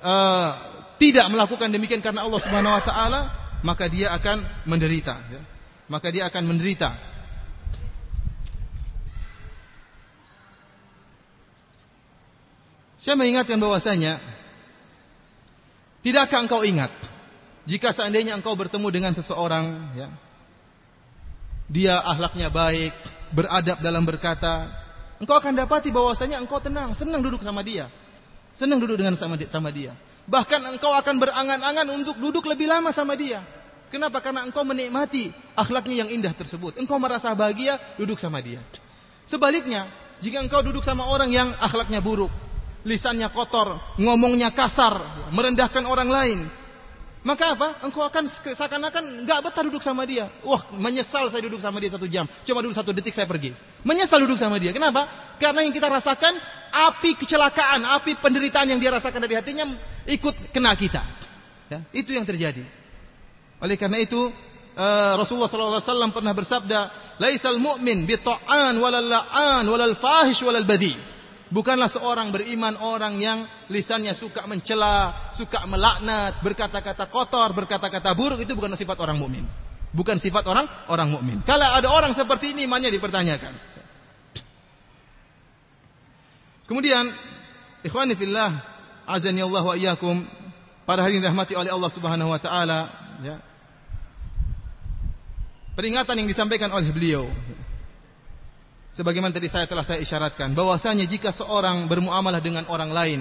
uh, tidak melakukan demikian karena Allah Subhanahu wa taala, maka dia akan menderita ya. Maka dia akan menderita. Saya mengingatkan bahwasanya tidakkah engkau ingat jika seandainya engkau bertemu dengan seseorang ya dia akhlaknya baik, beradab dalam berkata, engkau akan dapati bahwasanya engkau tenang, senang duduk sama dia. Senang duduk dengan sama sama dia. Bahkan engkau akan berangan-angan untuk duduk lebih lama sama dia. Kenapa? Karena engkau menikmati akhlaknya yang indah tersebut. Engkau merasa bahagia duduk sama dia. Sebaliknya, jika engkau duduk sama orang yang akhlaknya buruk, lisannya kotor, ngomongnya kasar, merendahkan orang lain, maka apa? Engkau akan seakan-akan nggak betah duduk sama dia. Wah, menyesal saya duduk sama dia satu jam. Cuma duduk satu detik saya pergi. Menyesal duduk sama dia. Kenapa? Karena yang kita rasakan api kecelakaan, api penderitaan yang dia rasakan dari hatinya ikut kena kita. Ya, itu yang terjadi. Oleh karena itu uh, Rasulullah SAW pernah bersabda, "Laisal mu'min bi ta'an walal la'an walal fahish walal badi." Bukanlah seorang beriman orang yang lisannya suka mencela, suka melaknat, berkata-kata kotor, berkata-kata buruk itu bukan sifat orang mukmin. Bukan sifat orang orang mukmin. Kalau ada orang seperti ini imannya dipertanyakan. Kemudian ikhwani fillah azani Allah wa iyyakum pada hari ini rahmati oleh Allah Subhanahu wa taala ya. Peringatan yang disampaikan oleh beliau sebagaimana tadi saya telah saya isyaratkan bahwasanya jika seorang bermuamalah dengan orang lain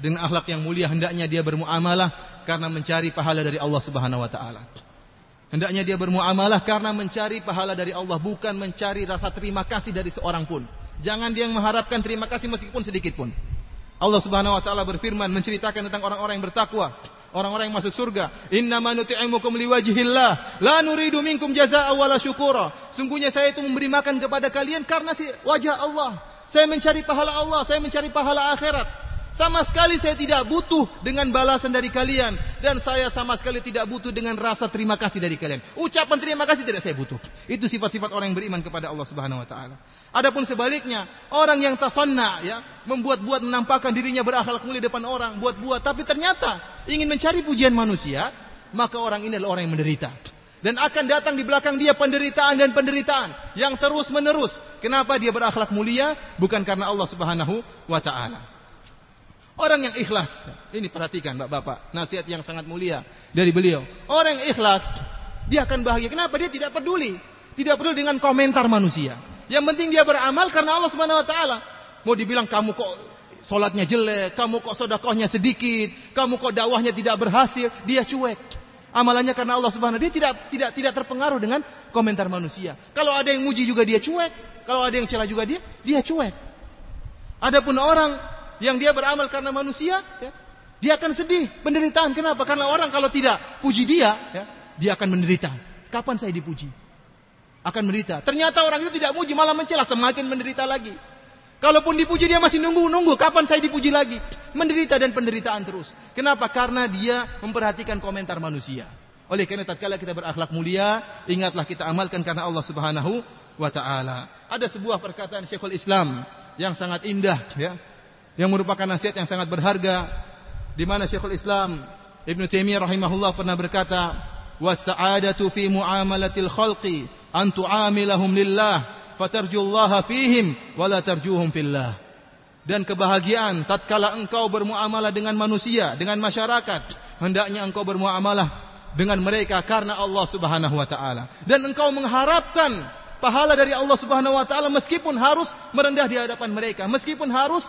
dengan akhlak yang mulia hendaknya dia bermuamalah karena mencari pahala dari Allah Subhanahu wa taala. Hendaknya dia bermuamalah karena mencari pahala dari Allah bukan mencari rasa terima kasih dari seorang pun. Jangan dia mengharapkan terima kasih meskipun sedikit pun. Allah Subhanahu wa taala berfirman menceritakan tentang orang-orang yang bertakwa orang-orang yang masuk surga. Inna nuti'imukum liwajhillah, la nuridu minkum jazaa'a wala syukura. Sungguhnya saya itu memberi makan kepada kalian karena si wajah Allah. Saya mencari pahala Allah, saya mencari pahala akhirat. Sama sekali saya tidak butuh dengan balasan dari kalian dan saya sama sekali tidak butuh dengan rasa terima kasih dari kalian. Ucapan terima kasih tidak saya butuh. Itu sifat-sifat orang yang beriman kepada Allah Subhanahu wa taala. Adapun sebaliknya, orang yang tasanna ya, membuat-buat menampakkan dirinya berakhlak mulia depan orang, buat-buat tapi ternyata ingin mencari pujian manusia, maka orang ini adalah orang yang menderita. Dan akan datang di belakang dia penderitaan dan penderitaan yang terus menerus. Kenapa dia berakhlak mulia? Bukan karena Allah Subhanahu wa taala. Orang yang ikhlas. Ini perhatikan Bapak-bapak. Nasihat yang sangat mulia dari beliau. Orang yang ikhlas. Dia akan bahagia. Kenapa? Dia tidak peduli. Tidak peduli dengan komentar manusia. Yang penting dia beramal karena Allah Subhanahu Wa Taala. Mau dibilang kamu kok solatnya jelek, kamu kok sodakohnya sedikit, kamu kok dakwahnya tidak berhasil, dia cuek. Amalannya karena Allah Subhanahu Dia tidak tidak tidak terpengaruh dengan komentar manusia. Kalau ada yang muji juga dia cuek, kalau ada yang celah juga dia dia cuek. Adapun orang yang dia beramal karena manusia, ya, dia akan sedih, penderitaan. Kenapa? Karena orang kalau tidak puji dia, ya, dia akan menderita. Kapan saya dipuji? Akan menderita. Ternyata orang itu tidak muji, malah mencela, semakin menderita lagi. Kalaupun dipuji dia masih nunggu-nunggu, kapan saya dipuji lagi? Menderita dan penderitaan terus. Kenapa? Karena dia memperhatikan komentar manusia. Oleh karena tatkala kita berakhlak mulia, ingatlah kita amalkan karena Allah Subhanahu wa taala. Ada sebuah perkataan Syekhul Islam yang sangat indah ya yang merupakan nasihat yang sangat berharga di mana Syekhul Islam Ibn Taimiyah rahimahullah pernah berkata was-sa'adatu fi muamalatil khalqi an tu'amilahum lillah fatarjullaha fihim wa la tarjuhum fillah. Dan kebahagiaan tatkala engkau bermuamalah dengan manusia dengan masyarakat hendaknya engkau bermuamalah dengan mereka karena Allah Subhanahu wa taala. Dan engkau mengharapkan pahala dari Allah Subhanahu wa taala meskipun harus merendah di hadapan mereka meskipun harus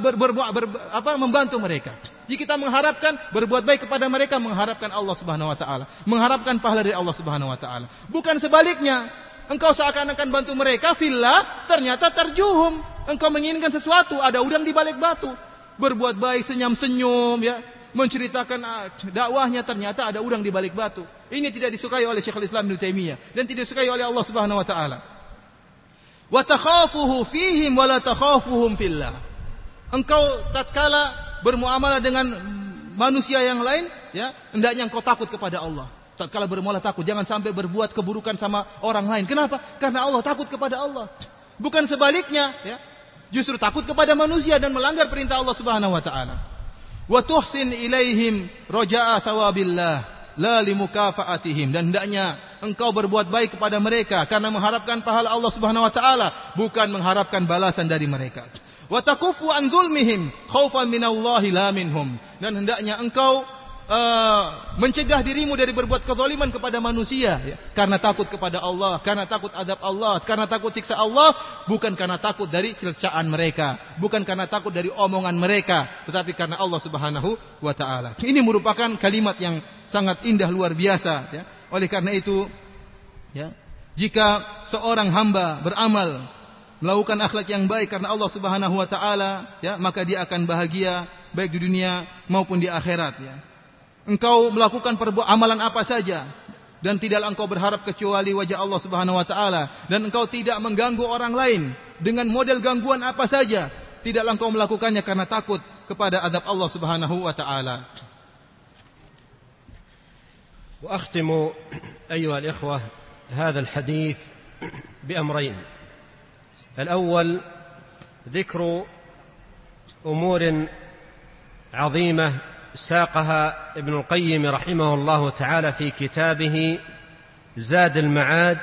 ber, ber, ber, apa, membantu mereka. Jika kita mengharapkan berbuat baik kepada mereka, mengharapkan Allah Subhanahu Wa Taala, mengharapkan pahala dari Allah Subhanahu Wa Taala. Bukan sebaliknya, engkau seakan-akan bantu mereka, villa ternyata terjuhum. Engkau menginginkan sesuatu, ada udang di balik batu. Berbuat baik, senyum-senyum, ya, menceritakan ah, dakwahnya ternyata ada udang di balik batu. Ini tidak disukai oleh Syekhul Islam Ibnu Taimiyah dan tidak disukai oleh Allah Subhanahu wa taala. Wa takhafuhu fihim wa la takhafuhum fillah engkau tatkala bermuamalah dengan manusia yang lain, ya, hendaknya engkau takut kepada Allah. Tatkala bermuamalah takut, jangan sampai berbuat keburukan sama orang lain. Kenapa? Karena Allah takut kepada Allah. Bukan sebaliknya, ya. Justru takut kepada manusia dan melanggar perintah Allah Subhanahu wa taala. Wa tuhsin ilaihim raja'a thawabillah la limukafaatihim dan hendaknya engkau berbuat baik kepada mereka karena mengharapkan pahala Allah Subhanahu wa taala bukan mengharapkan balasan dari mereka wa takufu an zulmihim khaufan minallahi la minhum dan hendaknya engkau uh, mencegah dirimu dari berbuat kezaliman kepada manusia ya. karena takut kepada Allah, karena takut adab Allah, karena takut siksa Allah, bukan karena takut dari cercaan mereka, bukan karena takut dari omongan mereka, tetapi karena Allah Subhanahu wa taala. Ini merupakan kalimat yang sangat indah luar biasa ya. Oleh karena itu ya, jika seorang hamba beramal melakukan akhlak yang baik karena Allah Subhanahu wa taala, ya, maka dia akan bahagia baik di dunia maupun di akhirat, ya. Engkau melakukan amalan apa saja dan tidaklah engkau berharap kecuali wajah Allah Subhanahu wa taala dan engkau tidak mengganggu orang lain dengan model gangguan apa saja, tidaklah engkau melakukannya karena takut kepada adab Allah Subhanahu wa taala. وأختم أيها الإخوة هذا الحديث بأمرين الأول ذكر أمور عظيمة ساقها ابن القيم رحمه الله تعالى في كتابه زاد المعاد.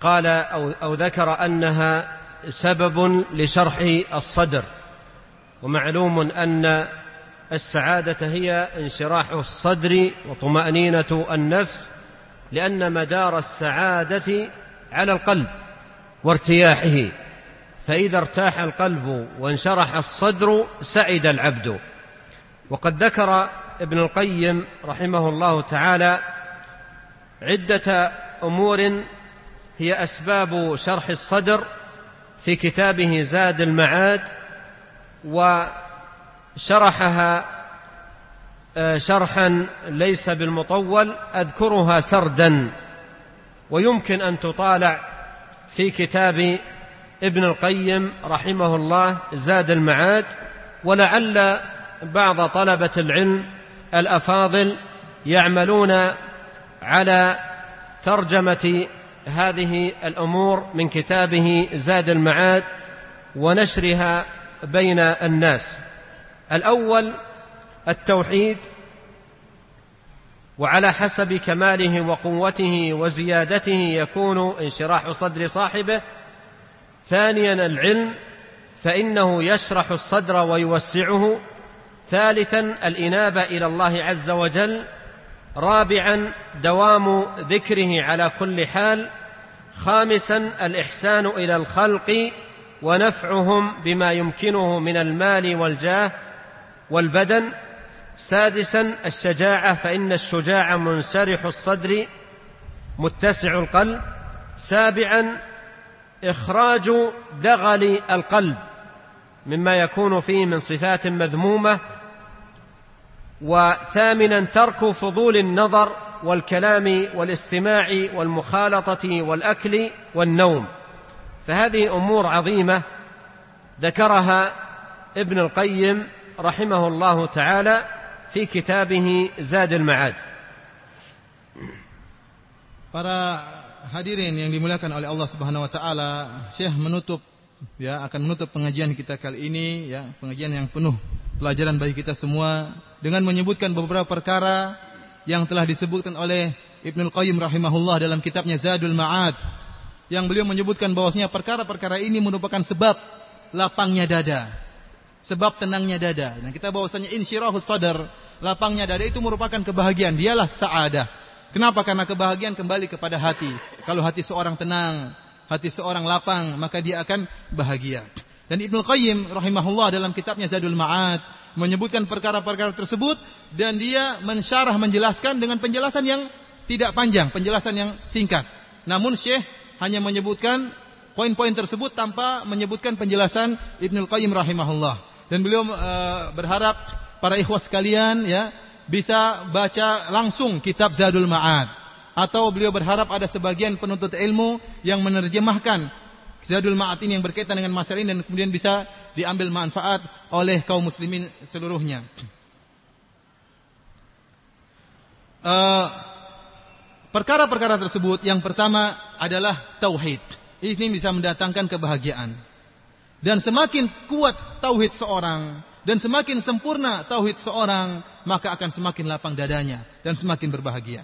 قال أو, أو ذكر أنها سبب لشرح الصدر ومعلوم أن السعادة هي انشراح الصدر وطمأنينة النفس لأن مدار السعادة على القلب. وارتياحه فإذا ارتاح القلب وانشرح الصدر سعد العبد. وقد ذكر ابن القيم رحمه الله تعالى عدة أمور هي أسباب شرح الصدر في كتابه زاد المعاد وشرحها آه، شرحا ليس بالمطول أذكرها سردا. ويمكن أن تطالع في كتاب ابن القيم رحمه الله زاد المعاد ولعل بعض طلبة العلم الأفاضل يعملون على ترجمة هذه الأمور من كتابه زاد المعاد ونشرها بين الناس. الأول التوحيد وعلى حسب كماله وقوته وزيادته يكون انشراح صدر صاحبه. ثانيا العلم فإنه يشرح الصدر ويوسعه. ثالثا الإنابة إلى الله عز وجل. رابعا دوام ذكره على كل حال. خامسا الإحسان إلى الخلق ونفعهم بما يمكنه من المال والجاه والبدن. سادسا الشجاعة فإن الشجاع منسرح الصدر متسع القلب. سابعا إخراج دغل القلب مما يكون فيه من صفات مذمومة. وثامنا ترك فضول النظر والكلام والاستماع والمخالطة والأكل والنوم. فهذه أمور عظيمة ذكرها ابن القيم رحمه الله تعالى. في كتابه زاد المعاد Para hadirin yang dimuliakan oleh Allah Subhanahu wa taala, Syekh menutup ya akan menutup pengajian kita kali ini ya, pengajian yang penuh pelajaran bagi kita semua dengan menyebutkan beberapa perkara yang telah disebutkan oleh Ibnu Qayyim rahimahullah dalam kitabnya Zadul Ma'ad yang beliau menyebutkan bahwasanya perkara-perkara ini merupakan sebab lapangnya dada sebab tenangnya dada. Dan kita bahwasanya insyirahus sadar, lapangnya dada itu merupakan kebahagiaan. Dialah saadah. Kenapa? Karena kebahagiaan kembali kepada hati. Kalau hati seorang tenang, hati seorang lapang, maka dia akan bahagia. Dan Ibnu Qayyim rahimahullah dalam kitabnya Zadul Ma'ad menyebutkan perkara-perkara tersebut dan dia mensyarah menjelaskan dengan penjelasan yang tidak panjang, penjelasan yang singkat. Namun Syekh hanya menyebutkan poin-poin tersebut tanpa menyebutkan penjelasan Ibnu Qayyim rahimahullah dan beliau uh, berharap para ikhwas sekalian ya bisa baca langsung kitab Zadul Ma'ad atau beliau berharap ada sebagian penuntut ilmu yang menerjemahkan Zadul Ma'ad ini yang berkaitan dengan masalah ini dan kemudian bisa diambil manfaat oleh kaum muslimin seluruhnya. Eh, perkara-perkara uh, tersebut yang pertama adalah tauhid. Ini bisa mendatangkan kebahagiaan. Dan semakin kuat tauhid seorang dan semakin sempurna tauhid seorang, maka akan semakin lapang dadanya dan semakin berbahagia.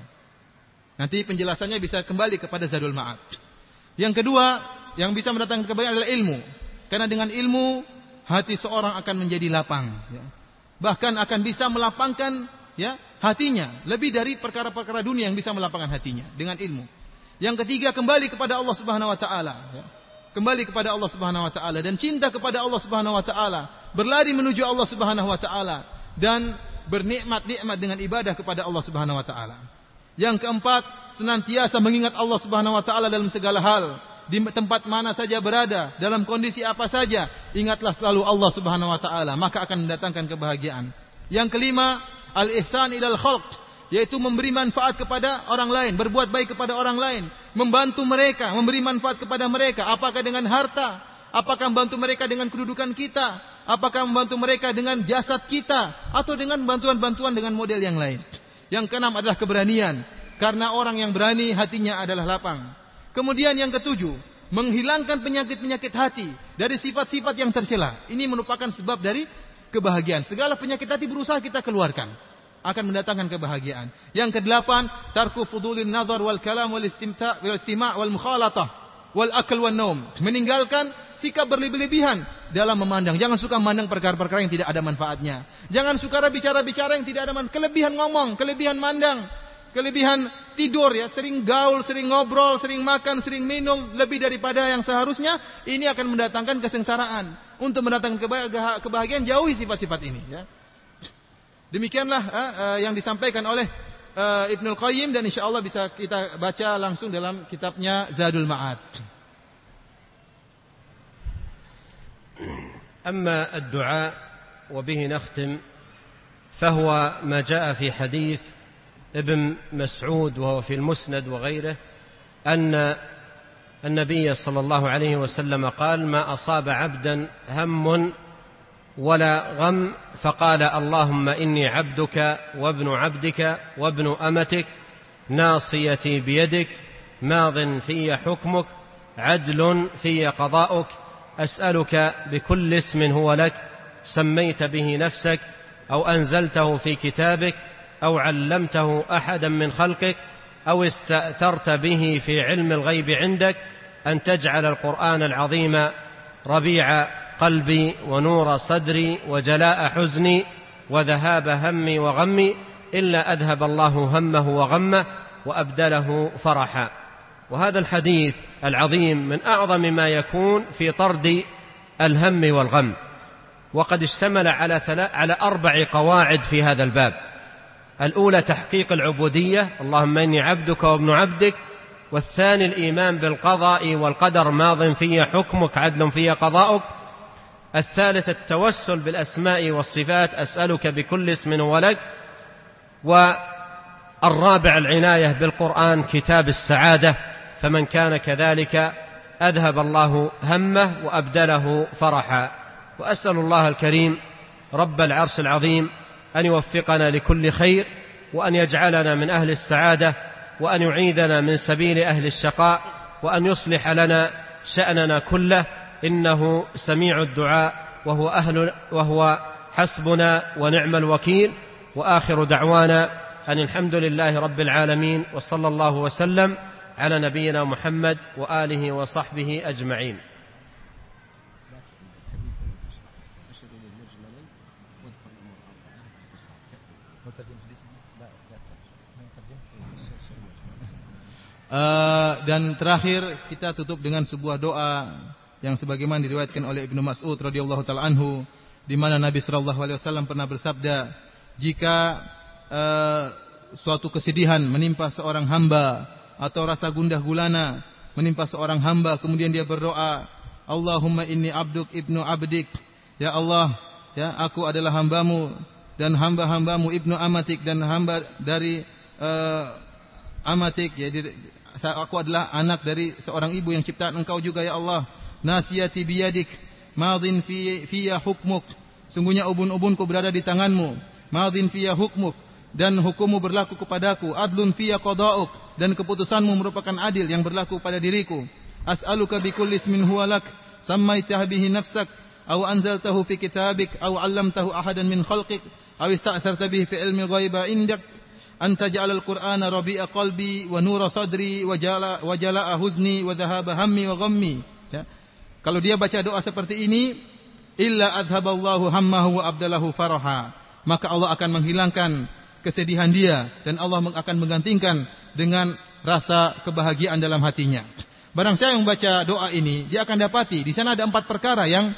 Nanti penjelasannya bisa kembali kepada Zadul Ma'ad. Yang kedua, yang bisa mendatangkan kebahagiaan adalah ilmu. Karena dengan ilmu hati seorang akan menjadi lapang. Ya. Bahkan akan bisa melapangkan ya hatinya lebih dari perkara-perkara dunia yang bisa melapangkan hatinya dengan ilmu. Yang ketiga kembali kepada Allah Subhanahu Wa Taala. Ya. Kembali kepada Allah Subhanahu Wa Taala dan cinta kepada Allah Subhanahu Wa Taala. Berlari menuju Allah Subhanahu Wa Taala dan bernikmat-nikmat dengan ibadah kepada Allah Subhanahu Wa Taala. Yang keempat senantiasa mengingat Allah Subhanahu Wa Taala dalam segala hal di tempat mana saja berada, dalam kondisi apa saja, ingatlah selalu Allah Subhanahu wa taala, maka akan mendatangkan kebahagiaan. Yang kelima, al-ihsan ilal khalq, yaitu memberi manfaat kepada orang lain, berbuat baik kepada orang lain, membantu mereka, memberi manfaat kepada mereka, apakah dengan harta, apakah membantu mereka dengan kedudukan kita, apakah membantu mereka dengan jasad kita, atau dengan bantuan-bantuan dengan model yang lain. Yang keenam adalah keberanian, karena orang yang berani hatinya adalah lapang. Kemudian yang ketujuh, menghilangkan penyakit-penyakit hati dari sifat-sifat yang tercela. Ini merupakan sebab dari kebahagiaan. Segala penyakit hati berusaha kita keluarkan akan mendatangkan kebahagiaan. Yang kedelapan, tarku fudulin nazar wal kalam wal istimta wal istima' wal mukhalatah wal akal wal naum. Meninggalkan sikap berlebih-lebihan dalam memandang. Jangan suka memandang perkara-perkara yang tidak ada manfaatnya. Jangan suka bicara-bicara yang tidak ada manfaat. Kelebihan ngomong, kelebihan mandang, kelebihan tidur ya, sering gaul, sering ngobrol, sering makan, sering minum lebih daripada yang seharusnya, ini akan mendatangkan kesengsaraan. Untuk mendatangkan kebahagiaan jauhi sifat-sifat ini ya. Demikianlah eh, eh, yang disampaikan oleh eh, Ibnu Qayyim dan insya Allah bisa kita baca langsung dalam kitabnya Zadul Ma'ad. أما الدعاء وبه نختم فهو ما جاء في حديث ابن مسعود وهو في المسند وغيره أن النبي صلى الله عليه وسلم قال ما أصاب عبدا هم ولا غم فقال اللهم إني عبدك وابن عبدك وابن أمتك ناصيتي بيدك ماض في حكمك عدل في قضاؤك أسألك بكل اسم هو لك سميت به نفسك أو أنزلته في كتابك أو علمته أحدا من خلقك أو استأثرت به في علم الغيب عندك أن تجعل القرآن العظيم ربيع قلبي ونور صدري وجلاء حزني وذهاب همي وغمي إلا أذهب الله همه وغمه وأبدله فرحا. وهذا الحديث العظيم من أعظم ما يكون في طرد الهم والغم. وقد اشتمل على على أربع قواعد في هذا الباب. الأولى تحقيق العبودية اللهم إني عبدك وابن عبدك. والثاني الإيمان بالقضاء والقدر ماض في حكمك عدل في قضاؤك. الثالث التوسل بالأسماء والصفات أسألك بكل اسم ولك. والرابع العناية بالقرآن كتاب السعادة. فمن كان كذلك أذهب الله همه وأبدله فرحا. وأسأل الله الكريم رب العرش العظيم أن يوفقنا لكل خير وأن يجعلنا من أهل السعادة وأن يعيدنا من سبيل أهل الشقاء وأن يصلح لنا شأننا كله إنه سميع الدعاء وهو أهل وهو حسبنا ونعم الوكيل. وآخر دعوانا أن الحمد لله رب العالمين وصلى الله وسلم على نبينا محمد وآله وصحبه أجمعين. Uh, dan terakhir kita tutup dengan sebuah doa. Yang sebagaimana diriwayatkan oleh Ibnu Mas'ud radhiyallahu taala anhu di mana Nabi sallallahu alaihi wasallam pernah bersabda jika uh, suatu kesedihan menimpa seorang hamba atau rasa gundah gulana menimpa seorang hamba kemudian dia berdoa Allahumma inni abduk ibnu abdik ya Allah ya aku adalah hambamu dan hamba-hambamu ibnu amatik dan hamba dari uh, amatik ya aku adalah anak dari seorang ibu yang ciptaan engkau juga ya Allah nasiyati biyadik. Madin fi fiya hukmuk. Sungguhnya ubun-ubunku berada di tanganmu. Madin fiya hukmuk. Dan hukummu berlaku kepadaku. Adlun fiya qada'uk. Dan keputusanmu merupakan adil yang berlaku pada diriku. As'aluka bikulli ismin huwa lak. Sammaitahu bihi nafsak. Aw anzaltahu fi kitabik. Aw 'allamtahu ahadan min khalqik. Aw ista'tharta bihi fi ilmi ghaiba indak. Anta taj'al al-qur'ana rabi'a qalbi wa nura sadri wa jala wa jala'a huzni wa dhahaba hammi wa ghammi. Ya. Kalau dia baca doa seperti ini, illa adhaballahu hammahu wa abdalahu faraha. Maka Allah akan menghilangkan kesedihan dia dan Allah akan menggantikan dengan rasa kebahagiaan dalam hatinya. Barang saya membaca doa ini, dia akan dapati di sana ada empat perkara yang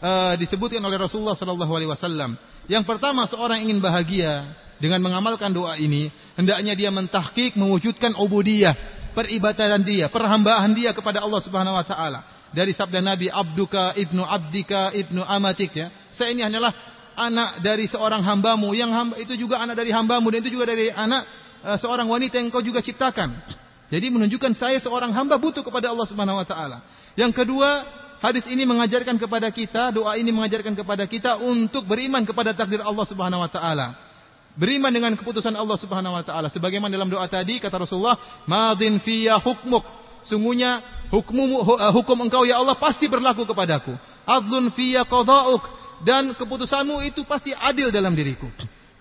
uh, disebutkan oleh Rasulullah sallallahu alaihi wasallam. Yang pertama, seorang ingin bahagia dengan mengamalkan doa ini, hendaknya dia mentahkik mewujudkan ubudiyah, peribadatan dia, perhambaan dia kepada Allah Subhanahu wa taala. Dari sabda Nabi, "Abduka ibnu abdika ibnu amatik" ya. Saya ini hanyalah anak dari seorang hambamu yang hamba, itu juga anak dari hambamu dan itu juga dari anak uh, seorang wanita yang kau juga ciptakan. Jadi menunjukkan saya seorang hamba butuh kepada Allah Subhanahu wa taala. Yang kedua, hadis ini mengajarkan kepada kita, doa ini mengajarkan kepada kita untuk beriman kepada takdir Allah Subhanahu wa taala. Beriman dengan keputusan Allah Subhanahu wa taala. Sebagaimana dalam doa tadi kata Rasulullah, "Madin fiyya hukmuk." Sungguhnya hukummu hukum engkau ya Allah pasti berlaku kepadaku. Adlun fiyya qada'uk dan keputusanmu itu pasti adil dalam diriku.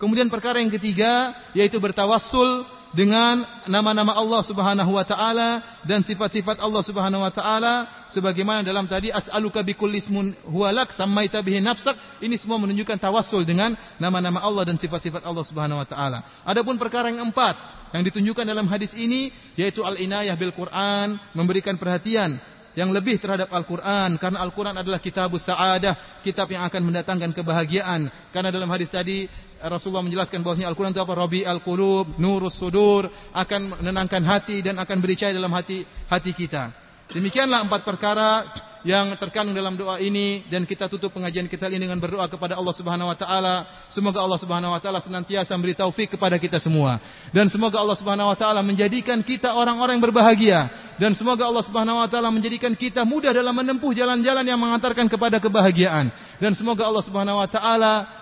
Kemudian perkara yang ketiga yaitu bertawassul dengan nama-nama Allah Subhanahu wa taala dan sifat-sifat Allah Subhanahu wa taala sebagaimana dalam tadi as'aluka bikulli ismun huwalak sammaita bihi nafsak ini semua menunjukkan tawassul dengan nama-nama Allah dan sifat-sifat Allah Subhanahu wa taala. Adapun perkara yang empat yang ditunjukkan dalam hadis ini yaitu al-inayah bil Quran, memberikan perhatian yang lebih terhadap Al-Quran karena Al-Quran adalah kitab sa'adah kitab yang akan mendatangkan kebahagiaan karena dalam hadis tadi Rasulullah menjelaskan bahwasanya Al-Quran itu apa? Rabi al-Qulub, Nurus Sudur, akan menenangkan hati dan akan bericaya dalam hati hati kita. Demikianlah empat perkara yang terkandung dalam doa ini dan kita tutup pengajian kita ini dengan berdoa kepada Allah Subhanahu wa taala. Semoga Allah Subhanahu wa taala senantiasa memberi taufik kepada kita semua dan semoga Allah Subhanahu wa taala menjadikan kita orang-orang yang berbahagia dan semoga Allah Subhanahu wa taala menjadikan kita mudah dalam menempuh jalan-jalan yang mengantarkan kepada kebahagiaan dan semoga Allah Subhanahu wa taala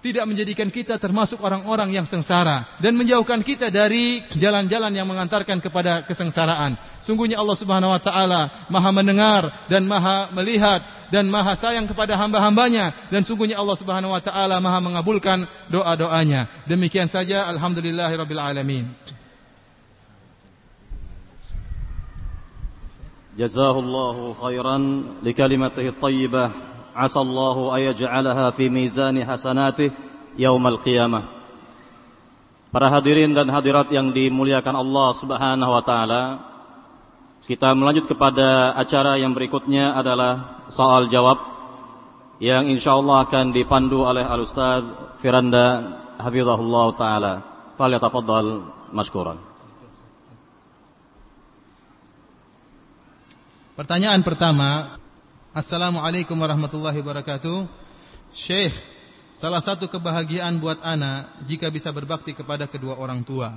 tidak menjadikan kita termasuk orang-orang yang sengsara dan menjauhkan kita dari jalan-jalan yang mengantarkan kepada kesengsaraan. Sungguhnya Allah Subhanahu wa taala Maha mendengar dan Maha melihat dan Maha sayang kepada hamba-hambanya dan sungguhnya Allah Subhanahu wa taala Maha mengabulkan doa-doanya. Demikian saja alhamdulillahirabbil alamin. Khairan li kalimatihi thayyibah عسى الله أن يجعلها في ميزان حسناته يوم القيامة Para hadirin dan hadirat yang dimuliakan Allah Subhanahu wa taala, kita melanjut kepada acara yang berikutnya adalah soal jawab yang insyaallah akan dipandu oleh Al Ustaz Firanda Hafizahullah taala. Falyatafaddal mashkuran. Pertanyaan pertama, Assalamualaikum warahmatullahi wabarakatuh. Syekh, salah satu kebahagiaan buat ana jika bisa berbakti kepada kedua orang tua.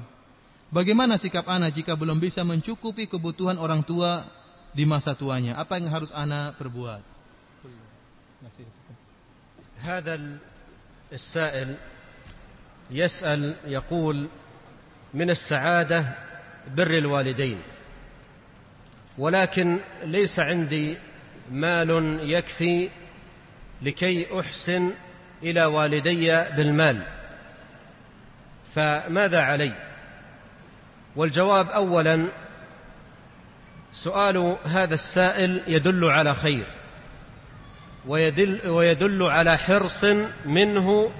Bagaimana sikap ana jika belum bisa mencukupi kebutuhan orang tua di masa tuanya? Apa yang harus ana perbuat? هذا السائل يسأل يقول من السعادة بر الوالدين ولكن ليس عندي مال يكفي لكي أحسن إلى والدي بالمال. فماذا علي؟ والجواب اولا سؤال هذا السائل يدل على خير ويدل, ويدل على حرص منه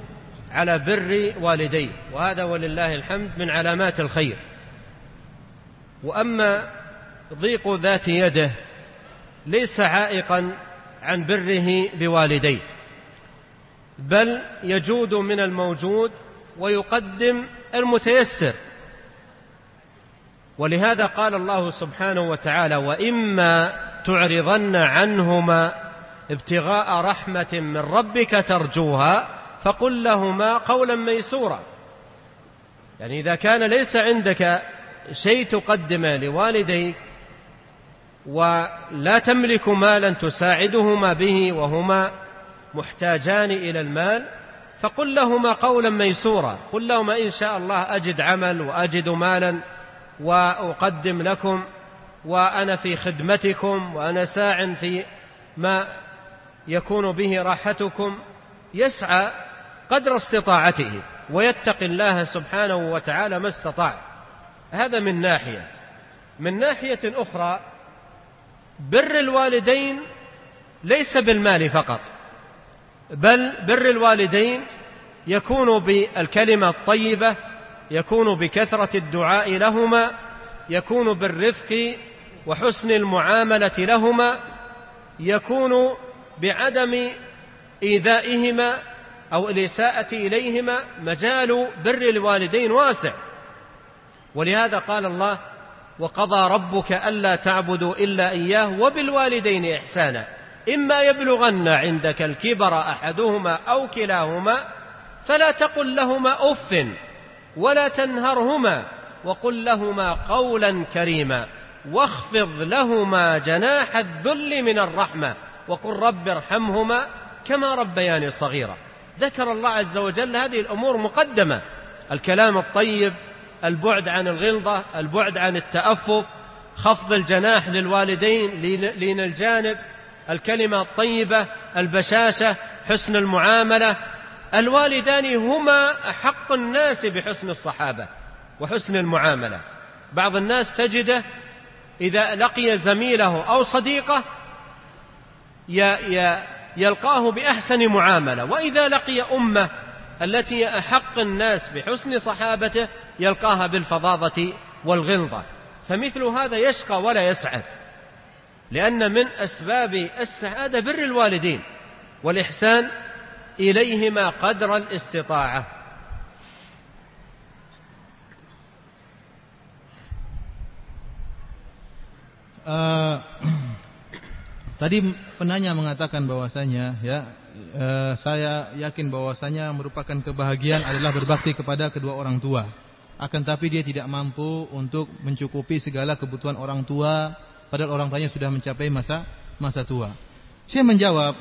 على بر والديه. وهذا ولله الحمد من علامات الخير. وأما ضيق ذات يده ليس عائقا عن بره بوالديه بل يجود من الموجود ويقدم المتيسر. ولهذا قال الله سبحانه وتعالى وإما تعرضن عنهما ابتغاء رحمة من ربك ترجوها فقل لهما قولا ميسورا. يعني إذا كان ليس عندك شيء تقدمه لوالديك ولا تملك مالا تساعدهما به وهما محتاجان إلى المال فقل لهما قولا ميسورا قل لهما إن شاء الله أجد عمل وأجد مالا وأقدم لكم وأنا في خدمتكم وأنا ساع في ما يكون به راحتكم يسعى قدر استطاعته ويتقي الله سبحانه وتعالى ما استطاع. هذا من ناحية. من ناحية أخرى بر الوالدين ليس بالمال فقط بل بر الوالدين يكون بالكلمة الطيبة يكون بكثرة الدعاء لهما يكون بالرفق وحسن المعاملة لهما يكون بعدم إيذائهما أو الإساءة إليهما مجال بر الوالدين واسع. ولهذا قال الله وقضى ربك ألا تعبدوا إلا إياه وبالوالدين إحسانا. إما يبلغن عندك الكبر أحدهما أو كلاهما فلا تقل لهما أف ولا تنهرهما وقل لهما قولا كريما واخفض لهما جناح الذل من الرحمة وقل رب ارحمهما كما ربياني صغيرا. ذكر الله عز وجل هذه الأمور مقدمة. الكلام الطيب البعد عن الغلظة البعد عن التأفف خفض الجناح للوالدين لين الجانب الكلمة الطيبة البشاشة حسن المعاملة. الوالدان هما أحق الناس بحسن الصحابة وحسن المعاملة. بعض الناس تجده إذا لقي زميله أو صديقه يلقاه بأحسن معاملة وإذا لقي أمة التي أحق الناس بحسن صحابته يلقاها بالفظاظة والغلظة. فمثل هذا يشقى ولا يسعد لأن من أسباب السعادة بر الوالدين والإحسان إليهما قدر الاستطاعة. Uh, tadi penanya mengatakan bahwasanya ya uh, saya yakin bahwasanya merupakan kebahagiaan adalah berbakti kepada kedua orang tua. Akan tapi dia tidak mampu untuk mencukupi segala kebutuhan orang tua padahal orang tuanya sudah mencapai masa masa tua. Saya menjawab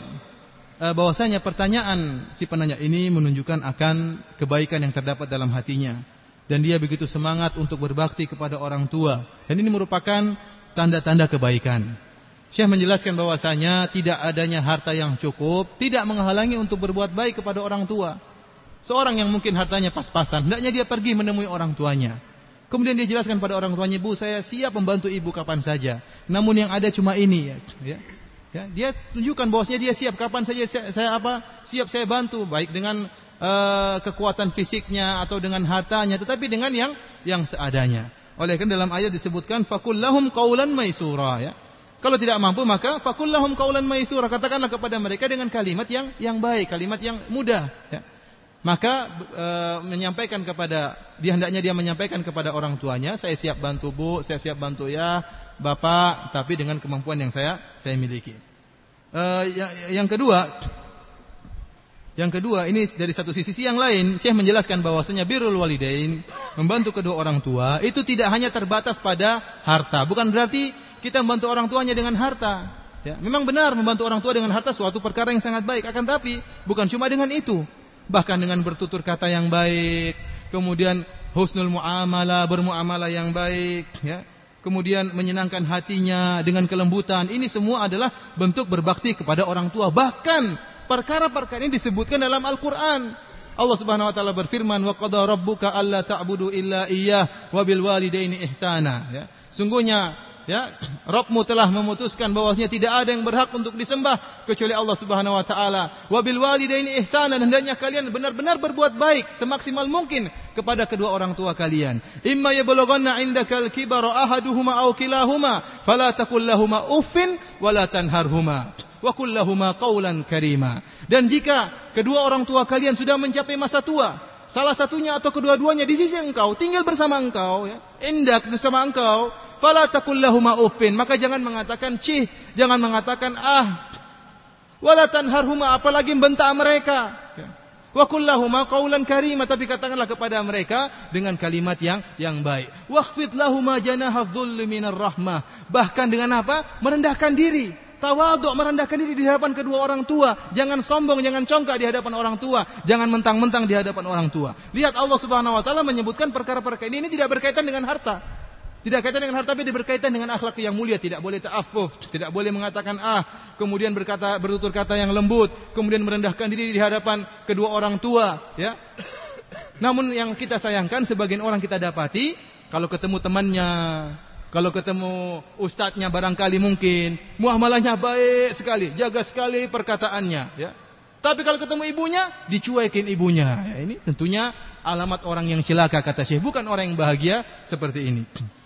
uh, bahwasanya pertanyaan si penanya ini menunjukkan akan kebaikan yang terdapat dalam hatinya dan dia begitu semangat untuk berbakti kepada orang tua dan ini merupakan tanda-tanda kebaikan. Syekh menjelaskan bahwasanya tidak adanya harta yang cukup tidak menghalangi untuk berbuat baik kepada orang tua. Seorang yang mungkin hartanya pas-pasan, hendaknya dia pergi menemui orang tuanya. Kemudian dia jelaskan pada orang tuanya, "Bu, saya siap membantu ibu kapan saja. Namun yang ada cuma ini." Ya. Ya, dia tunjukkan bahwasanya dia siap kapan saja saya, saya apa? Siap saya bantu baik dengan uh, kekuatan fisiknya atau dengan hartanya, tetapi dengan yang yang seadanya. Oleh karena dalam ayat disebutkan fakullahum qaulan maisura ya. Kalau tidak mampu maka fakullahum qaulan maisura katakanlah kepada mereka dengan kalimat yang yang baik, kalimat yang mudah ya. Maka e, menyampaikan kepada dia hendaknya dia menyampaikan kepada orang tuanya, saya siap bantu Bu, saya siap bantu ya Bapak, tapi dengan kemampuan yang saya saya miliki. E, yang, yang kedua, yang kedua, ini dari satu sisi yang lain, Syekh menjelaskan bahwasanya birrul walidain, membantu kedua orang tua, itu tidak hanya terbatas pada harta. Bukan berarti kita membantu orang tuanya dengan harta. Ya, memang benar membantu orang tua dengan harta suatu perkara yang sangat baik. Akan tapi bukan cuma dengan itu, bahkan dengan bertutur kata yang baik, kemudian husnul muamalah, bermuamalah yang baik, ya. Kemudian menyenangkan hatinya dengan kelembutan. Ini semua adalah bentuk berbakti kepada orang tua. Bahkan perkara-perkara ini disebutkan dalam Al-Qur'an. Allah Subhanahu wa taala berfirman, "Wa qada rabbuka alla ta'budu illa iyyah wa bil walidaini ihsana." Ya. Sungguhnya ya Rabbmu telah memutuskan bahwasanya tidak ada yang berhak untuk disembah kecuali Allah Subhanahu wa taala. Wa bil walidaini ihsana hendaknya kalian benar-benar berbuat baik semaksimal mungkin kepada kedua orang tua kalian. Imma yablughanna indakal kibara ahaduhuma aw kilahuma fala taqul lahumā uffin wala tanharhuma wa qawlan karima. Dan jika kedua orang tua kalian sudah mencapai masa tua, salah satunya atau kedua-duanya di sisi engkau, tinggal bersama engkau, ya, indak bersama engkau, fala uffin, maka jangan mengatakan cih, jangan mengatakan ah, wala tanharhuma apalagi membentak mereka. Ya. Wa kullahuma qawlan karima tapi katakanlah kepada mereka dengan kalimat yang yang baik. Wakhfid lahuma janahadh dhulli minar rahmah. Bahkan dengan apa? Merendahkan diri Tawaduk merendahkan diri di hadapan kedua orang tua. Jangan sombong, jangan congkak di hadapan orang tua. Jangan mentang-mentang di hadapan orang tua. Lihat Allah Subhanahu wa taala menyebutkan perkara-perkara ini ini tidak berkaitan dengan harta. Tidak kaitan dengan harta tapi berkaitan dengan akhlak yang mulia, tidak boleh ta'affuf, tidak boleh mengatakan ah, kemudian berkata bertutur kata yang lembut, kemudian merendahkan diri di hadapan kedua orang tua, ya. Namun yang kita sayangkan sebagian orang kita dapati kalau ketemu temannya Kalau ketemu ustadznya barangkali mungkin muamalahnya baik sekali, jaga sekali perkataannya, ya. Tapi kalau ketemu ibunya, dicuekin ibunya. Ya, ini tentunya alamat orang yang celaka kata Syekh, bukan orang yang bahagia seperti ini.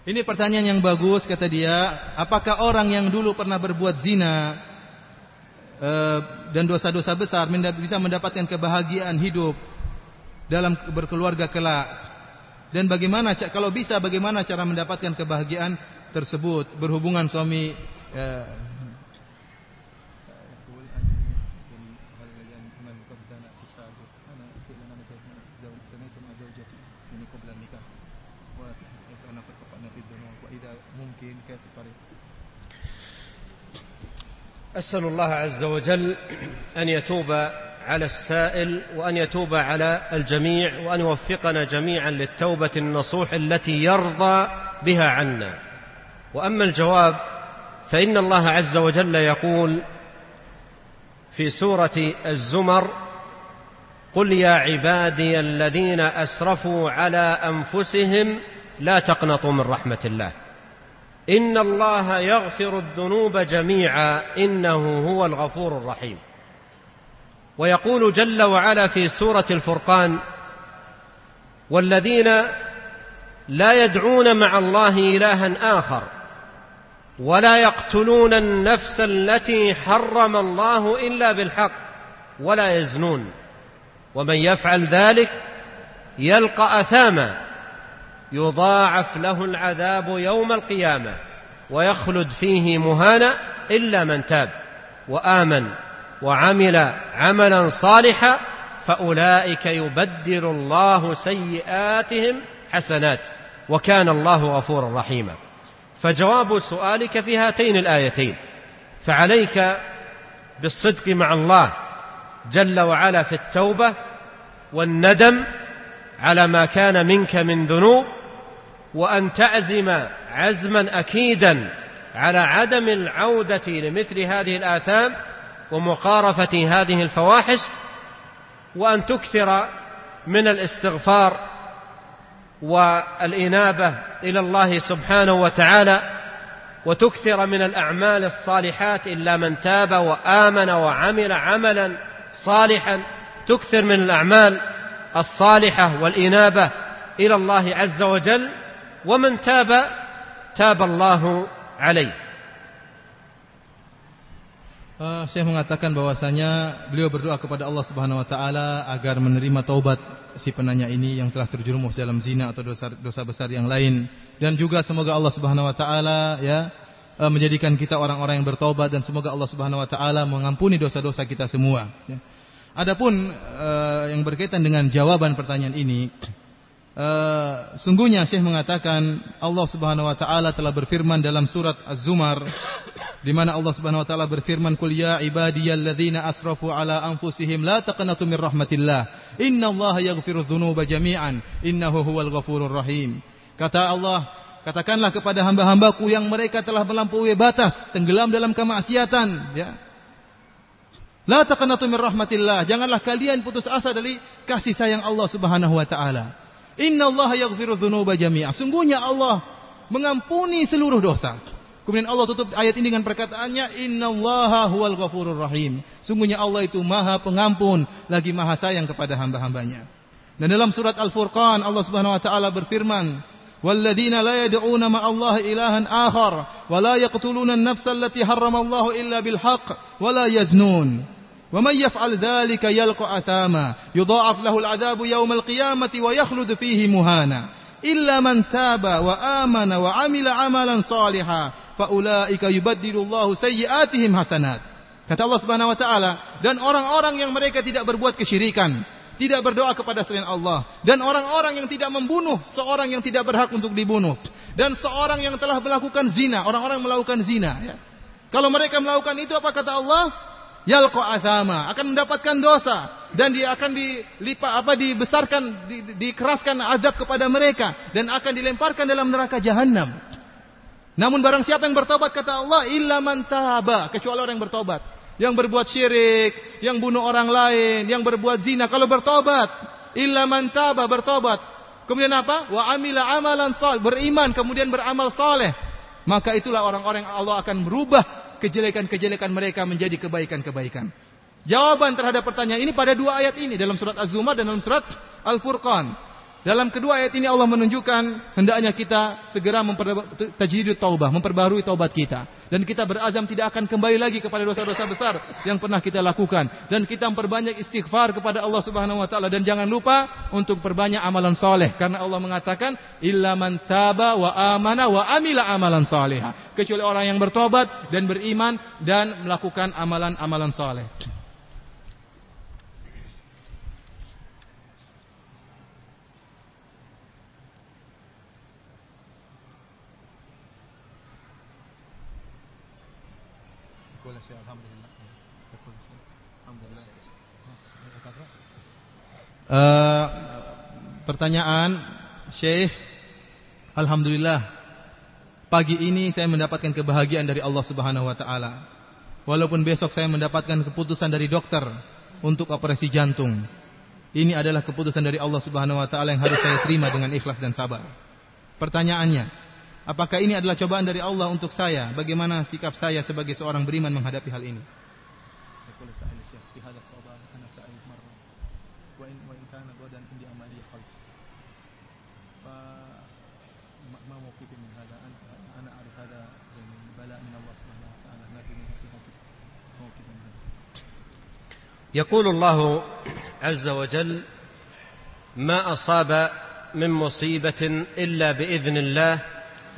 Ini pertanyaan yang bagus kata dia, apakah orang yang dulu pernah berbuat zina uh, dan dosa-dosa besar bisa mendapatkan kebahagiaan hidup dalam berkeluarga kelak. Dan bagaimana kalau bisa bagaimana cara mendapatkan kebahagiaan tersebut berhubungan suami ya, أسأل الله عز وجل أن يتوب على السائل وأن يتوب على الجميع وأن يوفقنا جميعا للتوبة النصوح التي يرضى بها عنا. وأما الجواب فإن الله عز وجل يقول في سورة الزمر قل يا عبادي الذين أسرفوا على أنفسهم لا تقنطوا من رحمة الله. إن الله يغفر الذنوب جميعا إنه هو الغفور الرحيم. ويقول جل وعلا في سورة الفرقان والذين لا يدعون مع الله إلها آخر ولا يقتلون النفس التي حرم الله إلا بالحق ولا يزنون. ومن يفعل ذلك يلقى أثاما يضاعف له العذاب يوم القيامة ويخلد فيه مهانا إلا من تاب وآمن. وعمل عملا صالحا فأولئك يبدل الله سيئاتهم حسنات وكان الله غفورا رحيما. فجواب سؤالك في هاتين الآيتين. فعليك بالصدق مع الله جل وعلا في التوبة والندم على ما كان منك من ذنوب وأن تعزم عزما أكيدا على عدم العودة لمثل هذه الآثام ومقارفة هذه الفواحش وأن تكثر من الاستغفار والإنابة إلى الله سبحانه وتعالى وتكثر من الأعمال الصالحات إلا من تاب وآمن وعمل عملا صالحا. تكثر من الأعمال الصالحة والإنابة إلى الله عز وجل ومن تاب تاب الله عليه. Uh, saya mengatakan bahwasanya beliau berdoa kepada Allah Subhanahu wa taala agar menerima taubat si penanya ini yang telah terjerumus dalam zina atau dosa dosa besar yang lain dan juga semoga Allah Subhanahu wa taala ya uh, menjadikan kita orang-orang yang bertobat dan semoga Allah Subhanahu wa taala mengampuni dosa-dosa kita semua ya. Adapun uh, yang berkaitan dengan jawaban pertanyaan ini Uh, sungguhnya Syekh mengatakan Allah Subhanahu wa taala telah berfirman dalam surat Az-Zumar di mana Allah Subhanahu wa taala berfirman kul ya ibadiyalladzina asrafu ala anfusihim la taqnatu min rahmatillah. Innallaha yaghfiru dzunuba jami'an. Innahu huwal ghafurur rahim. Kata Allah katakanlah kepada hamba-hambaku yang mereka telah melampaui batas tenggelam dalam kemaksiatan. Ya. La taqnatu min rahmatillah. Janganlah kalian putus asa dari kasih sayang Allah Subhanahu wa taala Inna Allah yaghfiru dhunuba jami'a. Sungguhnya Allah mengampuni seluruh dosa. Kemudian Allah tutup ayat ini dengan perkataannya Inna Allah huwal ghafurur rahim. Sungguhnya Allah itu maha pengampun lagi maha sayang kepada hamba-hambanya. Dan dalam surat Al-Furqan Allah Subhanahu wa taala berfirman, "Walladzina la yad'una Allah ilahan akhar wa la yaqtuluna an-nafsa allati harrama Allah illa bil haqq wa la yaznun." ومن يفعل ذلك يلقى أثاما يضاعف له العذاب يوم القيامة ويخلد فيه مهانا إلا من تاب وآمن وعمل عملا صالحا فأولئك يبدل الله سيئاتهم حسنات Kata Allah Subhanahu wa taala, dan orang-orang yang mereka tidak berbuat kesyirikan, tidak berdoa kepada selain Allah, dan orang-orang yang tidak membunuh seorang yang tidak berhak untuk dibunuh, dan seorang yang telah melakukan zina, orang-orang melakukan zina, ya. Kalau mereka melakukan itu apa kata Allah? Yalqa azama akan mendapatkan dosa dan dia akan dilipat apa dibesarkan di, dikeraskan azab kepada mereka dan akan dilemparkan dalam neraka jahanam. Namun barang siapa yang bertobat kata Allah illa man taba kecuali orang yang bertobat. Yang berbuat syirik, yang bunuh orang lain, yang berbuat zina kalau bertobat illa man taba bertobat. Kemudian apa? Wa amila amalan saleh, beriman kemudian beramal saleh. Maka itulah orang-orang Allah akan merubah kejelekan-kejelekan mereka menjadi kebaikan-kebaikan. Jawaban terhadap pertanyaan ini pada dua ayat ini dalam surat Az-Zumar dan dalam surat Al-Furqan. Dalam kedua ayat ini Allah menunjukkan hendaknya kita segera tajdidut taubah, memperbarui taubat kita. Dan kita berazam tidak akan kembali lagi kepada dosa-dosa besar yang pernah kita lakukan. Dan kita memperbanyak istighfar kepada Allah Subhanahu wa taala. Dan jangan lupa untuk perbanyak amalan soleh karena Allah mengatakan illa man taba wa amana wa amila amalan soleh kecuali orang yang bertobat dan beriman dan melakukan amalan-amalan soleh. Uh, pertanyaan Syekh Alhamdulillah pagi ini saya mendapatkan kebahagiaan dari Allah Subhanahu wa taala. Walaupun besok saya mendapatkan keputusan dari dokter untuk operasi jantung. Ini adalah keputusan dari Allah Subhanahu wa taala yang harus saya terima dengan ikhlas dan sabar. Pertanyaannya, apakah ini adalah cobaan dari Allah untuk saya? Bagaimana sikap saya sebagai seorang beriman menghadapi hal ini? يقول الله عز وجل ما أصاب من مصيبة إلا بإذن الله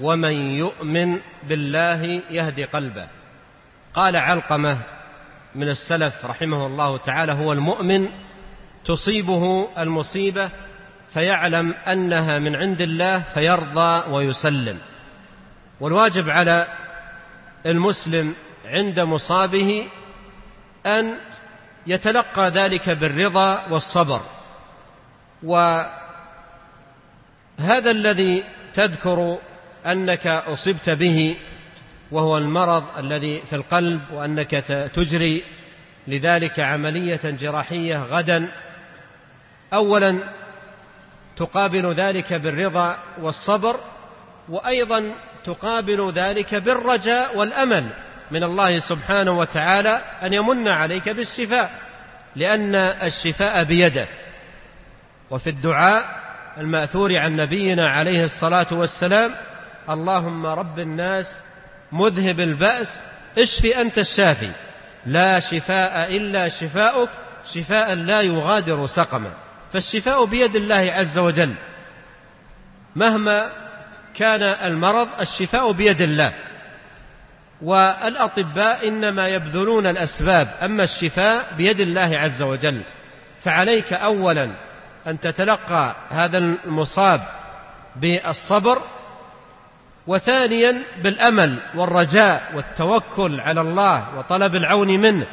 ومن يؤمن بالله يهدي قلبه. قال علقمة من السلف رحمه الله تعالى هو المؤمن تصيبه المصيبة فيعلم أنها من عند الله فيرضى ويسلم. والواجب على المسلم عند مصابه أن يتلقى ذلك بالرضا والصبر. وهذا الذي تذكر أنك أصبت به وهو المرض الذي في القلب وأنك تجري لذلك عملية جراحية غدا. اولا تقابل ذلك بالرضا والصبر وأيضا تقابل ذلك بالرجاء والأمل. من الله سبحانه وتعالى أن يمن عليك بالشفاء لأن الشفاء بيده. وفي الدعاء المأثور عن نبينا عليه الصلاة والسلام اللهم رب الناس مذهب البأس اشف أنت الشافي. لا شفاء إلا شفاؤك شفاء لا يغادر سقما. فالشفاء بيد الله عز وجل. مهما كان المرض الشفاء بيد الله. والأطباء إنما يبذلون الأسباب أما الشفاء بيد الله عز وجل. فعليك اولا أن تتلقى هذا المصاب بالصبر وثانيا بالأمل والرجاء والتوكل على الله وطلب العون منه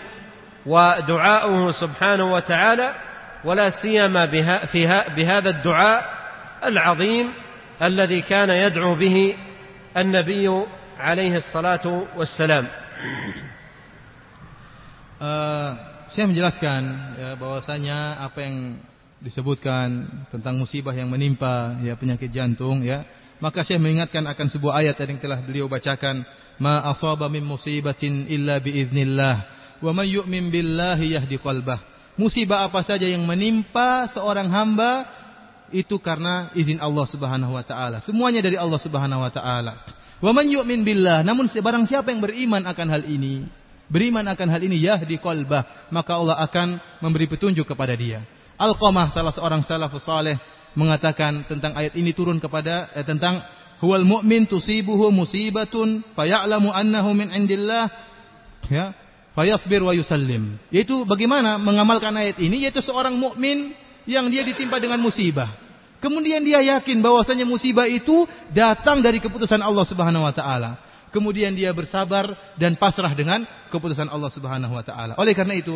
ودعاؤه سبحانه وتعالى ولا سيما بهذا الدعاء العظيم الذي كان يدعو به النبي alaihi salatu wassalam. Uh, saya menjelaskan ya, bahwasanya apa yang disebutkan tentang musibah yang menimpa ya penyakit jantung ya maka saya mengingatkan akan sebuah ayat yang telah beliau bacakan. Ma asaba min musibatin illa biiznillah wa may yu'min billahi yahdi qalbah. Musibah apa saja yang menimpa seorang hamba itu karena izin Allah Subhanahu wa taala. Semuanya dari Allah Subhanahu wa taala Wa man yu'min billah, namun barang siapa yang beriman akan hal ini, beriman akan hal ini yahdi qalbah, maka Allah akan memberi petunjuk kepada dia. Al-Qamah salah seorang salafus saleh mengatakan tentang ayat ini turun kepada eh, tentang huwal mu'min tusibuhu musibatun faya'lamu annahu min indillah ya fayasbir wa yusallim. Yaitu bagaimana mengamalkan ayat ini yaitu seorang mukmin yang dia ditimpa dengan musibah Kemudian dia yakin bahwasanya musibah itu datang dari keputusan Allah Subhanahu wa taala. Kemudian dia bersabar dan pasrah dengan keputusan Allah Subhanahu wa taala. Oleh karena itu,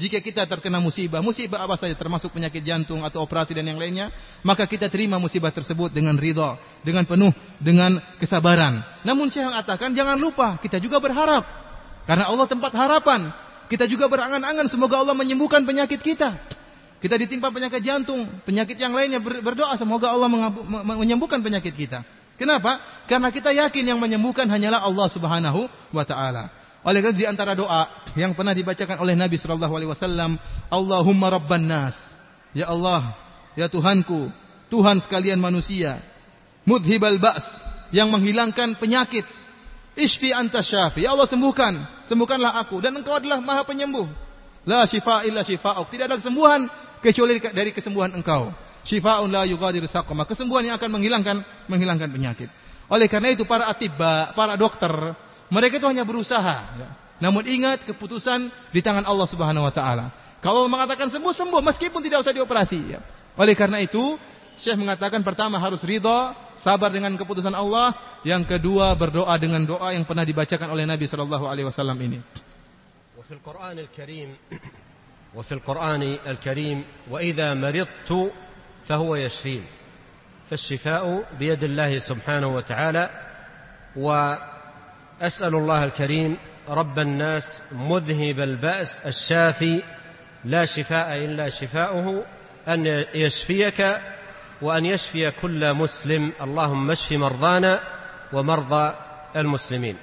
jika kita terkena musibah, musibah apa saja termasuk penyakit jantung atau operasi dan yang lainnya, maka kita terima musibah tersebut dengan ridha, dengan penuh dengan kesabaran. Namun saya mengatakan jangan lupa kita juga berharap. Karena Allah tempat harapan. Kita juga berangan-angan semoga Allah menyembuhkan penyakit kita. Kita ditimpa penyakit jantung, penyakit yang lainnya berdoa semoga Allah menyembuhkan penyakit kita. Kenapa? Karena kita yakin yang menyembuhkan hanyalah Allah Subhanahu wa taala. Oleh karena di antara doa yang pernah dibacakan oleh Nabi sallallahu alaihi wasallam, Allahumma rabban nas. Ya Allah, ya Tuhanku, Tuhan sekalian manusia. Mudhibal ba's, yang menghilangkan penyakit. Ishfi anta syafi. Ya Allah sembuhkan, sembuhkanlah aku dan engkau adalah Maha penyembuh. La syifa illa syifa'uk. Tidak ada kesembuhan kecuali dari kesembuhan engkau. Syifa'un la yughadiru saqama. Kesembuhan yang akan menghilangkan menghilangkan penyakit. Oleh karena itu para atibba, para dokter, mereka itu hanya berusaha. Ya. Namun ingat keputusan di tangan Allah Subhanahu wa taala. Kalau mengatakan sembuh sembuh meskipun tidak usah dioperasi ya. Oleh karena itu, Syekh mengatakan pertama harus ridha, sabar dengan keputusan Allah, yang kedua berdoa dengan doa yang pernah dibacakan oleh Nabi sallallahu alaihi wasallam ini. وفي القرآن الكريم وفي القرآن الكريم وإذا مرضت فهو يشفين. فالشفاء بيد الله سبحانه وتعالى. وأسأل الله الكريم رب الناس مذهب البأس الشافي لا شفاء إلا شفاؤه أن يشفيك وأن يشفي كل مسلم. اللهم اشف مرضانا ومرضى المسلمين.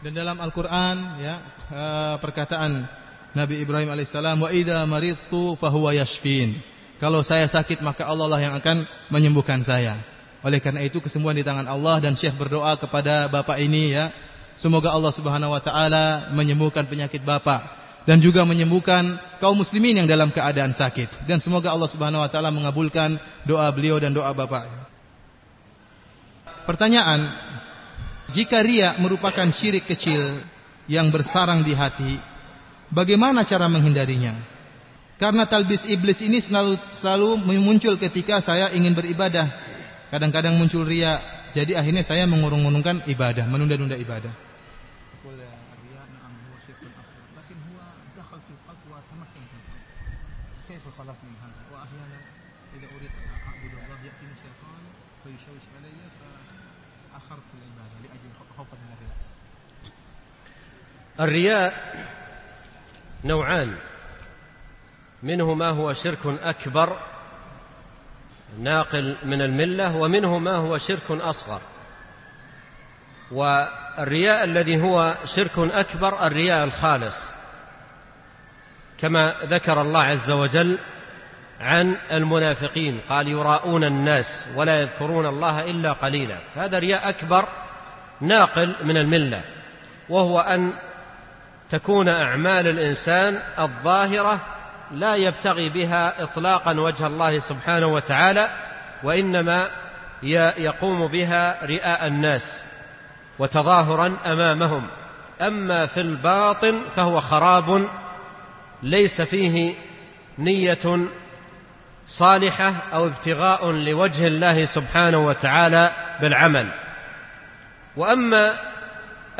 Dan dalam Al-Qur'an ya eh, perkataan Nabi Ibrahim alaihissalam wa idza maridtu fahuwa yashfin. Kalau saya sakit maka Allah lah yang akan menyembuhkan saya. Oleh karena itu kesembuhan di tangan Allah dan Syekh berdoa kepada Bapak ini ya. Semoga Allah Subhanahu wa taala menyembuhkan penyakit Bapak dan juga menyembuhkan kaum muslimin yang dalam keadaan sakit dan semoga Allah Subhanahu wa taala mengabulkan doa beliau dan doa Bapak. Pertanyaan, jika ria merupakan syirik kecil yang bersarang di hati, bagaimana cara menghindarinya? Karena talbis iblis ini selalu selalu muncul ketika saya ingin beribadah. Kadang-kadang muncul ria. Jadi akhirnya saya mengurung-urungkan ibadah, menunda-nunda ibadah. الرياء نوعان. منه ما هو شرك أكبر ناقل من الملة ومنه ما هو شرك أصغر. والرياء الذي هو شرك أكبر الرياء الخالص كما ذكر الله عز وجل عن المنافقين قال يراءون الناس ولا يذكرون الله إلا قليلا. فهذا رياء أكبر ناقل من الملة وهو أن تكون أعمال الإنسان الظاهرة لا يبتغي بها اطلاقا وجه الله سبحانه وتعالى وإنما يقوم بها رئاء الناس وتظاهرا أمامهم. أما في الباطن فهو خراب ليس فيه نية صالحة أو ابتغاء لوجه الله سبحانه وتعالى بالعمل. وأما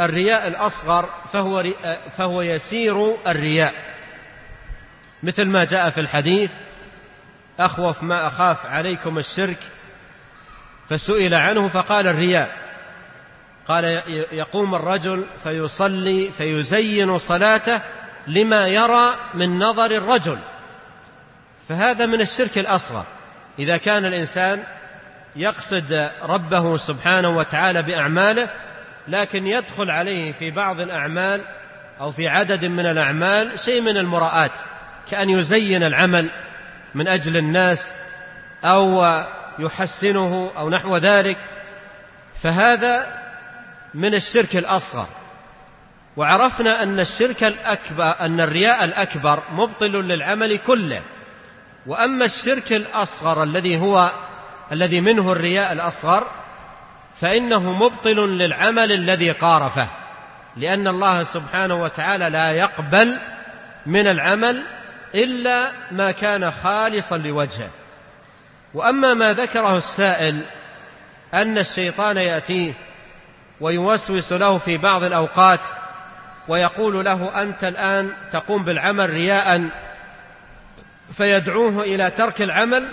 الرياء الأصغر فهو فهو يسير الرياء. مثل ما جاء في الحديث أخوف ما أخاف عليكم الشرك فسئل عنه فقال الرياء. قال يقوم الرجل فيصلي فيزين صلاته لما يرى من نظر الرجل. فهذا من الشرك الأصغر. إذا كان الإنسان يقصد ربه سبحانه وتعالى بأعماله لكن يدخل عليه في بعض الأعمال أو في عدد من الأعمال شيء من المراءات كأن يزين العمل من أجل الناس أو يحسنه أو نحو ذلك. فهذا من الشرك الأصغر. وعرفنا أن الشرك الأكبر أن الرياء الأكبر مبطل للعمل كله. وأما الشرك الأصغر الذي هو الذي منه الرياء الأصغر فإنه مبطل للعمل الذي قارفه لأن الله سبحانه وتعالى لا يقبل من العمل إلا ما كان خالصا لوجهه. وأما ما ذكره السائل أن الشيطان يأتيه ويوسوس له في بعض الأوقات ويقول له أنت الآن تقوم بالعمل رياء فيدعوه إلى ترك العمل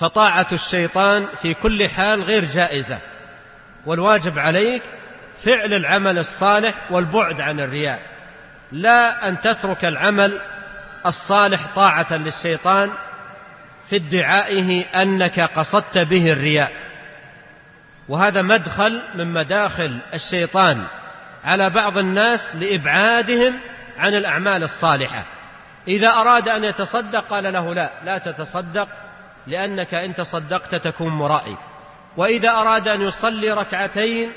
فطاعة الشيطان في كل حال غير جائزة. والواجب عليك فعل العمل الصالح والبعد عن الرياء. لا أن تترك العمل الصالح طاعة للشيطان في ادعائه أنك قصدت به الرياء. وهذا مدخل من مداخل الشيطان على بعض الناس لإبعادهم عن الأعمال الصالحة. إذا أراد أن يتصدق قال له لا لا تتصدق. لأنك إن تصدقت تكون مرائي. وإذا أراد أن يصلي ركعتين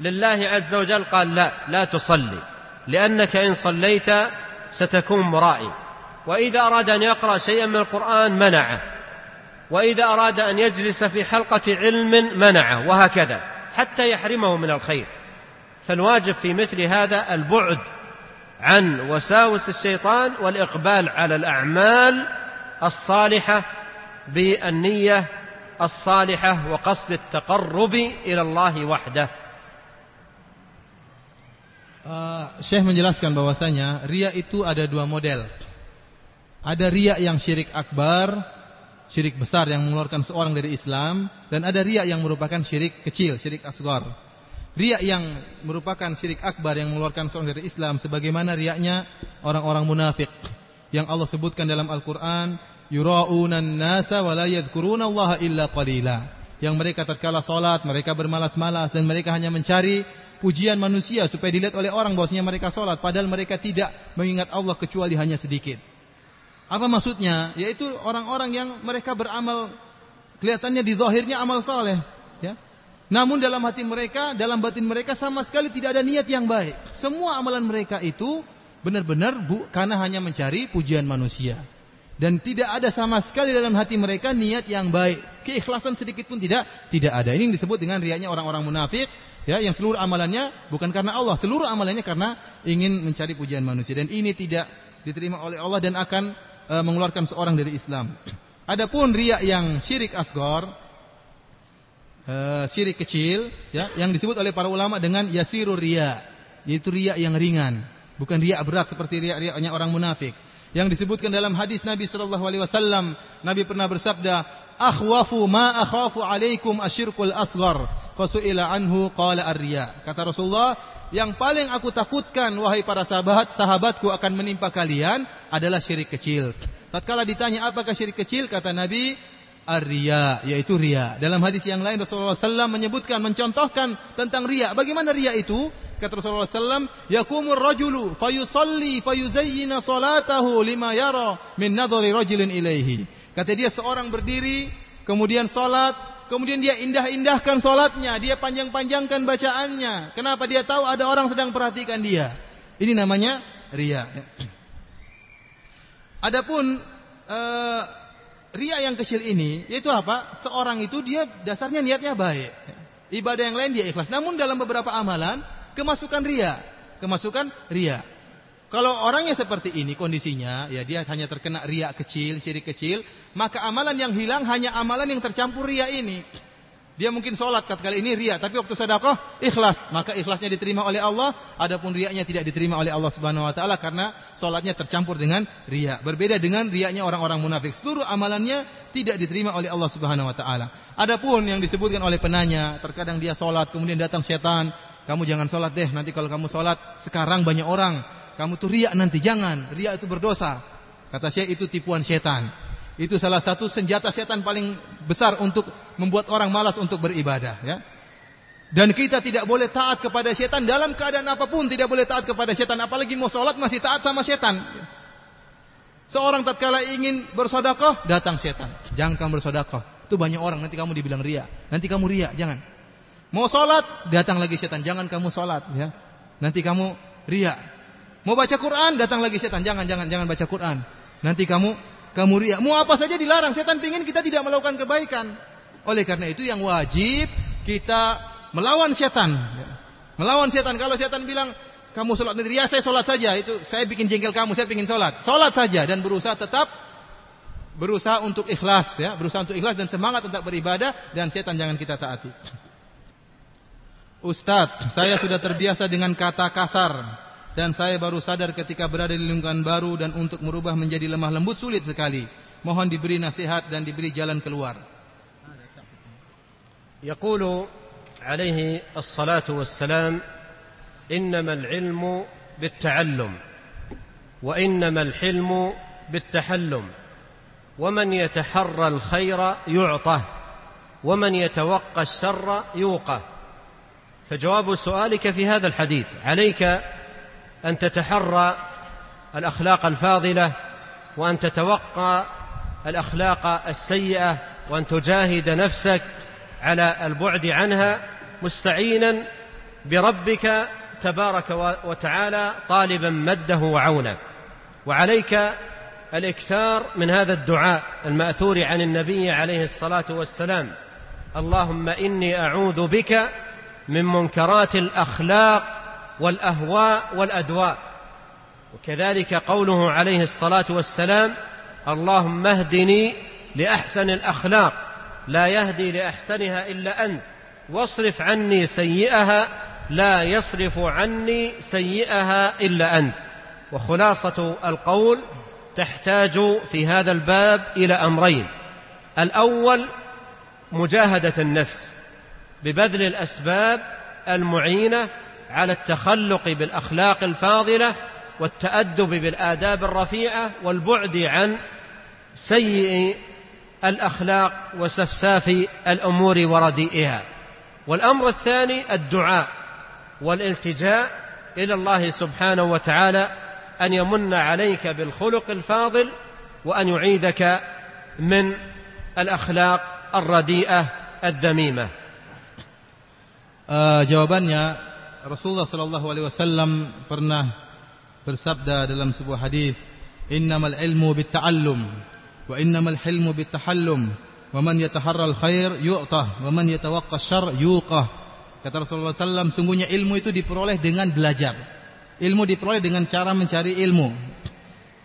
لله عز وجل قال لا لا تصلي. لأنك إن صليت ستكون مرائي. وإذا أراد أن يقرأ شيئا من القرآن منعه. وإذا أراد أن يجلس في حلقة علم منعه وهكذا حتى يحرمه من الخير. فالواجب في مثل هذا البعد عن وساوس الشيطان والإقبال على الأعمال الصالحة بالنية الصالحة وقصد التقرب إلى الله وحده Uh, Syekh menjelaskan bahwasanya ria itu ada dua model. Ada ria yang syirik akbar, syirik besar yang mengeluarkan seorang dari Islam, dan ada ria yang merupakan syirik kecil, syirik asgar. Ria yang merupakan syirik akbar yang mengeluarkan seorang dari Islam, sebagaimana riaknya orang-orang munafik yang Allah sebutkan dalam Al-Quran, yuraunan nasa wa yadhkuruna Allah illa qalila. Yang mereka tatkala salat, mereka bermalas-malas dan mereka hanya mencari pujian manusia supaya dilihat oleh orang bahwasanya mereka sholat padahal mereka tidak mengingat Allah kecuali hanya sedikit. Apa maksudnya? Yaitu orang-orang yang mereka beramal kelihatannya di zahirnya amal soleh, ya. Namun dalam hati mereka, dalam batin mereka sama sekali tidak ada niat yang baik. Semua amalan mereka itu benar-benar karena hanya mencari pujian manusia. Dan tidak ada sama sekali dalam hati mereka niat yang baik. Keikhlasan sedikit pun tidak tidak ada. Ini disebut dengan riaknya orang-orang munafik ya yang seluruh amalannya bukan karena Allah, seluruh amalannya karena ingin mencari pujian manusia dan ini tidak diterima oleh Allah dan akan e, mengeluarkan seorang dari Islam. Adapun riak yang syirik asgor, e, syirik kecil, ya, yang disebut oleh para ulama dengan yasirur ria, yaitu riak yang ringan, bukan riak berat seperti riak-riaknya orang munafik. Yang disebutkan dalam hadis Nabi Shallallahu Alaihi Wasallam, Nabi pernah bersabda, "Akhwafu ma akhafu alaikum asyirkul asghar." Fasu'ila anhu qala ar-riya. Kata Rasulullah, yang paling aku takutkan wahai para sahabat, sahabatku akan menimpa kalian adalah syirik kecil. Tatkala ditanya apakah syirik kecil, kata Nabi, ar-riya, yaitu riya. Dalam hadis yang lain Rasulullah SAW menyebutkan, mencontohkan tentang riya. Bagaimana riya itu? Kata Rasulullah SAW, yakumur rajulu fayusalli fayuzayyina salatahu lima yara min nadhari rajulin ilaihi. Kata dia seorang berdiri, kemudian salat, Kemudian dia indah-indahkan solatnya, dia panjang-panjangkan bacaannya. Kenapa? Dia tahu ada orang sedang perhatikan dia. Ini namanya ria. Adapun uh, ria yang kecil ini, yaitu apa? Seorang itu dia dasarnya niatnya baik. Ibadah yang lain dia ikhlas. Namun dalam beberapa amalan, kemasukan ria. Kemasukan ria. Kalau orangnya seperti ini kondisinya, ya dia hanya terkena ria kecil, syirik kecil, maka amalan yang hilang hanya amalan yang tercampur ria ini. Dia mungkin sholat kali ini ria, tapi waktu sedekah ikhlas, maka ikhlasnya diterima oleh Allah. Adapun riaknya tidak diterima oleh Allah Subhanahu Wa Taala karena sholatnya tercampur dengan ria. Berbeda dengan riaknya orang-orang munafik. Seluruh amalannya tidak diterima oleh Allah Subhanahu Wa Taala. Adapun yang disebutkan oleh penanya, terkadang dia sholat, kemudian datang setan, kamu jangan sholat deh, nanti kalau kamu sholat sekarang banyak orang, kamu tuh riak nanti, jangan. Riak itu berdosa. Kata saya itu tipuan setan. Itu salah satu senjata setan paling besar untuk membuat orang malas untuk beribadah. Ya. Dan kita tidak boleh taat kepada setan dalam keadaan apa pun tidak boleh taat kepada setan. Apalagi mau sholat masih taat sama setan. Seorang tatkala ingin bersodakoh datang setan. Jangan kamu bersodakoh. Itu banyak orang nanti kamu dibilang ria. Nanti kamu ria, jangan. Mau sholat datang lagi setan. Jangan kamu sholat. Ya. Nanti kamu ria. Mau baca Quran, datang lagi setan. Jangan, jangan, jangan baca Quran. Nanti kamu kamu riak. Mau apa saja dilarang. Setan pingin kita tidak melakukan kebaikan. Oleh karena itu yang wajib kita melawan setan. Melawan setan. Kalau setan bilang kamu sholat nanti ya saya sholat saja. Itu saya bikin jengkel kamu. Saya ingin sholat. Sholat saja dan berusaha tetap berusaha untuk ikhlas ya, berusaha untuk ikhlas dan semangat tetap beribadah dan setan jangan kita taati. Ustadz, saya sudah terbiasa dengan kata kasar dan saya baru sadar ketika berada di lingkungan baru dan untuk merubah menjadi lemah lembut sulit sekali. Mohon diberi nasihat dan diberi jalan keluar. يقول عليه الصلاة والسلام إنما العلم بالتعلم وإنما الحلم بالتحلم ومن يتحرى الخير يعطى ومن يتوقى الشر يوقى فجواب سؤالك في هذا الحديث عليك أن تتحرى الأخلاق الفاضلة وأن تتوقى الأخلاق السيئة وأن تجاهد نفسك على البعد عنها مستعينا بربك تبارك وتعالى طالبا مده وعونه. وعليك الإكثار من هذا الدعاء المأثور عن النبي عليه الصلاة والسلام. اللهم إني أعوذ بك من منكرات الأخلاق والأهواء والأدواء. وكذلك قوله عليه الصلاة والسلام اللهم اهدني لأحسن الأخلاق لا يهدي لأحسنها إلا أنت واصرف عني سيئها لا يصرف عني سيئها إلا أنت. وخلاصة القول تحتاج في هذا الباب إلى أمرين الأول مجاهدة النفس ببذل الأسباب المعينة على التخلق بالأخلاق الفاضلة والتأدب بالآداب الرفيعة والبعد عن سيء الأخلاق وسفساف الأمور ورديئها. والأمر الثاني الدعاء والالتجاء إلى الله سبحانه وتعالى أن يمن عليك بالخلق الفاضل وأن يعيذك من الأخلاق الرديئة الذميمه uh, jawabannya Rasulullah sallallahu alaihi wasallam pernah bersabda dalam sebuah hadis innamal ilmu bitta'allum wa innamal hilmu bittahallum wa man yataharral khair yu'tah wa man yatawaqqa syarr yuqah. Kata Rasulullah sallam sungguhnya ilmu itu diperoleh dengan belajar. Ilmu diperoleh dengan cara mencari ilmu.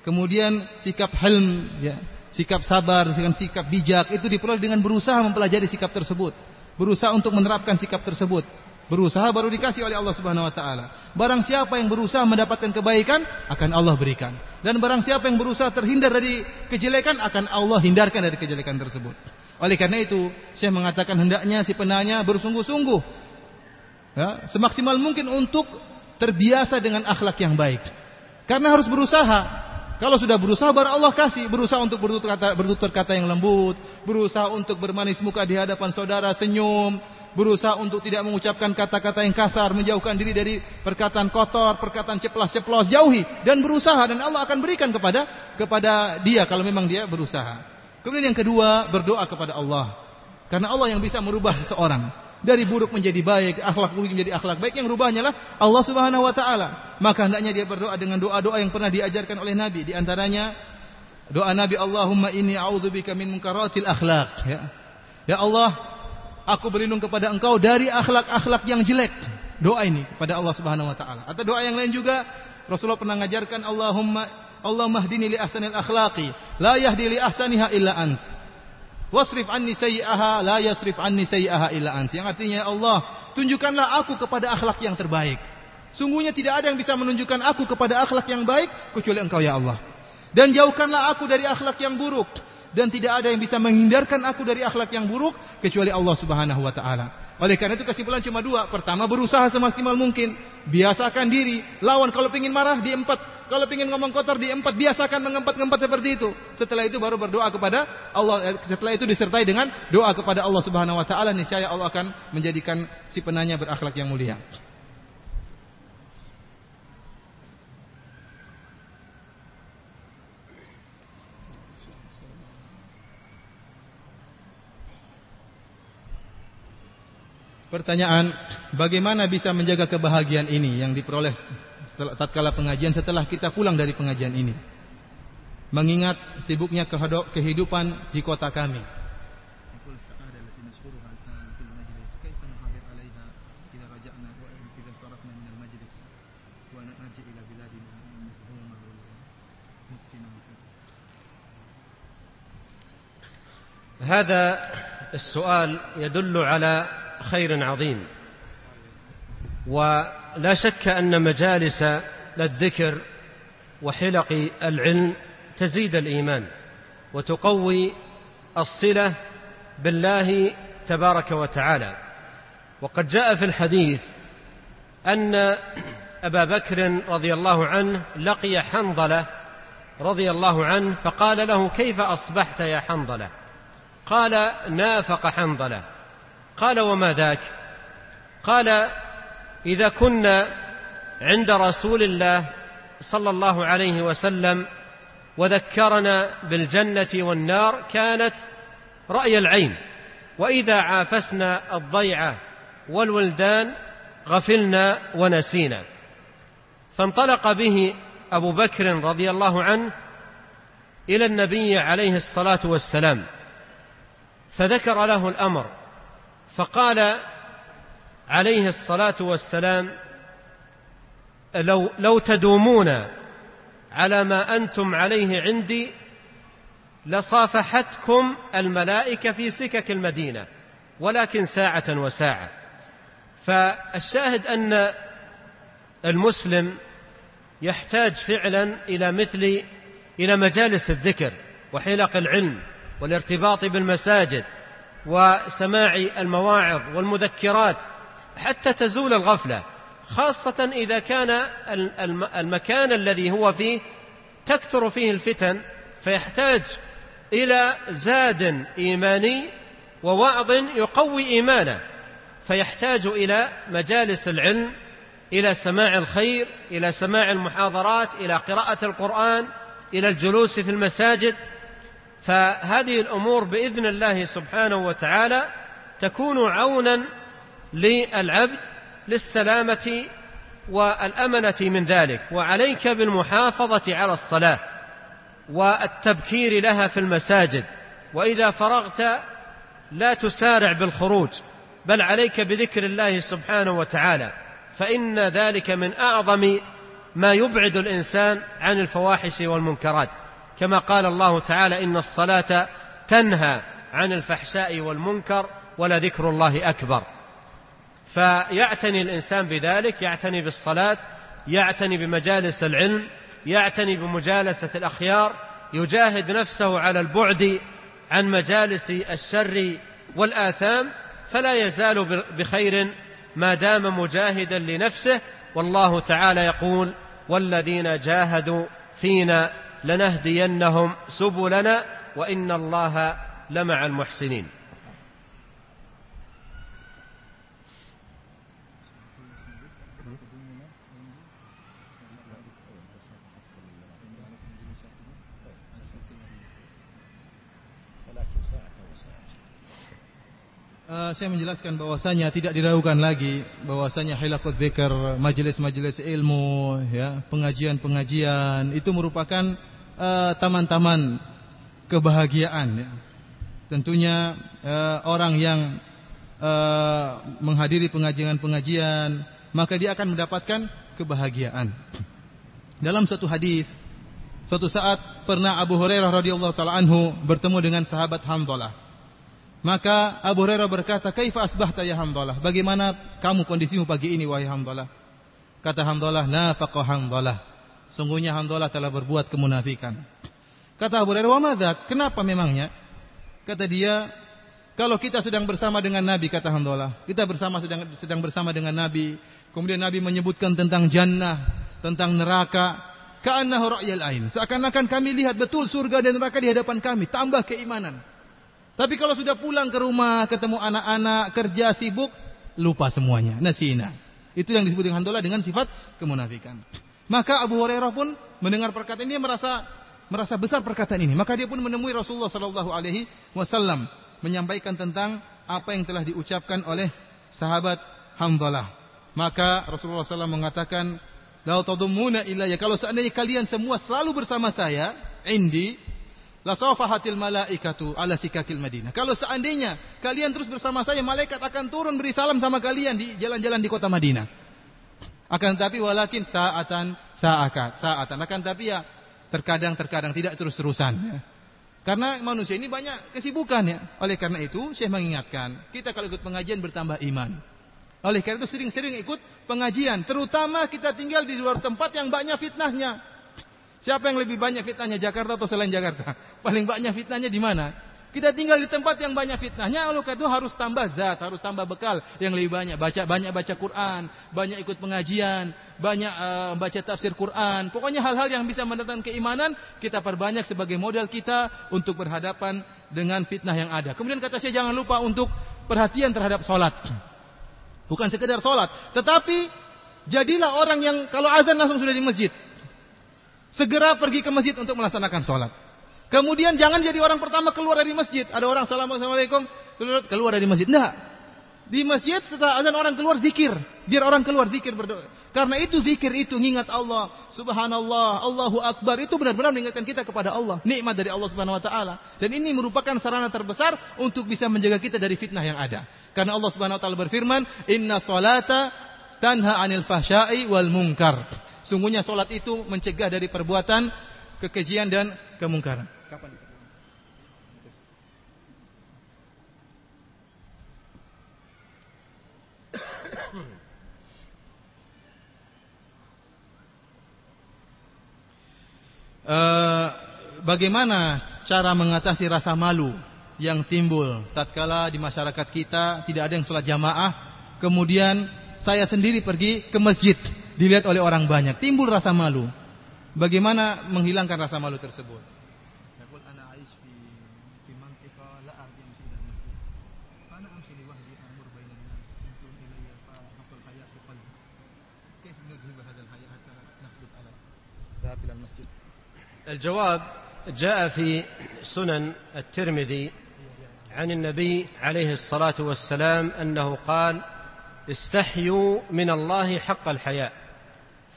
Kemudian sikap hilm ya sikap sabar dengan sikap bijak itu diperoleh dengan berusaha mempelajari sikap tersebut. Berusaha untuk menerapkan sikap tersebut. Berusaha baru dikasih oleh Allah Subhanahu wa taala. Barang siapa yang berusaha mendapatkan kebaikan, akan Allah berikan. Dan barang siapa yang berusaha terhindar dari kejelekan, akan Allah hindarkan dari kejelekan tersebut. Oleh karena itu, saya mengatakan hendaknya si penanya bersungguh-sungguh ya, semaksimal mungkin untuk terbiasa dengan akhlak yang baik. Karena harus berusaha. Kalau sudah berusaha baru Allah kasih, berusaha untuk bertutur kata, bertutur kata yang lembut, berusaha untuk bermanis muka di hadapan saudara, senyum, berusaha untuk tidak mengucapkan kata-kata yang kasar, menjauhkan diri dari perkataan kotor, perkataan ceplas-ceplos, jauhi dan berusaha dan Allah akan berikan kepada kepada dia kalau memang dia berusaha. Kemudian yang kedua, berdoa kepada Allah. Karena Allah yang bisa merubah seseorang dari buruk menjadi baik, akhlak buruk menjadi akhlak baik yang rubahnya lah Allah Subhanahu wa taala. Maka hendaknya dia berdoa dengan doa-doa yang pernah diajarkan oleh Nabi di antaranya doa Nabi Allahumma inni a'udzubika min munkaratil akhlak ya. Ya Allah, aku berlindung kepada Engkau dari akhlak-akhlak yang jelek. Doa ini kepada Allah Subhanahu wa taala. Atau doa yang lain juga Rasulullah pernah mengajarkan Allahumma Allahumma hdini li ahsanil akhlaqi la yahdi li ahsaniha illa ant. Wasrif anni sayyi'aha la yasrif anni sayyi'aha illa anti. Yang artinya ya Allah, tunjukkanlah aku kepada akhlak yang terbaik. Sungguhnya tidak ada yang bisa menunjukkan aku kepada akhlak yang baik kecuali Engkau ya Allah. Dan jauhkanlah aku dari akhlak yang buruk dan tidak ada yang bisa menghindarkan aku dari akhlak yang buruk kecuali Allah Subhanahu wa taala. Oleh karena itu kesimpulan cuma dua. Pertama berusaha semaksimal mungkin, biasakan diri. Lawan kalau ingin marah diempat, kalau ingin ngomong kotor di empat, biasakan mengempat-ngempat seperti itu. Setelah itu baru berdoa kepada Allah. Eh, setelah itu disertai dengan doa kepada Allah Subhanahu Wa Taala. Niscaya Allah akan menjadikan si penanya berakhlak yang mulia. Pertanyaan, bagaimana bisa menjaga kebahagiaan ini yang diperoleh setelah tatkala pengajian setelah kita pulang dari pengajian ini. Mengingat sibuknya kehidupan di kota kami. هذا السؤال يدل على خير عظيم. و لا شك أن مجالس الذكر وحلق العلم تزيد الإيمان وتقوي الصلة بالله تبارك وتعالى. وقد جاء في الحديث أن أبا بكر رضي الله عنه لقي حنظلة رضي الله عنه فقال له كيف أصبحت يا حنظلة؟ قال نافق حنظلة. قال وما ذاك؟ قال إذا كنا عند رسول الله صلى الله عليه وسلم وذكرنا بالجنة والنار كانت رأي العين وإذا عافسنا الضيعة والولدان غفلنا ونسينا. فانطلق به أبو بكر رضي الله عنه إلى النبي عليه الصلاة والسلام فذكر له الأمر فقال عليه الصلاة والسلام لو لو تدومون على ما أنتم عليه عندي لصافحتكم الملائكة في سكك المدينة ولكن ساعة وساعة. فالشاهد أن المسلم يحتاج فعلا إلى مثل إلى مجالس الذكر وحلق العلم والارتباط بالمساجد وسماع المواعظ والمذكرات حتى تزول الغفلة خاصة إذا كان المكان الذي هو فيه تكثر فيه الفتن فيحتاج إلى زاد إيماني ووعظ يقوي إيمانه فيحتاج إلى مجالس العلم إلى سماع الخير إلى سماع المحاضرات إلى قراءة القرآن إلى الجلوس في المساجد. فهذه الأمور بإذن الله سبحانه وتعالى تكون عونا للعبد للسلامة والأمنة من ذلك. وعليك بالمحافظة على الصلاة والتبكير لها في المساجد. وإذا فرغت لا تسارع بالخروج بل عليك بذكر الله سبحانه وتعالى. فإن ذلك من أعظم ما يبعد الإنسان عن الفواحش والمنكرات. كما قال الله تعالى إن الصلاة تنهى عن الفحشاء والمنكر ولذكر الله أكبر. فيعتني الإنسان بذلك يعتني بالصلاة يعتني بمجالس العلم يعتني بمجالسة الأخيار يجاهد نفسه على البعد عن مجالس الشر والآثام فلا يزال بخير ما دام مجاهدا لنفسه. والله تعالى يقول والذين جاهدوا فينا لنهدينهم سبلنا وان الله لمع المحسنين Uh, saya menjelaskan bahwasanya tidak diragukan lagi bahwasanya hilaqut dzikr, majelis-majelis ilmu, ya, pengajian-pengajian itu merupakan eh, taman-taman uh, kebahagiaan ya. Tentunya uh, orang yang uh, menghadiri pengajian-pengajian maka dia akan mendapatkan kebahagiaan. Dalam satu hadis, suatu saat pernah Abu Hurairah radhiyallahu taala anhu bertemu dengan sahabat Hamdalah. Maka Abu Hurairah berkata, "Kaifa asbahta ya Hamdalah? Bagaimana kamu kondisimu pagi ini wahai Hamdalah?" Kata Hamdalah, "Nafaqa Hamdalah." Sungguhnya Hamdalah telah berbuat kemunafikan. Kata Abu Hurairah, "Wa madza? Kenapa memangnya?" Kata dia, "Kalau kita sedang bersama dengan Nabi," kata Hamdalah, "kita bersama sedang sedang bersama dengan Nabi, kemudian Nabi menyebutkan tentang jannah, tentang neraka, ka'annahu ra'yal ain. Seakan-akan kami lihat betul surga dan neraka di hadapan kami, tambah keimanan." Tapi kalau sudah pulang ke rumah, ketemu anak-anak, kerja sibuk, lupa semuanya. Nasina. Itu yang disebut dengan handola dengan sifat kemunafikan. Maka Abu Hurairah pun mendengar perkataan ini merasa merasa besar perkataan ini. Maka dia pun menemui Rasulullah Sallallahu Alaihi Wasallam menyampaikan tentang apa yang telah diucapkan oleh sahabat Hamdalah. Maka Rasulullah SAW mengatakan, "Lau tadumuna ilayya." Kalau seandainya kalian semua selalu bersama saya, indi, La safahatil malaikatu ala sikakil Madinah. Kalau seandainya kalian terus bersama saya, malaikat akan turun beri salam sama kalian di jalan-jalan di kota Madinah. Akan tapi walakin saatan saakat saatan. Akan tapi ya terkadang-terkadang tidak terus-terusan. Ya. Karena manusia ini banyak kesibukan ya. Oleh karena itu saya mengingatkan kita kalau ikut pengajian bertambah iman. Oleh karena itu sering-sering ikut pengajian, terutama kita tinggal di luar tempat yang banyak fitnahnya. Siapa yang lebih banyak fitnahnya Jakarta atau selain Jakarta? Paling banyak fitnahnya di mana? Kita tinggal di tempat yang banyak fitnahnya, lalu itu harus tambah zat, harus tambah bekal yang lebih banyak. Baca banyak baca Quran, banyak ikut pengajian, banyak uh, baca tafsir Quran. Pokoknya hal-hal yang bisa mendatangkan keimanan kita perbanyak sebagai modal kita untuk berhadapan dengan fitnah yang ada. Kemudian kata saya jangan lupa untuk perhatian terhadap sholat. Bukan sekedar sholat, tetapi jadilah orang yang kalau azan langsung sudah di masjid. Segera pergi ke masjid untuk melaksanakan sholat. Kemudian jangan jadi orang pertama keluar dari masjid. Ada orang assalamualaikum keluar dari masjid. Tidak. Di masjid setelah azan orang keluar zikir. Biar orang keluar zikir berdoa. Karena itu zikir itu mengingat Allah. Subhanallah, Allahu Akbar. Itu benar-benar mengingatkan kita kepada Allah. Nikmat dari Allah Subhanahu Wa Taala. Dan ini merupakan sarana terbesar untuk bisa menjaga kita dari fitnah yang ada. Karena Allah Subhanahu Wa Taala berfirman, Inna salata tanha anil fahsyai wal munkar. Sungguhnya solat itu mencegah dari perbuatan kekejian dan kemungkaran. Kapan Uh, bagaimana cara mengatasi rasa malu yang timbul tatkala di masyarakat kita tidak ada yang sholat jamaah, kemudian saya sendiri pergi ke masjid dilihat oleh orang banyak, timbul rasa malu. Bagaimana menghilangkan rasa malu tersebut? الجواب جاء في سنن الترمذي عن النبي عليه الصلاة والسلام أنه قال استحيوا من الله حق الحياء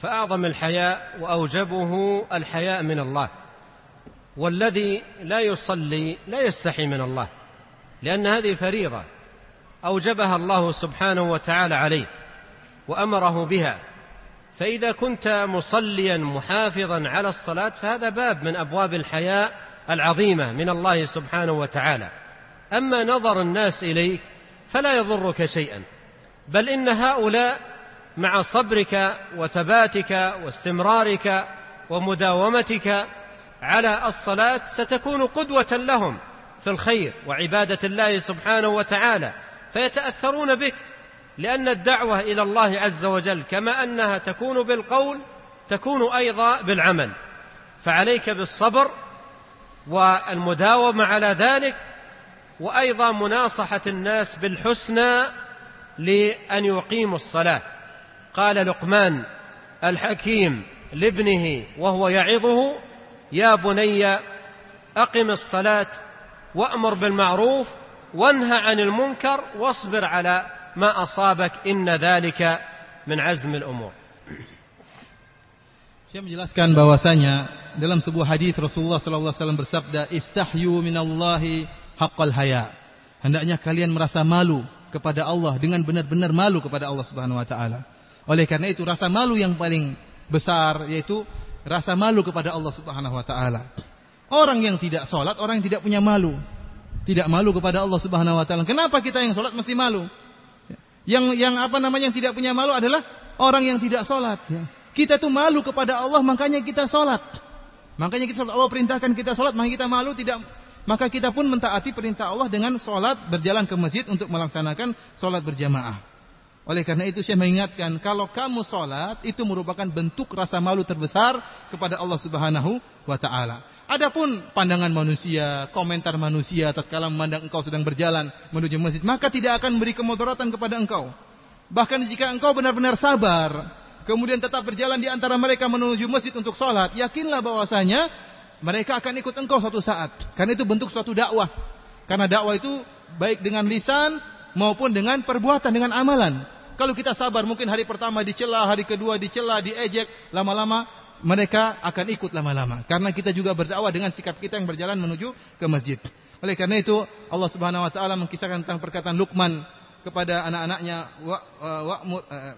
فأعظم الحياء وأوجبه الحياء من الله والذي لا يصلي لا يستحي من الله لأن هذه فريضة أوجبها الله سبحانه وتعالى عليه وأمره بها فإذا كنت مصليا محافظا على الصلاة فهذا باب من أبواب الحياء العظيمة من الله سبحانه وتعالى. أما نظر الناس إليك فلا يضرك شيئا بل إن هؤلاء مع صبرك وثباتك واستمرارك ومداومتك على الصلاة ستكون قدوة لهم في الخير وعبادة الله سبحانه وتعالى فيتأثرون بك. لأن الدعوة إلى الله عز وجل كما أنها تكون بالقول تكون أيضا بالعمل. فعليك بالصبر والمداومة على ذلك وأيضا مناصحة الناس بالحسنى لأن يقيموا الصلاة. قال لقمان الحكيم لابنه وهو يعظه يا بني أقم الصلاة وأمر بالمعروف وانهى عن المنكر واصبر على ما أصابك إن ذلك من عزم الأمور Saya menjelaskan bahwasanya dalam sebuah hadis Rasulullah sallallahu alaihi wasallam bersabda istahyu minallahi haqqal haya. Hendaknya kalian merasa malu kepada Allah dengan benar-benar malu kepada Allah Subhanahu wa taala. Oleh karena itu rasa malu yang paling besar yaitu rasa malu kepada Allah Subhanahu wa taala. Orang yang tidak salat, orang yang tidak punya malu. Tidak malu kepada Allah Subhanahu wa taala. Kenapa kita yang salat mesti malu? Yang yang apa namanya yang tidak punya malu adalah orang yang tidak sholat. Ya. Kita tuh malu kepada Allah, makanya kita sholat. Makanya kita sholat. Allah perintahkan kita sholat, maka kita malu tidak. Maka kita pun mentaati perintah Allah dengan sholat berjalan ke masjid untuk melaksanakan sholat berjamaah. Oleh karena itu saya mengingatkan kalau kamu sholat itu merupakan bentuk rasa malu terbesar kepada Allah Subhanahu wa taala. Adapun pandangan manusia, komentar manusia tatkala memandang engkau sedang berjalan menuju masjid, maka tidak akan memberi kemudaratan kepada engkau. Bahkan jika engkau benar-benar sabar, kemudian tetap berjalan di antara mereka menuju masjid untuk sholat, yakinlah bahwasanya mereka akan ikut engkau suatu saat. Karena itu bentuk suatu dakwah. Karena dakwah itu baik dengan lisan maupun dengan perbuatan, dengan amalan. Kalau kita sabar, mungkin hari pertama dicela, hari kedua dicela, diejek, lama-lama mereka akan ikut lama-lama karena kita juga berdakwah dengan sikap kita yang berjalan menuju ke masjid. Oleh karena itu Allah Subhanahu wa taala mengkisahkan tentang perkataan Luqman kepada anak-anaknya wa wa uh,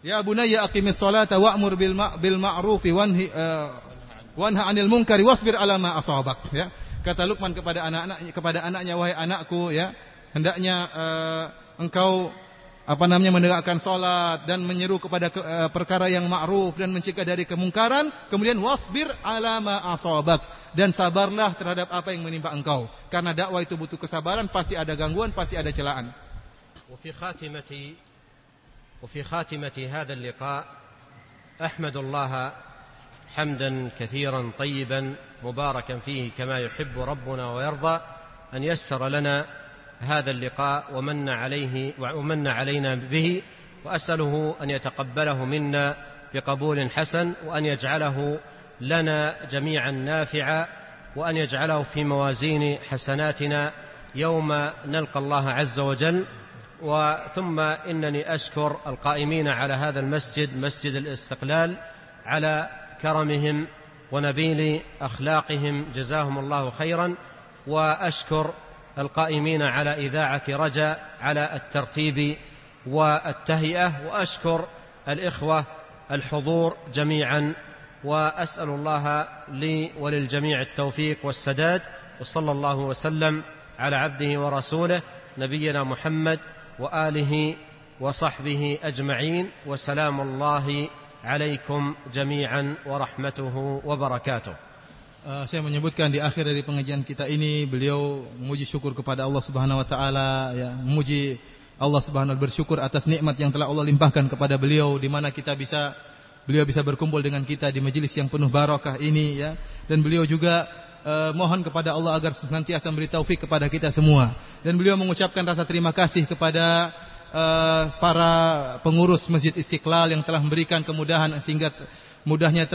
Ya bunayya aqimis salata wa'mur bil bil ma'ruf wanhi uh, wanha 'anil munkari wasbir 'ala ma asabak ya. Kata Luqman kepada anak-anak kepada anaknya wahai anakku ya, hendaknya uh, engkau apa namanya menegakkan salat dan menyeru kepada ke, uh, perkara yang ma'ruf dan mencegah dari kemungkaran kemudian wasbir ala ma asabak dan sabarlah terhadap apa yang menimpa engkau karena dakwah itu butuh kesabaran pasti ada gangguan pasti ada celaan وفي خاتمة وفي خاتمة هذا اللقاء أحمد الله حمدا كثيرا طيبا مباركا فيه كما يحب ربنا ويرضى أن يسر لنا هذا اللقاء ومن عليه ومن علينا به وأسأله أن يتقبله منا بقبول حسن وأن يجعله لنا جميعا نافعا وأن يجعله في موازين حسناتنا يوم نلقى الله عز وجل. وثم إنني أشكر القائمين على هذا المسجد مسجد الاستقلال على كرمهم ونبيل أخلاقهم جزاهم الله خيرا. وأشكر القائمين على إذاعة رجاء على الترتيب والتهيئة. وأشكر الإخوة الحضور جميعا وأسأل الله لي وللجميع التوفيق والسداد. وصلى الله وسلم على عبده ورسوله نبينا محمد وآله وصحبه أجمعين. وسلام الله عليكم جميعا ورحمته وبركاته. Uh, saya menyebutkan di akhir dari pengajian kita ini beliau memuji syukur kepada Allah Subhanahu wa taala ya memuji Allah Subhanahu bersyukur atas nikmat yang telah Allah limpahkan kepada beliau di mana kita bisa beliau bisa berkumpul dengan kita di majelis yang penuh barakah ini ya. Dan beliau juga uh, mohon kepada Allah agar senantiasa memberi taufik kepada kita semua. Dan beliau mengucapkan rasa terima kasih kepada uh, para pengurus Masjid Istiqlal yang telah memberikan kemudahan sehingga mudahnya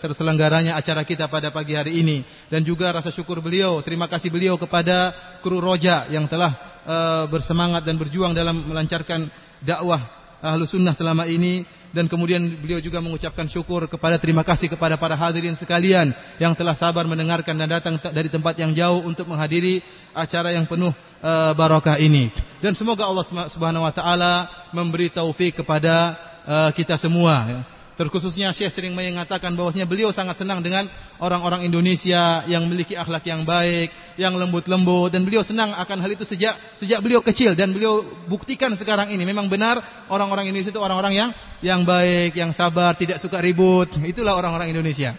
terselenggaranya acara kita pada pagi hari ini. Dan juga rasa syukur beliau terima kasih beliau kepada kru Roja yang telah uh, bersemangat dan berjuang dalam melancarkan dakwah ahlu sunnah selama ini. Dan kemudian beliau juga mengucapkan syukur kepada terima kasih kepada para hadirin sekalian yang telah sabar mendengarkan dan datang dari tempat yang jauh untuk menghadiri acara yang penuh uh, barakah ini. Dan semoga Allah Subhanahu wa taala memberi taufik kepada uh, kita semua. ya. Terkhususnya Syekh sering mengatakan bahwasanya beliau sangat senang dengan orang-orang Indonesia yang memiliki akhlak yang baik, yang lembut-lembut dan beliau senang akan hal itu sejak sejak beliau kecil dan beliau buktikan sekarang ini memang benar orang-orang Indonesia itu orang-orang yang yang baik, yang sabar, tidak suka ribut. Itulah orang-orang Indonesia.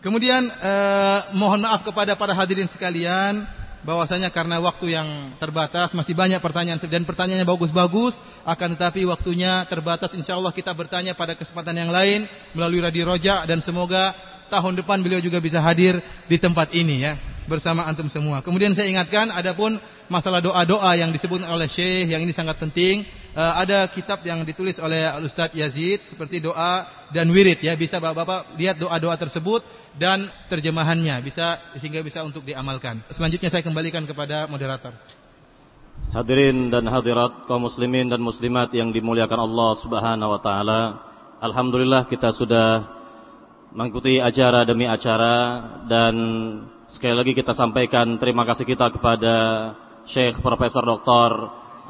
Kemudian eh, mohon maaf kepada para hadirin sekalian bahwasanya karena waktu yang terbatas masih banyak pertanyaan. Dan pertanyaannya bagus-bagus akan tetapi waktunya terbatas. Insyaallah kita bertanya pada kesempatan yang lain melalui Radio Roja dan semoga tahun depan beliau juga bisa hadir di tempat ini ya. Bersama antum semua. Kemudian saya ingatkan adapun masalah doa-doa yang disebut oleh Syekh yang ini sangat penting ada kitab yang ditulis oleh Ustadz Yazid seperti doa dan wirid ya bisa bapak-bapak lihat doa-doa tersebut dan terjemahannya bisa sehingga bisa untuk diamalkan. Selanjutnya saya kembalikan kepada moderator. Hadirin dan hadirat kaum muslimin dan muslimat yang dimuliakan Allah Subhanahu wa taala. Alhamdulillah kita sudah mengikuti acara demi acara dan sekali lagi kita sampaikan terima kasih kita kepada Syekh Profesor Dr.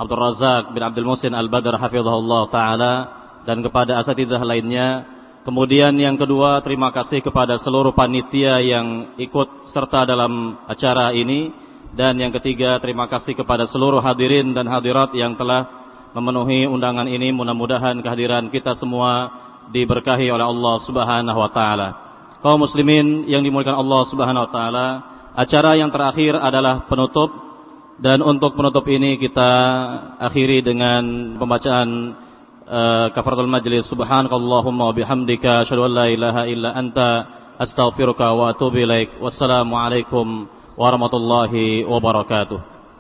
Abdul Razak bin Abdul Musin Al-Badr hafizahullah taala dan kepada asatidah lainnya. Kemudian yang kedua, terima kasih kepada seluruh panitia yang ikut serta dalam acara ini dan yang ketiga, terima kasih kepada seluruh hadirin dan hadirat yang telah memenuhi undangan ini. Mudah-mudahan kehadiran kita semua diberkahi oleh Allah Subhanahu wa taala. Kaum muslimin yang dimuliakan Allah Subhanahu wa taala, acara yang terakhir adalah penutup dan untuk penutup ini kita akhiri dengan pembacaan uh, kafaratul majlis subhanakallahumma wa bihamdika asyhadu an la ilaha illa anta astaghfiruka wa atubu ilaik. Wassalamu alaikum warahmatullahi wabarakatuh.